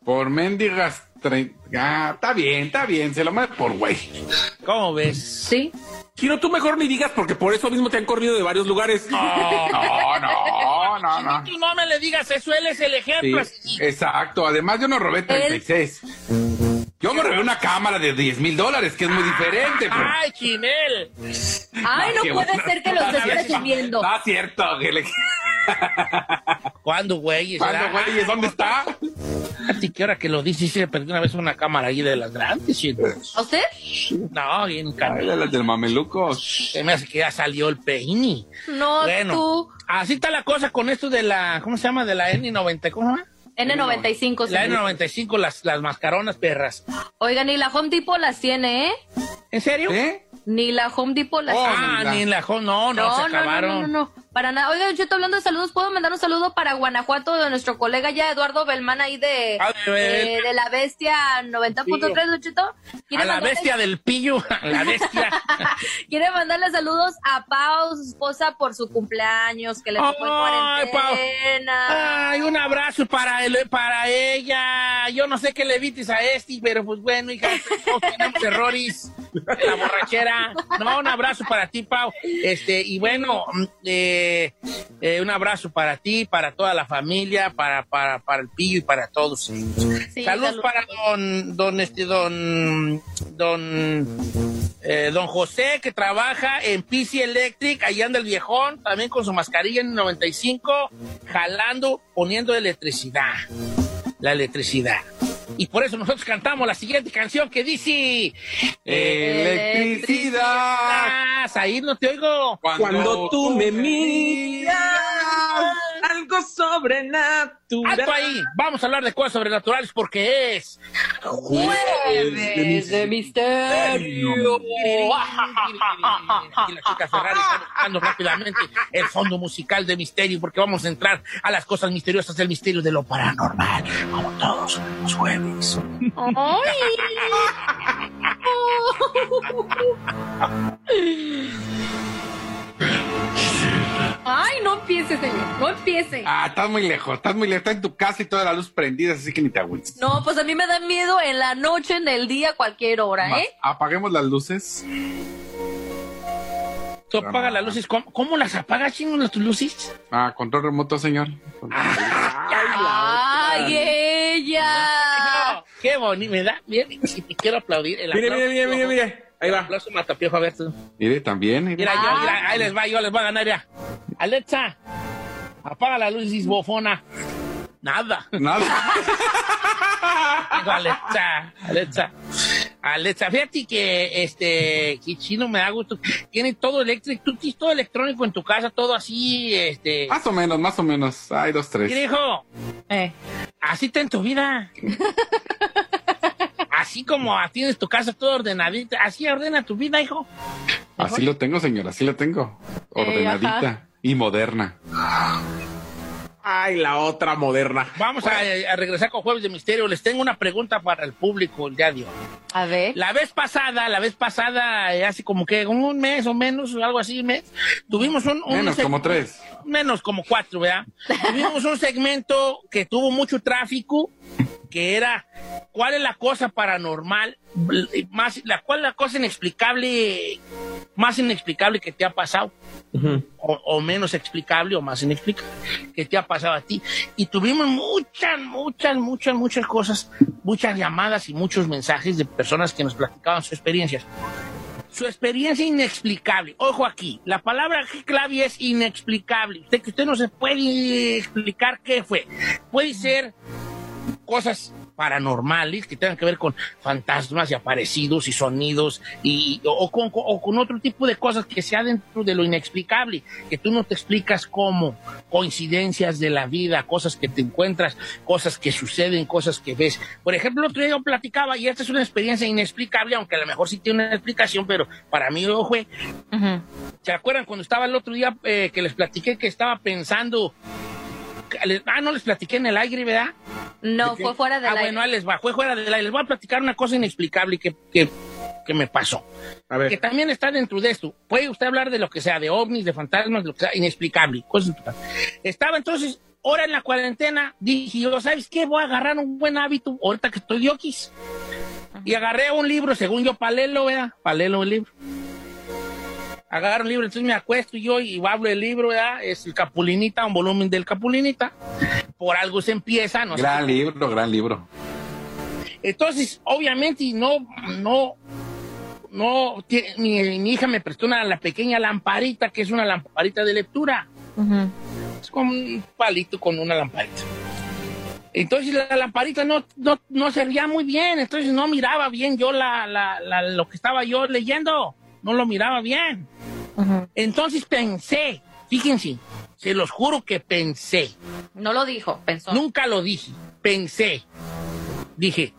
Por mendigas. tre- Ah, está bien, está bien. Se lo manda por güey. ¿Cómo ves? Sí. Chino, tú mejor ni digas porque por eso mismo te han corrido de varios lugares. No, no, no, no. Tú no me le digas eso, él es el Sí, ejemplo. así. exacto. Además, yo no robé 36. Yo me robé una cámara de 10 mil dólares, que es muy diferente. pero- ¡Ay, Chinel! Ay, no puede ser que lo estés <laughs> presumiendo. Ah, cierto. que le- ¿Cuándo, güey? ¿Cuándo, güeyes? ¿Dónde está? Fíjate que ahora que lo dices, sí, le perdí una vez una cámara ahí de las grandes. ¿A usted? No, bien Ay, caro. de las del mameluco. Se me hace que ya salió el peini. No, Bueno, tú. así está la cosa con esto de la, ¿cómo se llama? De la N90, ¿cómo se llama? N95. La sí. N95, las, las mascaronas perras. Oiga, ni la Home Depot las tiene, ¿eh? ¿En serio? ¿Eh? Ni la Home Depot las tiene. ah, ni la jo- no, no, se acabaron. No, no, no, no, para nada. Oiga, Cheto, hablando de saludos, ¿puedo mandar un saludo para Guanajuato de nuestro colega ya Eduardo Belmán ahí de, de Bel- eh, de la bestia 90.3, Don Cheto? ¿Quiere <laughs> A la bestia del pillo, a la bestia. Quiere mandarle saludos a Pau, su esposa, por su cumpleaños, que le tocó en Ay, Pau. cuarentena. Ay, un abrazo para él, para ella. Yo no sé qué le vites a este, pero pues bueno, hija, todos tenemos errores. La borrachera. No, un abrazo para ti, Pau. Este, y bueno, mm, eh, eh, un abrazo para ti, para toda la familia, para, para, para el pillo y para todos. Sí, Saludos salud. para don, don, este, don, don, eh, don José, que trabaja en PC Electric, allá anda el viejón, también con su mascarilla en 95, jalando, poniendo electricidad. La electricidad. Y por eso nosotros cantamos la siguiente canción que dice... Electricidad. Ahí no te oigo. Cuando tú me miras, algo sobrenatural. Alto ahí. Vamos a hablar de cosas sobrenaturales porque es... Jueves de misterio. Y la chica Ferrari está buscando rápidamente el fondo musical de misterio porque vamos a entrar a las cosas misteriosas del misterio de lo paranormal, como todos los jueves. Ay, <laughs> no empiece, señor. No empiece. Ah, estás muy lejos, estás muy lejos. Estás en tu casa y toda la luz prendida, así que ni te agüites. No, pues a mí me da miedo en la noche, en el día, cualquier hora, Más, ¿eh? Apaguemos las luces. Tú apagas las luces. ¿Cómo, cómo las apagas, chino, tus luces? Ah, control remoto, señor. ¡Ay, ella! Qué bonito, me da. Si te quiero aplaudir. El Mire, mire, mire, mire, mire. Ahí va. Aplauso matapiojo, a ver tú. Mire, también. mire. Mira, yo, mira, ahí les va, yo les voy a ganar ya. Alexa, apaga la luz, bofona. Nada. Nada. Digo, Alexa, Alexa. Alexa, fíjate que este, que chino me da gusto. Tiene todo eléctrico, tú tienes todo electrónico en tu casa, todo así, este. Más o menos, más o menos. Hay dos, tres. ¿Qué dijo? Así está en tu vida. <laughs> así como tienes tu casa todo ordenadita, así ordena tu vida, hijo. Así lo tengo, señora, así lo tengo. Ordenadita y moderna. Ay, la otra moderna. Vamos a, a regresar con Jueves de Misterio. Les tengo una pregunta para el público el día de hoy. A ver. La vez pasada, la vez pasada, eh, hace como que un mes o menos, algo así, un mes, tuvimos un... un Menos, como tres. Menos, como cuatro, ¿verdad? <laughs> tuvimos un segmento que tuvo mucho tráfico, que era, ¿cuál es la cosa paranormal, más, la, cuál es la cosa inexplicable, más inexplicable que te ha pasado? o, o menos explicable o más inexplicable que te ha pasado a ti. Y tuvimos muchas, muchas, muchas, muchas cosas, muchas llamadas y muchos mensajes de personas que nos platicaban sus experiencias. Su experiencia inexplicable. Ojo aquí, la palabra clave es inexplicable. Usted que usted no se puede explicar qué fue. Puede ser cosas paranormales que tengan que ver con fantasmas y aparecidos y sonidos y, o, o con, o con otro tipo de cosas que sea dentro de lo inexplicable, que tú no te explicas cómo, coincidencias de la vida, cosas que te encuentras, cosas que suceden, cosas que ves. Por ejemplo, el otro día yo platicaba y esta es una experiencia inexplicable, aunque a lo mejor sí tiene una explicación, pero para mí fue. ¿Se acuerdan cuando estaba el otro día eh, que les platiqué que estaba pensando... Ah, no les platiqué en el aire, ¿verdad? No, fue fuera del ah, aire. bueno, ahí les va, fue fuera del aire. Les voy a platicar una cosa inexplicable que, que, que me pasó. A ver. Que también está dentro de esto. Puede usted hablar de lo que sea, de ovnis, de fantasmas, de lo que sea, inexplicable. Cosas. Estaba entonces, ahora en la cuarentena, dije yo, ¿sabes qué? Voy a agarrar un buen hábito, ahorita que estoy de oquis. Y agarré un libro, según yo, palelo, ¿verdad? Palelo el libro. Agarro un libro, entonces me acuesto yo y hablo del libro, ¿verdad? Es el Capulinita, un volumen del Capulinita. Por algo se empieza, no sé Gran libro, gran libro. entonces, obviamente, no, no, no, mi, mi hija me prestó una la pequeña lamparita, que es una lamparita de lectura. Es como un palito con una lamparita. Entonces la lamparita no, no, no servía muy bien, entonces no miraba bien yo la, la- la- lo que estaba yo leyendo, no lo miraba bien. Entonces pensé, fíjense, se los juro que pensé. No lo dijo, pensó. Nunca lo dije, pensé. Dije,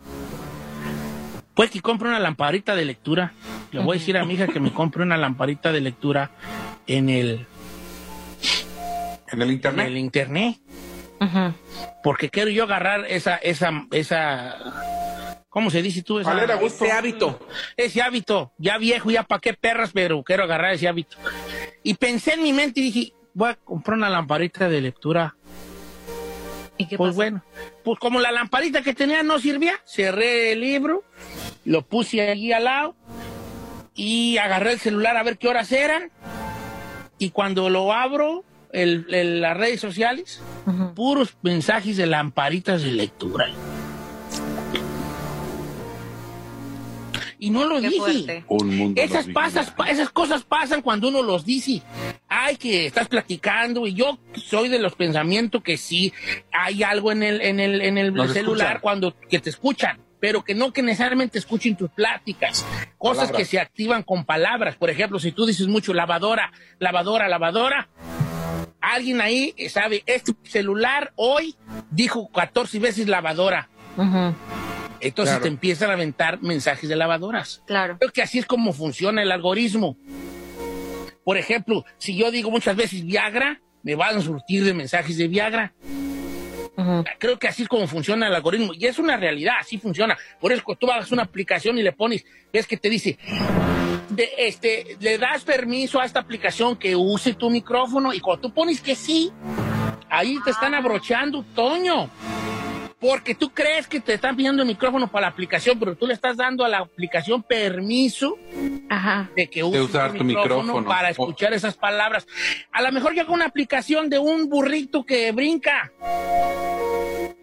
pues que compre una lamparita de lectura. Le voy a decir a mi hija que me compre una lamparita de lectura en el... ¿En el internet? En el internet. Porque quiero yo agarrar esa, esa, esa... ¿Cómo se dice tú? Esa. Ese hábito. Ese hábito. Ya viejo, ya para qué perras, pero quiero agarrar ese hábito. Y pensé en mi mente y dije, voy a comprar una lamparita de lectura. ¿Y qué pues bueno, pues como la lamparita que tenía no servía, cerré el libro, lo puse allí al lado y agarré el celular a ver qué horas eran. Y cuando lo abro, el- el- las redes sociales, puros mensajes de lamparitas de lectura. Y no lo Qué dije. fuerte. Un mundo Esas, no pasas, pa- esas cosas pasan cuando uno los dice. Ay, que estás platicando y yo soy de los pensamientos que sí hay algo en el, en el, en el Nos celular escuchan. cuando que te escuchan, pero que no que necesariamente escuchen tus pláticas. Cosas Palabras. que se activan con palabras. Por ejemplo, si tú dices mucho lavadora, lavadora, lavadora, alguien ahí sabe, este celular hoy dijo 14 veces lavadora. Entonces Claro. te empiezan a aventar mensajes de lavadoras. Claro. Creo que así es como funciona el algoritmo. Por ejemplo, si yo digo muchas veces Viagra, me van a surtir de mensajes de Viagra. Creo que así es como funciona el algoritmo. Y es una realidad, así funciona. Por eso, cuando tú hagas una aplicación y le pones, ves que te dice, de- este, le das permiso a esta aplicación que use tu micrófono y cuando tú pones que sí, ahí te están abrochando, Toño. Porque tú crees que te están pidiendo el micrófono para la aplicación, pero tú le estás dando a la aplicación permiso de que use usar tu micrófono. para escuchar esas palabras. A lo mejor yo hago una aplicación de un burrito que brinca.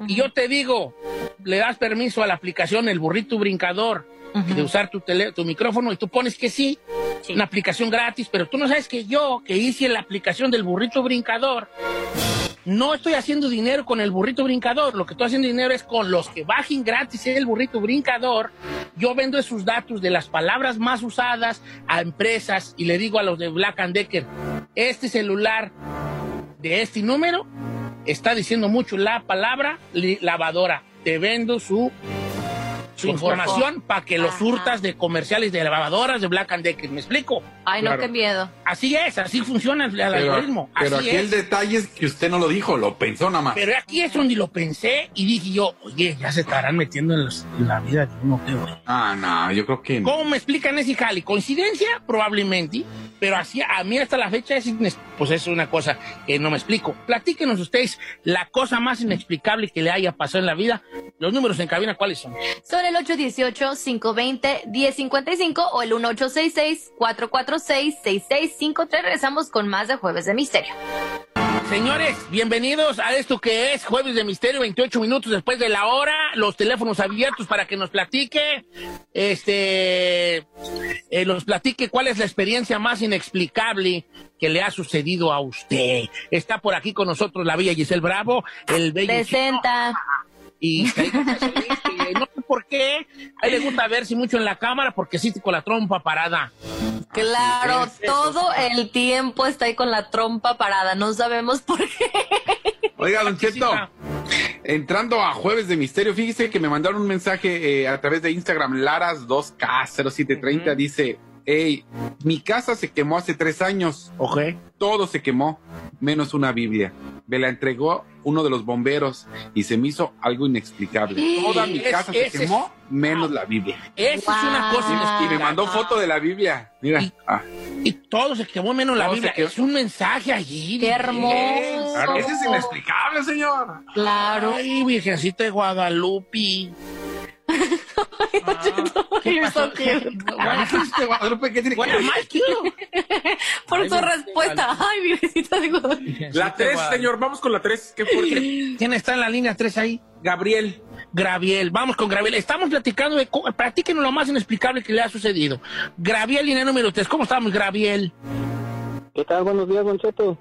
Y yo te digo, le das permiso a la aplicación, el burrito brincador, de usar tu, tele- tu micrófono y tú pones que sí, una aplicación gratis, pero tú no sabes que yo, que hice la aplicación del burrito brincador, no estoy haciendo dinero con el burrito brincador, lo que estoy haciendo dinero es con los que bajen gratis el burrito brincador. Yo vendo esos datos de las palabras más usadas a empresas y le digo a los de Black and Decker, este celular de este número está diciendo mucho la palabra lavadora. Te vendo su, su información para que los Ajá. hurtas de comerciales de lavadoras de Black and Decker. ¿Me explico? Ay, no, Claro. qué miedo. Así es, así funciona el, el Pero, algoritmo. pero así aquí es. el detalle es que usted no lo dijo, lo pensó nada más. Pero aquí es donde lo pensé y dije yo, oye, ya se estarán metiendo en, los- en la vida de uno, qué güey. Ah, no, yo creo que no. ¿Cómo me explican ese jali? ¿Coincidencia? Probablemente. Pero así, a mí hasta la fecha, es, pues es una cosa que no me explico. Platíquenos ustedes la cosa más inexplicable que le haya pasado en la vida. Los números en cabina, ¿cuáles son? Son el 818-520-1055 o el 1866-446-6653. Regresamos con más de Jueves de Misterio. Señores, bienvenidos a esto que es Jueves de Misterio, 28 minutos después de la hora, los teléfonos abiertos para que nos platique, este, eh, nos platique cuál es la experiencia más inexplicable que le ha sucedido a usted. Está por aquí con nosotros la bella Giselle Bravo, el bello Presenta. <laughs> y no sé por qué, a él le gusta verse mucho en la cámara porque sí con la trompa parada. Claro, es, todo el tiempo está ahí con la trompa parada. No sabemos por qué. <laughs> Oiga, Don Cheto, entrando a Jueves de Misterio, fíjese que me mandaron un mensaje eh, a través de Instagram, Laras2K0730, dice, hey, mi casa se quemó hace tres años. Ok. Todo se quemó, menos una Biblia. Me la entregó uno de los bomberos y se me hizo algo inexplicable. Toda mi Es- casa se quemó, menos la Biblia. Esa es una cosa Y inexplicable. me mandó foto de la Biblia. Mira. ah. Y todo se quemó menos la Todo Biblia. Es un mensaje allí. Qué hermoso. Claro, ese es inexplicable, señor. Claro. Ay, Virgencita de Guadalupe. ¿Qué pasó? Virgencita de Guadalupe, ¿qué tiene que ver? Por su respuesta. Ay, Virgencita de Guadalupe. La 3, señor, vamos con la 3. ¿Qué fue? ¿Quién está en la línea 3 ahí? Gabriel. Graviel, vamos con Graviel. Estamos platicando de. Platíquenos lo más inexplicable que le ha sucedido. Graviel, línea número 3. ¿Cómo estamos, Graviel? ¿Qué tal? Buenos días, Don Cheto.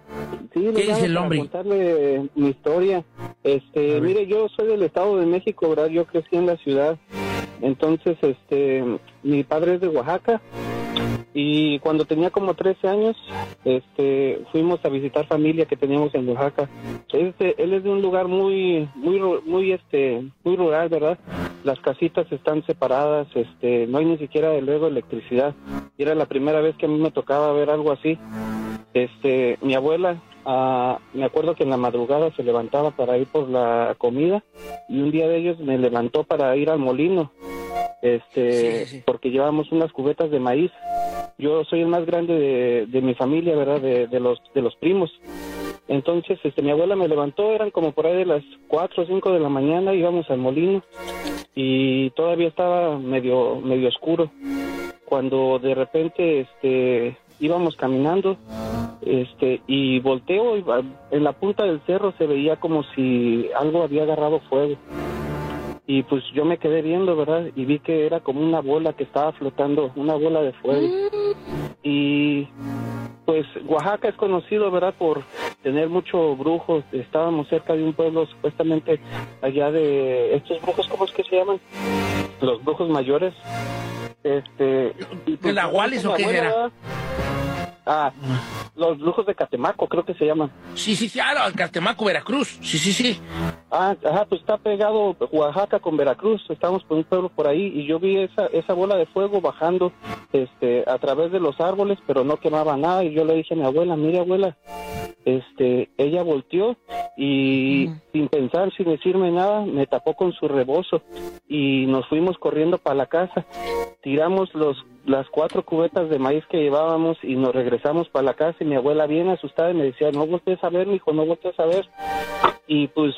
Sí, ¿Qué dice el hombre? contarle mi historia. Este, mire, yo soy del Estado de México, ¿verdad? Yo crecí en la ciudad. Entonces, este, mi padre es de Oaxaca. Y cuando tenía como 13 años, este, fuimos a visitar familia que teníamos en Oaxaca. Este, él es de un lugar muy, muy, muy, este, muy rural, ¿verdad? Las casitas están separadas, este, no hay ni siquiera luego electricidad. Y era la primera vez que a mí me tocaba ver algo así. Este, mi abuela, ah, me acuerdo que en la madrugada se levantaba para ir por la comida y un día de ellos me levantó para ir al molino, este, porque llevábamos unas cubetas de maíz. Yo soy el más grande de, de mi familia, ¿verdad? De, de los, de los primos. Entonces, este, mi abuela me levantó, eran como por ahí de las 4 o 5 de la mañana, íbamos al molino y todavía estaba medio, medio oscuro. Cuando de repente, este, íbamos caminando, este, y volteo y en la punta del cerro se veía como si algo había agarrado fuego. Y pues yo me quedé viendo, ¿verdad? Y vi que era como una bola que estaba flotando, una bola de fuego. Y pues Oaxaca es conocido, ¿verdad? Por tener muchos brujos. Estábamos cerca de un pueblo supuestamente allá de estos brujos, ¿cómo es que se llaman? Los brujos mayores. Este, y, pues, nahuales o qué abuela, era? Ah, los brujos de Catemaco, creo que se llaman. Sí, sí, sí, ah, Catemaco, Veracruz. Sí, sí, sí. Ah, ajá, pues está pegado Oaxaca con Veracruz. Estamos por un pueblo por ahí y yo vi esa esa bola de fuego bajando este a través de los árboles, pero no quemaba nada y yo le dije a mi abuela, "Mire, abuela, este, ella volteó y sin pensar, sin decirme nada, me tapó con su rebozo y nos fuimos corriendo para la casa. Tiramos los las cuatro cubetas de maíz que llevábamos y nos regresamos para la casa y mi abuela bien asustada y me decía, no voltees a ver, mijo, no voltees a ver. Y pues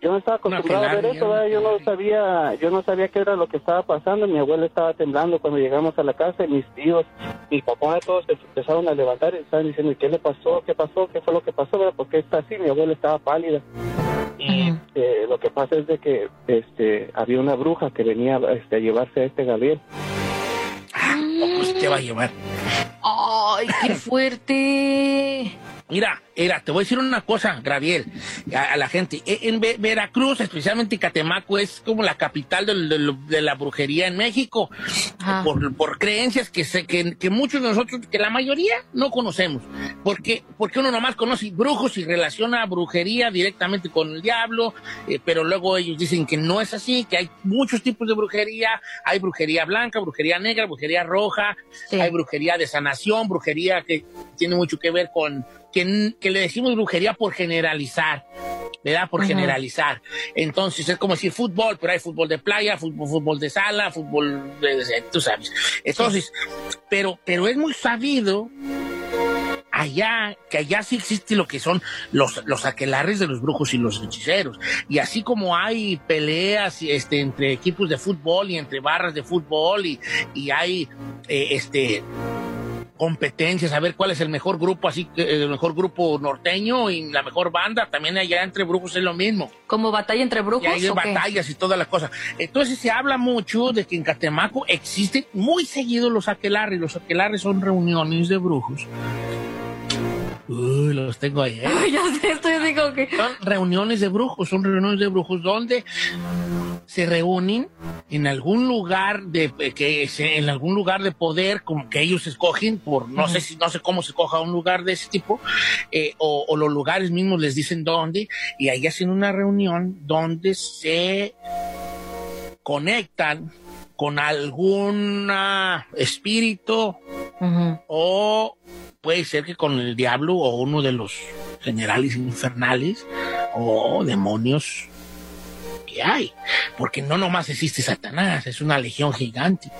yo no estaba acostumbrado a ver eso, ¿verdad? yo no sabía, yo no sabía qué era lo que estaba pasando, mi abuela estaba temblando cuando llegamos a la casa y mis tíos, mi papá, todos se empezaron a levantar y estaban diciendo, ¿y qué le pasó? ¿Qué pasó? ¿Qué fue lo que pasó? ¿verdad? ¿Por qué está así? Mi abuela estaba pálida. Y eh, lo que pasa es de que este había una bruja que venía este, a llevarse a este Gabriel. Te va a llevar. Ay, qué fuerte. Mira, Mira, te voy a decir una cosa, Graviel, a, a la gente. E- En Ve- Veracruz, especialmente Catemaco, es como la capital de, la brujería en México. Por, por creencias que, se, que, que muchos de nosotros, que la mayoría no conocemos. Porque, porque uno nomás conoce brujos y relaciona brujería directamente con el diablo, eh, pero luego ellos dicen que no es así, que hay muchos tipos de brujería. Hay brujería blanca, brujería negra, brujería roja, hay brujería de sanación, brujería que tiene mucho que ver con que, que le decimos brujería por generalizar, ¿verdad? Por Ajá. generalizar. Entonces es como decir fútbol, pero hay fútbol de playa, fútbol, fútbol de sala, fútbol de, tú sabes. Entonces, pero, pero es muy sabido allá, que allá sí existe lo que son los, los aquelarres de los brujos y los hechiceros. Y así como hay peleas este, entre equipos de fútbol y entre barras de fútbol y, y hay eh, este competencias, a ver cuál es el mejor grupo, así el mejor grupo norteño y la mejor banda, también allá entre brujos es lo mismo. ¿Como batalla entre brujos? Y hay o qué? batallas y todas las cosas. Entonces se habla mucho de que en Catemaco existen muy seguidos los aquelarres. Los aquelarres son reuniones de brujos. Uy, los tengo ahí. ¿eh? Ay, ya sé, estoy digo que. Son reuniones de brujos, son reuniones de brujos donde se reúnen en algún lugar de que se- en algún lugar de poder como que ellos escogen por no sé si no sé cómo se coja un lugar de ese tipo eh, o, o los lugares mismos les dicen dónde y ahí hacen una reunión donde se conectan con algún espíritu o puede ser que con el diablo o uno de los generales infernales o demonios que hay. Porque no nomás existe Satanás, es una legión gigante.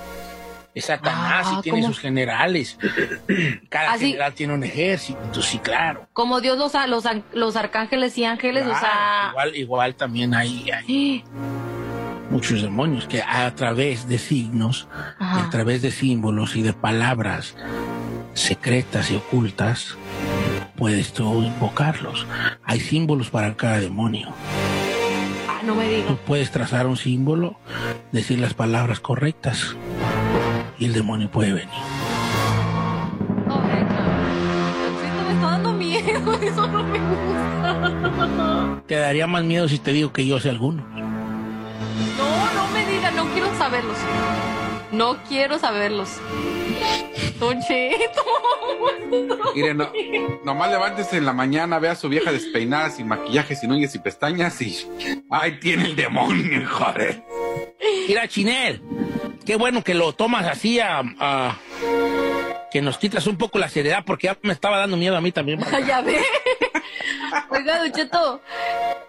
Es Satanás Ah, y tiene ¿cómo? sus generales. <clears throat> Cada Así- general tiene un ejército, sí, claro. Como Dios los, a- los, los arcángeles y ángeles, o sea. Claro, igual, igual también hay, hay muchos demonios que a través de signos, a través de símbolos y de palabras secretas y ocultas, puedes tú invocarlos. Hay símbolos para cada demonio. Ah, no me digas. Tú puedes trazar un símbolo, decir las palabras correctas y el demonio puede venir. Esto me está dando miedo, <laughs> eso no me gusta. Te daría más miedo si te digo que yo sé alguno. No, no me digas, no quiero saberlos. No quiero saberlos. Don <laughs> Cheto. Mire, no, nomás levántese en la mañana, vea a su vieja despeinada, sin maquillaje, sin uñas y pestañas y... ¡Ay, tiene el demonio, joder! Mira, Chinel, qué bueno que lo tomas así a, a- que nos quitas un poco la seriedad porque ya me estaba dando miedo a mí también. <laughs> ya ve. Oiga, Don Cheto,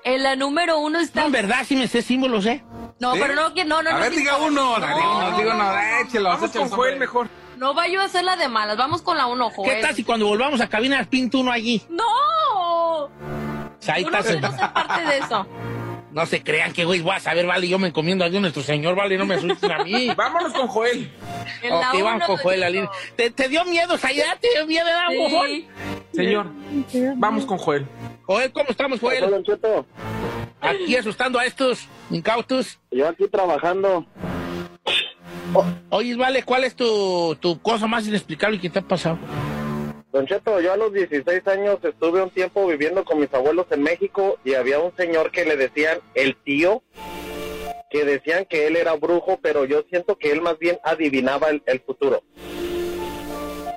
en la número uno está. No, en verdad, sí me sé símbolos, ¿eh? No, ¿Sí? pero no, que no, no. A no, ver, diga uno, No, diga uno, diga uno, échelos, Vamos con Joel mejor. No vaya a hacer la de malas, vamos con la uno, Joel. ¿Qué tal si cuando volvamos a cabina pinto uno allí? ¡No! Ahí Yo no está, ser parte de eso. No se crean que, güey, voy a saber, vale, yo me encomiendo a Dios nuestro Señor, vale, no me asusten a mí. <laughs> Vámonos con Joel. En Ok, vamos uno, con Joel, línea. ¿Te, te dio miedo, Sayá? ¿Te dio miedo, ¿verdad, Sí. Joel? Señor, vamos con Joel. Joel, ¿cómo estamos, Joel? Don Cheto, Aquí asustando a estos incautos. yo aquí trabajando. Oye, vale, ¿cuál es tu, tu cosa más inexplicable que te ha pasado? Don Cheto, yo a los 16 años estuve un tiempo viviendo con mis abuelos en México y había un señor que le decían el tío, que decían que él era brujo, pero yo siento que él más bien adivinaba el, futuro.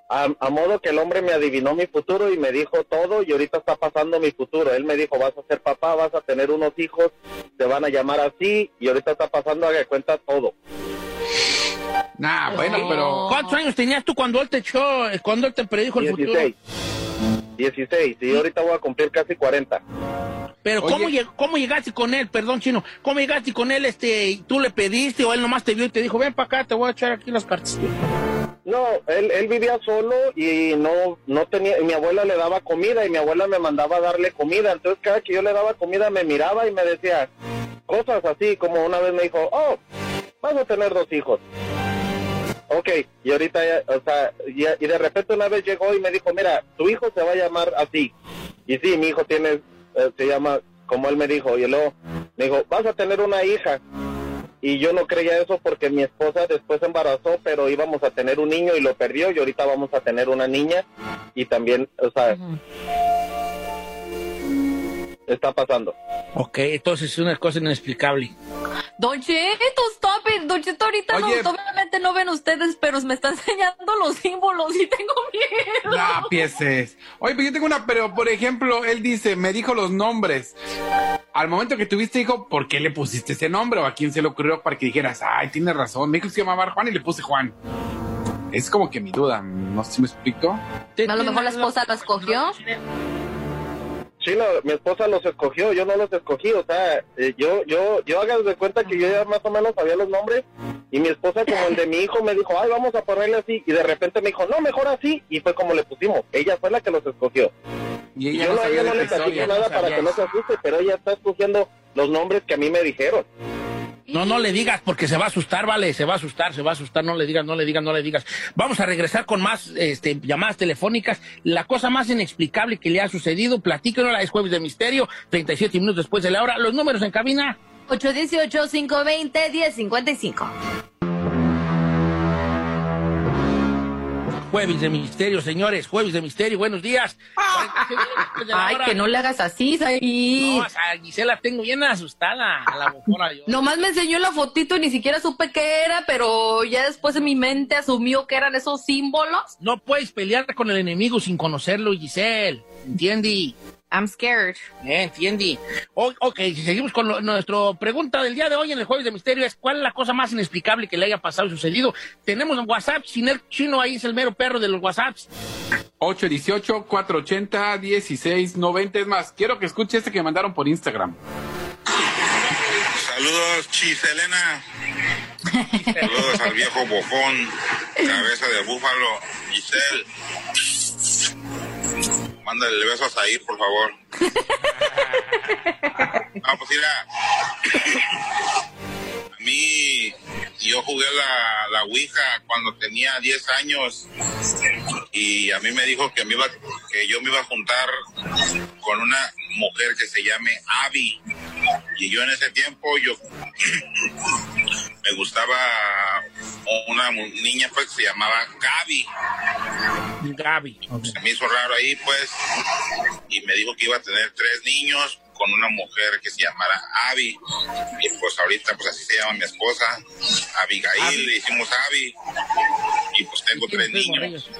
A, a modo que el hombre me adivinó mi futuro y me dijo todo y ahorita está pasando mi futuro. Él me dijo, vas a ser papá, vas a tener unos hijos, te van a llamar así y ahorita está pasando, haga cuenta todo. Nah, bueno, pero... ¿Cuántos años tenías tú cuando él te echó, cuando él te predijo el futuro? 16. 16 y ahorita voy a cumplir casi 40. Pero Oye. ¿cómo, lleg- ¿cómo llegaste con él? Perdón, chino. ¿Cómo llegaste con él? Este, y ¿Tú le pediste o él nomás te vio y te dijo, ven para acá, te voy a echar aquí las cartas? No, él, él vivía solo y no, no tenía, y mi abuela le daba comida y mi abuela me mandaba a darle comida. Entonces cada que yo le daba comida me miraba y me decía cosas así, como una vez me dijo, oh, vas a tener dos hijos. Ok, y ahorita, o sea, ya- y de repente una vez llegó y me dijo, mira, tu hijo se va a llamar así. Y sí, mi hijo tiene, eh, se llama como él me dijo, y luego me dijo, vas a tener una hija. Y yo no creía eso porque mi esposa después embarazó, pero íbamos a tener un niño y lo perdió y ahorita vamos a tener una niña y también, o sea, está pasando. Ok, entonces es una cosa inexplicable. Don Cheto, stop it. Don Cheto, ahorita Oye. no, obviamente no ven ustedes, pero me está <laughs> enseñando los símbolos y tengo miedo. La pieces. Oye, pero yo tengo una, pero por ejemplo, él dice, me dijo los nombres. Al momento que tuviste hijo, ¿por qué le pusiste ese nombre? ¿O a quién se le ocurrió para que dijeras, ay, tienes razón? Me dijo que se llamaba Juan y le puse Juan. Es como que mi duda, no sé si me explico. A lo mejor la esposa lo escogió. Sí, mi esposa los escogió, yo no los escogí, o sea, eh, yo, yo, yo hagas de cuenta que yo ya más o menos sabía los nombres y mi esposa como el de mi hijo me dijo, ay, vamos a ponerle así y de repente me dijo, no, mejor así y fue como le pusimos, ella fue la que los escogió. Y Y ella yo no no, ella no le platico nada no para que no se asuste, pero ella está escogiendo los nombres que a mí me dijeron. No, no le digas porque se va a asustar, vale, se va a asustar, se va a asustar, no le digas, no le digas, no le digas. Vamos a regresar con más este, llamadas telefónicas. La cosa más inexplicable que le ha sucedido, platíquenos, es jueves de misterio, 37 minutos después de la hora. Los números en cabina. 818-520-1055. Jueves de misterio, señores, jueves de misterio, buenos días. Ay, que no le hagas así, Saí. No, a Gisela tengo bien asustada, a la yo. Nomás me enseñó la fotito y ni siquiera supe qué era, pero ya después en mi mente asumió que eran esos símbolos. No puedes pelear con el enemigo sin conocerlo, Giselle. ¿Entiendes? I'm scared. Eh, ¿Entiendes? O- ok, si seguimos con lo- nuestra pregunta del día de hoy en el Jueves de Misterio es ¿cuál es la cosa más inexplicable que le haya pasado y sucedido? Tenemos un WhatsApp, Chiner Chino ahí es el mero perro de los WhatsApps. 818-480-1690. Es más, quiero que escuche este que me mandaron por Instagram. Saludos, Chiselena. Saludos al viejo bofón, cabeza de búfalo, Giselle. Mándale besos a ir, por favor. <laughs> Vamos pues mira. A mí, yo jugué la, la Ouija cuando tenía 10 años y a mí me dijo que, me iba, que yo me iba a juntar con una mujer que se llame Abby. Y yo en ese tiempo, yo <clears throat> me gustaba una niña pues que se llamaba Gaby. Gaby. Se me hizo raro ahí pues y me dijo que iba a tener tres niños con una mujer que se llamara Abby. Y pues ahorita pues así se llama mi esposa, Abigail, le hicimos Abby. Y pues tengo tres niños.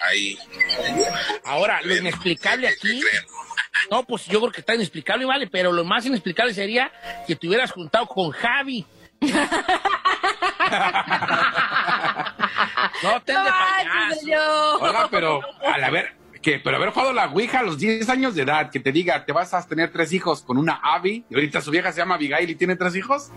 Ahí. Ahora, lo inexplicable aquí. No, pues yo creo que está inexplicable, vale, pero lo más inexplicable sería que te hubieras juntado con Javi. <laughs> no te de payaso. Oiga, pero al haber, que, pero haber jugado la Ouija a los 10 años de edad, que te diga, te vas a tener tres hijos con una Abby, y ahorita su vieja se llama Abigail y tiene tres hijos.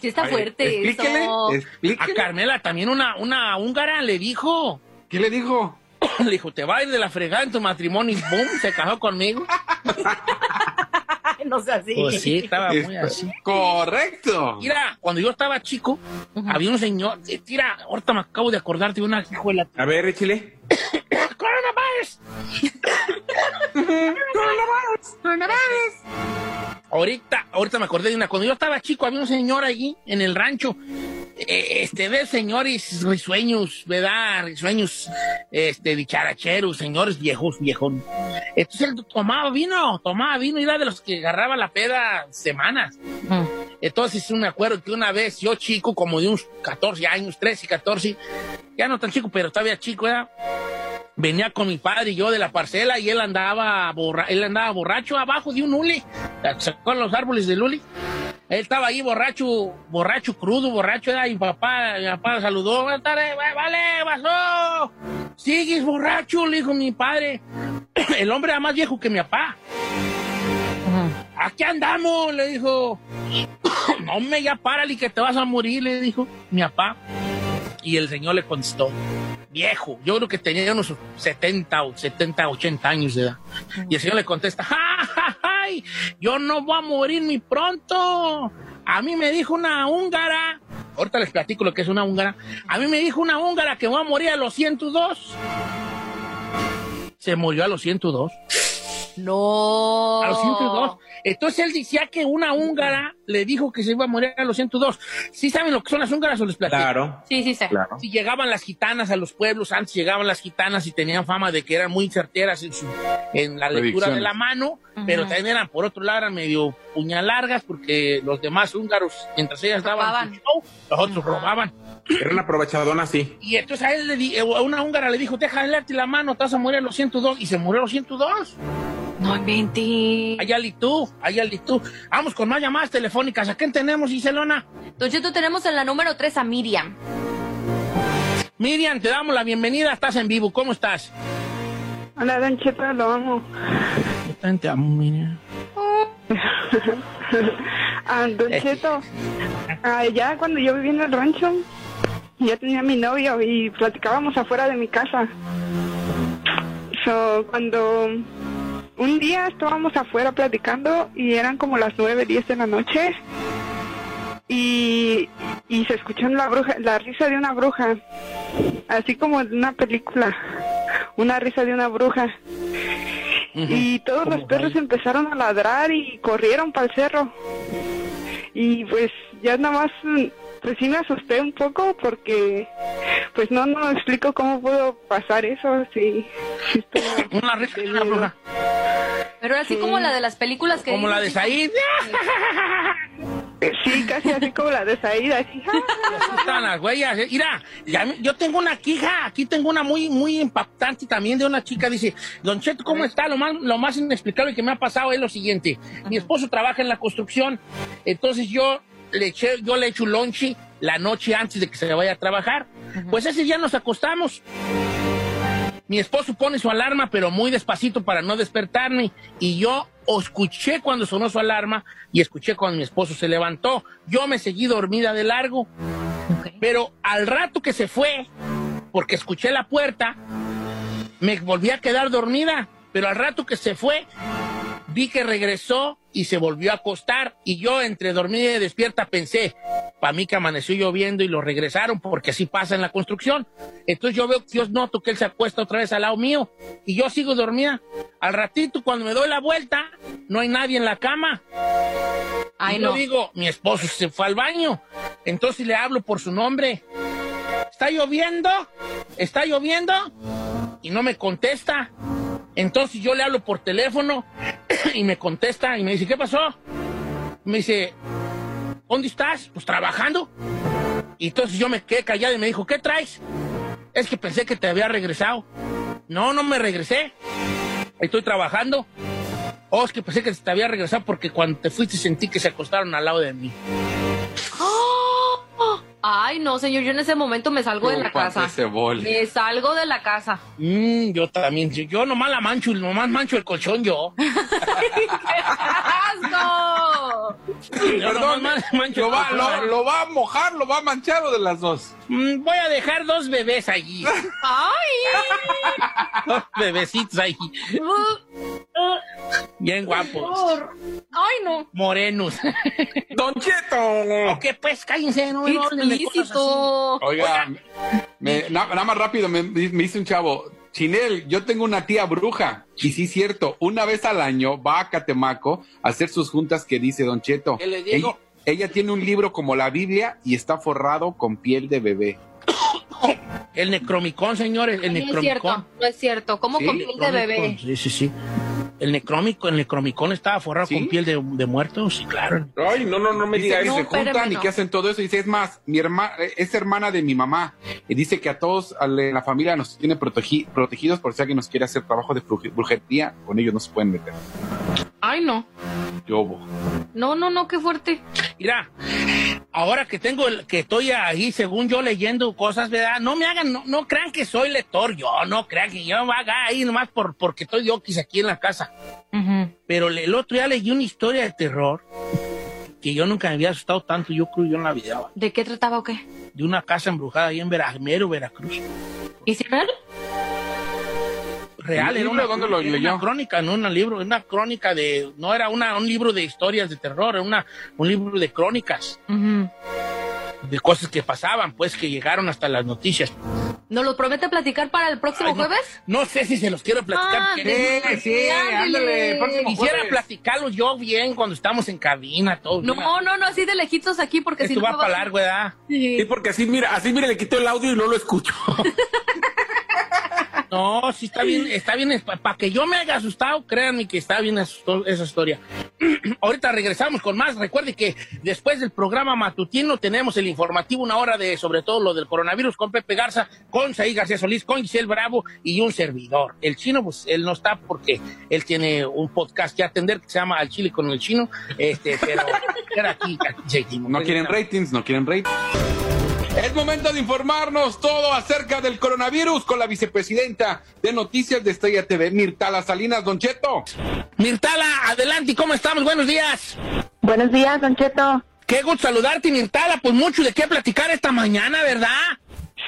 Sí está ver, fuerte explíquele, eso. A Carmela también una, una húngara le dijo. ¿Qué le dijo? <coughs> Le dijo, te va a ir de la fregada en tu matrimonio y boom, se casó conmigo. <laughs> no sé así. Pues sí, estaba muy así. Correcto. Mira, cuando yo estaba chico, había un señor. eh, Mira, ahorita me acabo de acordar de una hijo de la. A ver, échale. <coughs> <coughs> ¡Coronavirus! ¡Coronavirus! ¡Coronavirus! Ahorita, ahorita me acordé de una. Cuando yo estaba chico, había un señor allí en el rancho. Eh, este, de señores risueños, ¿verdad? Risueños, este, dicharacheros, señores viejos, viejos. Entonces él tomaba vino, tomaba vino y era de los que agarraba la peda semanas. Entonces me acuerdo que una vez yo chico, como de unos 14 años, 13, 14, ya no tan chico, pero todavía chico, ¿verdad? Venía con mi padre y yo de la parcela y él andaba borra él andaba borracho abajo de un hule, sacó los árboles del hule. Él estaba ahí borracho, borracho, crudo, borracho, era, mi papá, mi papá saludó, buenas tardes, "Va- vale, pasó. Sigues borracho, le dijo mi padre. <clears throat> El hombre era más viejo que mi papá. Aquí andamos, le dijo. <clears throat> No me ya párale que te vas a morir, le dijo mi papá. Y el señor le contestó, viejo, yo creo que tenía unos 70 o 70, 80 años de edad. Y el señor le contesta, ¡Ja, ja, ay! Yo no voy a morir muy pronto. A mí me dijo una húngara, ahorita les platico lo que es una húngara. A mí me dijo una húngara que voy a morir a los 102. Se murió a los 102. No. A los 102. Entonces él decía que una húngara le dijo que se iba a morir a los 102. ¿Sí saben lo que son las húngaras o les platico? Claro. Sí, sí, sé. Claro. Si llegaban las gitanas a los pueblos, antes llegaban las gitanas y tenían fama de que eran muy certeras en, su, en la lectura de la mano, pero también eran, por otro lado, eran medio puñalargas porque los demás húngaros, mientras ellas daban Robaban. su show, los otros robaban. Era una aprovechadona así. Y entonces a él le di- a una húngara le dijo, déjale darte la mano, te vas a morir a los 102. Y se murió a los 102. No inventes. Allá tú, allá tú. Vamos con más llamadas telefónicas. ¿A quién tenemos, Giselona? Don Cheto, tenemos en la número 3 a Miriam. Miriam, te damos la bienvenida. Estás en vivo. ¿Cómo estás? Hola, Don Cheto, lo amo. Yo también te amo, Miriam. <laughs> Ah, don Cheto, ah, ya cuando yo vivía en el rancho, ya tenía mi novio y platicábamos afuera de mi casa. So, cuando un día estábamos afuera platicando y eran como las nueve, diez de la noche y, y se escuchó la bruja, la risa de una bruja, así como de una película, una risa de una bruja. Y todos los perros empezaron a ladrar y corrieron para el cerro. Y pues ya nada más, pues sí me asusté un poco porque pues no, no explico cómo pudo pasar eso. Sí estuvo <laughs> Una risa de una bruja. Pero así como la de las películas que... Como la de Said. Sí, casi así como la de Saída. <laughs> Así, Están las huellas. eh. Mira, ya yo tengo una quija, aquí tengo una muy, muy impactante también de una chica. Dice, Don Cheto, ¿cómo está? Lo más, lo más inexplicable que me ha pasado es lo siguiente. Mi esposo trabaja en la construcción, entonces yo le eché, yo le echo un lonche la noche antes de que se vaya a trabajar. Pues ese día nos acostamos. Mi esposo pone su alarma, pero muy despacito para no despertarme. Y yo escuché cuando sonó su alarma y escuché cuando mi esposo se levantó. Yo me seguí dormida de largo. Pero al rato que se fue, porque escuché la puerta, me volví a quedar dormida. Pero al rato que se fue, vi que regresó y se volvió a acostar. Y yo entre dormida y despierta pensé, para mí que amaneció lloviendo y lo regresaron porque así pasa en la construcción. Entonces yo veo, yo noto que él se acuesta otra vez al lado mío y yo sigo dormida. Al ratito, cuando me doy la vuelta, no hay nadie en la cama. Ay, y yo no. digo, mi esposo se fue al baño. Entonces le hablo por su nombre. ¿Está lloviendo? ¿Está lloviendo? Y no me contesta. Entonces yo le hablo por teléfono <clears throat> y me contesta y me dice, ¿qué pasó? Me dice, ¿dónde estás? Pues trabajando. Y entonces yo me quedé callado y me dijo, ¿qué traes? Es que pensé que te había regresado. No, no me regresé. Estoy trabajando. Oh, es que pensé que te había regresado porque cuando te fuiste sentí que se acostaron al lado de mí. Ay, no, señor, yo en ese momento me salgo de la casa. Me salgo de la casa. Mm, yo también, yo, nomás la mancho, nomás mancho el colchón yo. <laughs> ¡Asco! Yo Perdón, nomás mancho lo va, colchón. lo, lo va a mojar, lo va a manchar o de las dos. Mm, voy a dejar dos bebés allí. <laughs> ¡Ay! dos bebecitos ahí. Bien guapos. ¡Ay, no! Morenos. <laughs> Don Cheto. Ok, pues cállense, no, ¡Qué no hablen de cosas así. explícito! Oiga, me- na- nada más rápido, me, me dice un chavo, Chinel, yo tengo una tía bruja, y sí es cierto, una vez al año va a Catemaco a hacer sus juntas que dice Don Cheto. ¿Qué le digo? Ella, ella tiene un libro como la Biblia y está forrado con piel de bebé. El necromicón, señores, el No es necromicón. cierto, no es cierto. ¿Cómo Sí, con piel de bebé? Sí, sí, sí. El necrómico, el necromicón estaba forrado ¿Sí? con piel de, de muerto, sí, claro. Ay, no, no, no me Dice diga que eso. se juntan y no. que hacen todo eso. Dice, es más, mi hermana es hermana de mi mamá. Y dice que a todos a la la familia nos tiene protegi- protegidos por si alguien nos quiere hacer trabajo de bruj- brujería, con ellos no se pueden meter. Ay, no. Yo, bo. No, no, no, qué fuerte. Mira, ahora que tengo el, que estoy ahí, según yo leyendo cosas, ¿verdad? No me hagan, no, no crean que soy lector, yo no crean que yo haga ahí nomás por, porque estoy yo quizá aquí en la casa. Pero el otro día leí una historia de terror que yo nunca me había asustado tanto, yo creo yo en la vida. ¿De qué trataba o qué? de una casa embrujada ahí en Verajmero, Veracruz. ¿Y si real? Real, ¿El era una, dónde lo era leyó? una crónica, no un libro, una crónica de, no era una, un libro de historias de terror, era una, un libro de crónicas. Ujú. de cosas que pasaban, pues que llegaron hasta las noticias. ¿Nos lo promete platicar para el próximo Ay, no, jueves? No sé si se los quiero platicar. Ah, de- Sí, sí, ándale, próximo Quisiera jueves. platicarlo yo bien cuando estamos en cabina, todos. No, bien. no, no, así de lejitos aquí porque si Esto no va para largo, ¿verdad? Sí, porque así mira, así mira, le quito el audio y no lo escucho. <laughs> No, sí está bien, está bien. Para que yo me haya asustado, créanme que está bien esa historia. <clears throat> Ahorita regresamos con más. Recuerde que después del programa matutino tenemos el informativo, una hora de sobre todo lo del coronavirus con Pepe Garza, con Saí García Solís, con Giselle Bravo y un servidor. El chino, pues él no está porque él tiene un podcast que atender que se llama Al Chile con el Chino. Este, pero <laughs> era aquí, aquí seguimos. No quieren ratings, no quieren ratings. Es momento de informarnos todo acerca del coronavirus con la vicepresidenta de Noticias de Estrella TV, Mirtala Salinas Don Cheto. Mirtala, adelante, ¿cómo estamos? Buenos días. Buenos días, Don Cheto. Qué gusto saludarte, Mirtala. Pues mucho de qué platicar esta mañana, ¿verdad?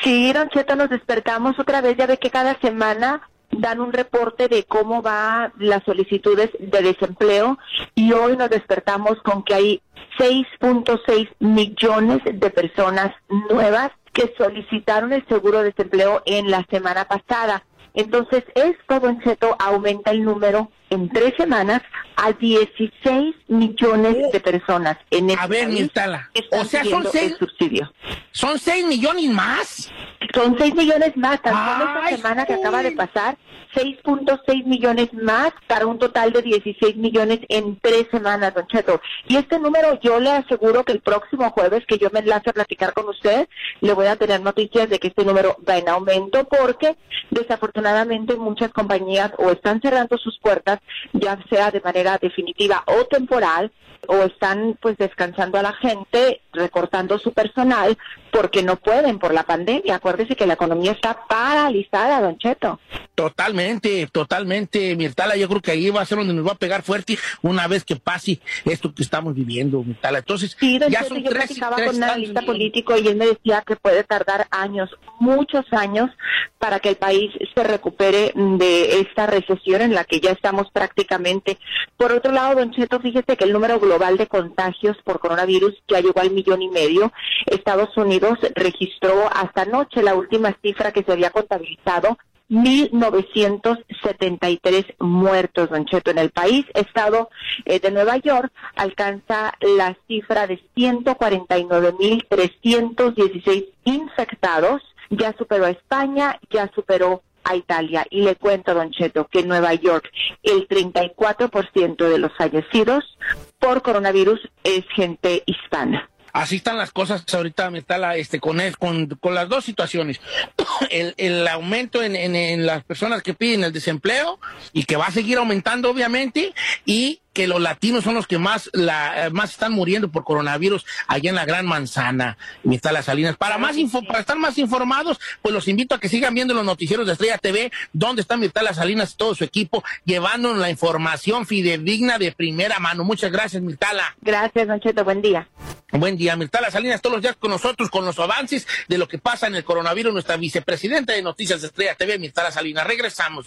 Sí, Don Cheto, nos despertamos otra vez. Ya ve que cada semana dan un reporte de cómo va las solicitudes de desempleo y hoy nos despertamos con que hay 6.6 millones de personas nuevas que solicitaron el seguro de desempleo en la semana pasada. Entonces, esto, Don Cheto, aumenta el número en tres semanas a 16 millones de personas en este A ver, país están o sea, son seis- el subsidio. ¿Son 6 millones más? Son 6 millones más, tan solo esta semana que acaba de pasar, 6.6 millones más para un total de 16 millones en tres semanas, Don Cheto. Y este número yo le aseguro que el próximo jueves que yo me enlace a platicar con usted, le voy a tener noticias de que este número va en aumento porque desafortunadamente muchas compañías o están cerrando sus puertas, ya sea de manera definitiva o temporal, o están pues descansando a la gente, recortando su personal porque no pueden por la pandemia. Acuérdese que la economía está paralizada, Don Cheto. Totalmente, totalmente, Mirtala. Yo creo que ahí va a ser donde nos va a pegar fuerte una vez que pase esto que estamos viviendo, Mirtala. Entonces, Sí, Don ya Cheto, son yo tres, platicaba tres con un analista político y él me decía que puede tardar años, muchos años, para que el país se recupere de esta recesión en la que ya estamos prácticamente. Por otro lado, Don Cheto, fíjese que el número global de contagios por coronavirus ya llegó al millón y medio. Estados Unidos registró hasta anoche la última cifra que se había contabilizado 1.973 muertos, Don Cheto, en el país. Estado eh, de Nueva York alcanza la cifra de 149.316 infectados. Ya superó a España, ya superó a Italia. Y le cuento, Don Cheto, que en Nueva York el 34% de los fallecidos por coronavirus es gente hispana. Así están las cosas ahorita, Mirtala, este, con, el- con, con las dos situaciones. <coughs> El, el aumento en, en- en las personas que piden el desempleo y que va a seguir aumentando, obviamente, y que los latinos son los que más, la, eh, más están muriendo por coronavirus allá en la Gran Manzana, Mirtala Salinas. Para, más info, para estar más informados, pues los invito a que sigan viendo los noticieros de Estrella TV, donde está Mirtala Salinas y todo su equipo, llevándonos la información fidedigna de primera mano. Muchas gracias, Mirtala. Gracias, Don Cheto. Buen día. Buen día, Mirtala Salinas, todos los días con nosotros, con los avances de lo que pasa en el coronavirus, nuestra vicepresidenta de Noticias de Estrella TV, Mirtala Salinas. Regresamos.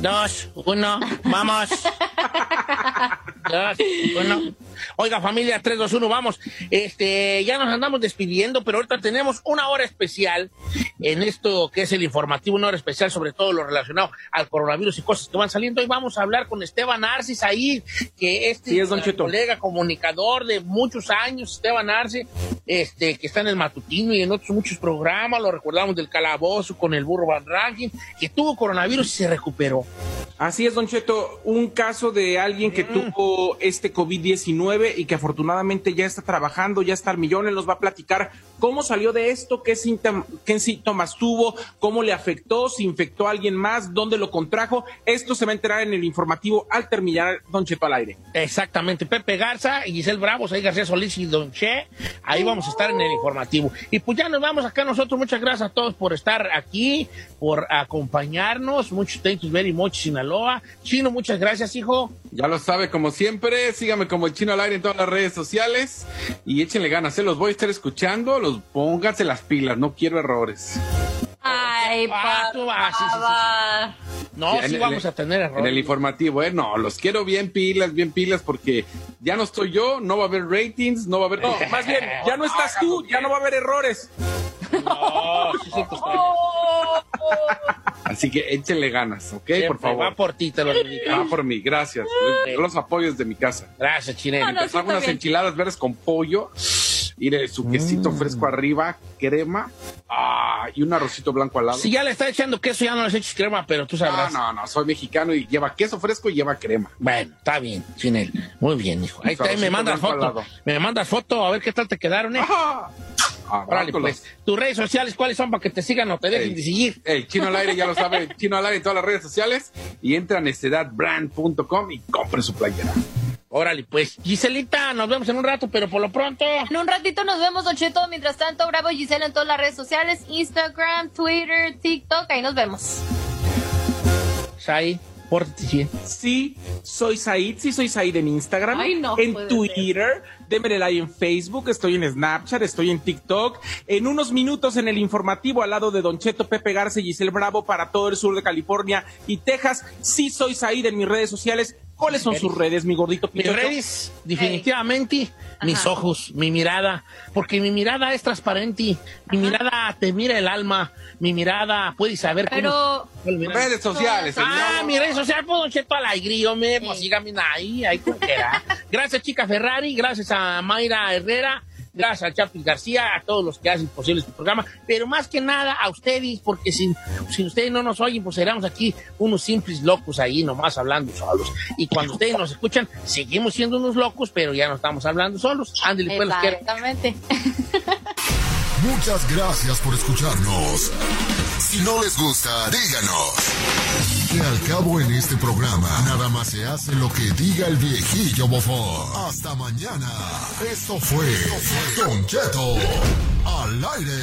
Dos, uno, vamos. <laughs> Dos, uno. Oiga, familia, 3, 2, 1, vamos. Este, ya nos andamos despidiendo, pero ahorita tenemos una hora especial en esto que es el informativo, una hora especial sobre todo lo relacionado al coronavirus y cosas que van saliendo. Hoy vamos a hablar con Esteban Arcis ahí, que este Sí, es Don colega comunicador de muchos años, Esteban Arce, este, que está en el matutino y en otros muchos programas, lo recordamos del calabozo con el burro Van Ranking, que tuvo coronavirus y se recuperó. Así es, Don Cheto, un caso de alguien que tuvo este COVID-19 y que afortunadamente ya está trabajando, ya está al millón, él nos va a platicar cómo salió de esto, qué, síntom- qué síntomas tuvo, cómo le afectó, si infectó a alguien más, dónde lo contrajo. Esto se va a enterar en el informativo al terminar Don Cheto al aire. Exactamente, Pepe Garza y Giselle Bravos, ahí García Solís y Don Che, ahí vamos a estar en el informativo. Y pues ya nos vamos acá nosotros, muchas gracias a todos por estar aquí, por acompañarnos, muchos thank you very much, Sinaloa. Chino, muchas gracias, hijo. Ya lo sabe, como siempre, sígame como el chino al aire en todas las redes sociales y échenle ganas, se los voy a estar escuchando, los pónganse las pilas, no quiero errores. Ay, Ah, tú vas, sí, sí, sí. papá. No, Sí, vamos el- a tener En el errores. informativo, eh, no, los quiero bien pilas, bien pilas, porque ya no estoy yo, no va a haber ratings, no va a haber... No, <laughs> más bien, ya no estás tú, ya no va a haber errores. No, sí se te extraña. Así que échenle ganas, ¿ok? Siempre por favor. Va por ti, te lo dedico. Va por mí, gracias. Yo los apoyo desde mi casa. Gracias, Chinel. No, no, sí, unas bien. enchiladas verdes con pollo. Mire, su quesito Mm. fresco arriba, crema. Ah, y un arrocito blanco al lado. Si ya le está echando queso, ya no le eches crema, pero tú no, sabrás. no, no, soy mexicano y lleva queso fresco y lleva crema. Bueno, está bien, Chinel. Muy bien, hijo. Ahí está, ahí me mandas foto. Me mandas foto, a ver qué tal te quedaron, ¿eh? Ah, Órale, pues. Tus redes sociales, ¿cuáles son para que te sigan o te dejen Ey. de seguir? El chino al aire ya lo sabe, <laughs> chino al aire en todas las redes sociales y entra a necedadbrand.com y compre su playera. Órale, pues. Giselita, nos vemos en un rato, pero por lo pronto. En un ratito nos vemos, Don Cheto. Mientras tanto, Bravo y Gisela en todas las redes sociales: Instagram, Twitter, TikTok. Ahí nos vemos. Sai, pórtate bien. Sí, soy Said, sí soy Said en Instagram, Ay, no en Twitter, démele like en Facebook, estoy en Snapchat, estoy en TikTok. En unos minutos en el informativo al lado de Don Cheto, Pepe Garza y Giselle Bravo para todo el sur de California y Texas. Sí soy Said en mis redes sociales. ¿Cuáles son sus redes, mi gordito Mis redes, definitivamente, mis ojos, mi mirada, porque mi mirada es transparente, mi mirada te mira el alma, mi mirada puede saber Pero. cómo... Redes sociales, Ah, señor. mi red social, pues, Don Cheto Alegría, me, pues, síganme ahí, ahí como quiera. Gracias, chica Ferrari, gracias a Mayra Herrera, gracias a Chapis García, a todos los que hacen posible este programa, pero más que nada a ustedes, porque sin, sin ustedes no nos oyen, pues seríamos aquí unos simples locos ahí, nomás hablando solos. Y cuando ustedes nos escuchan, seguimos siendo unos locos, pero ya no estamos hablando solos. Ándale, pues. Exactamente. <laughs> Muchas gracias por escucharnos. Si no les gusta, díganos. Que al cabo en este programa, nada más se hace lo que diga el viejillo bofón. Hasta mañana. Esto fue Don Cheto al aire.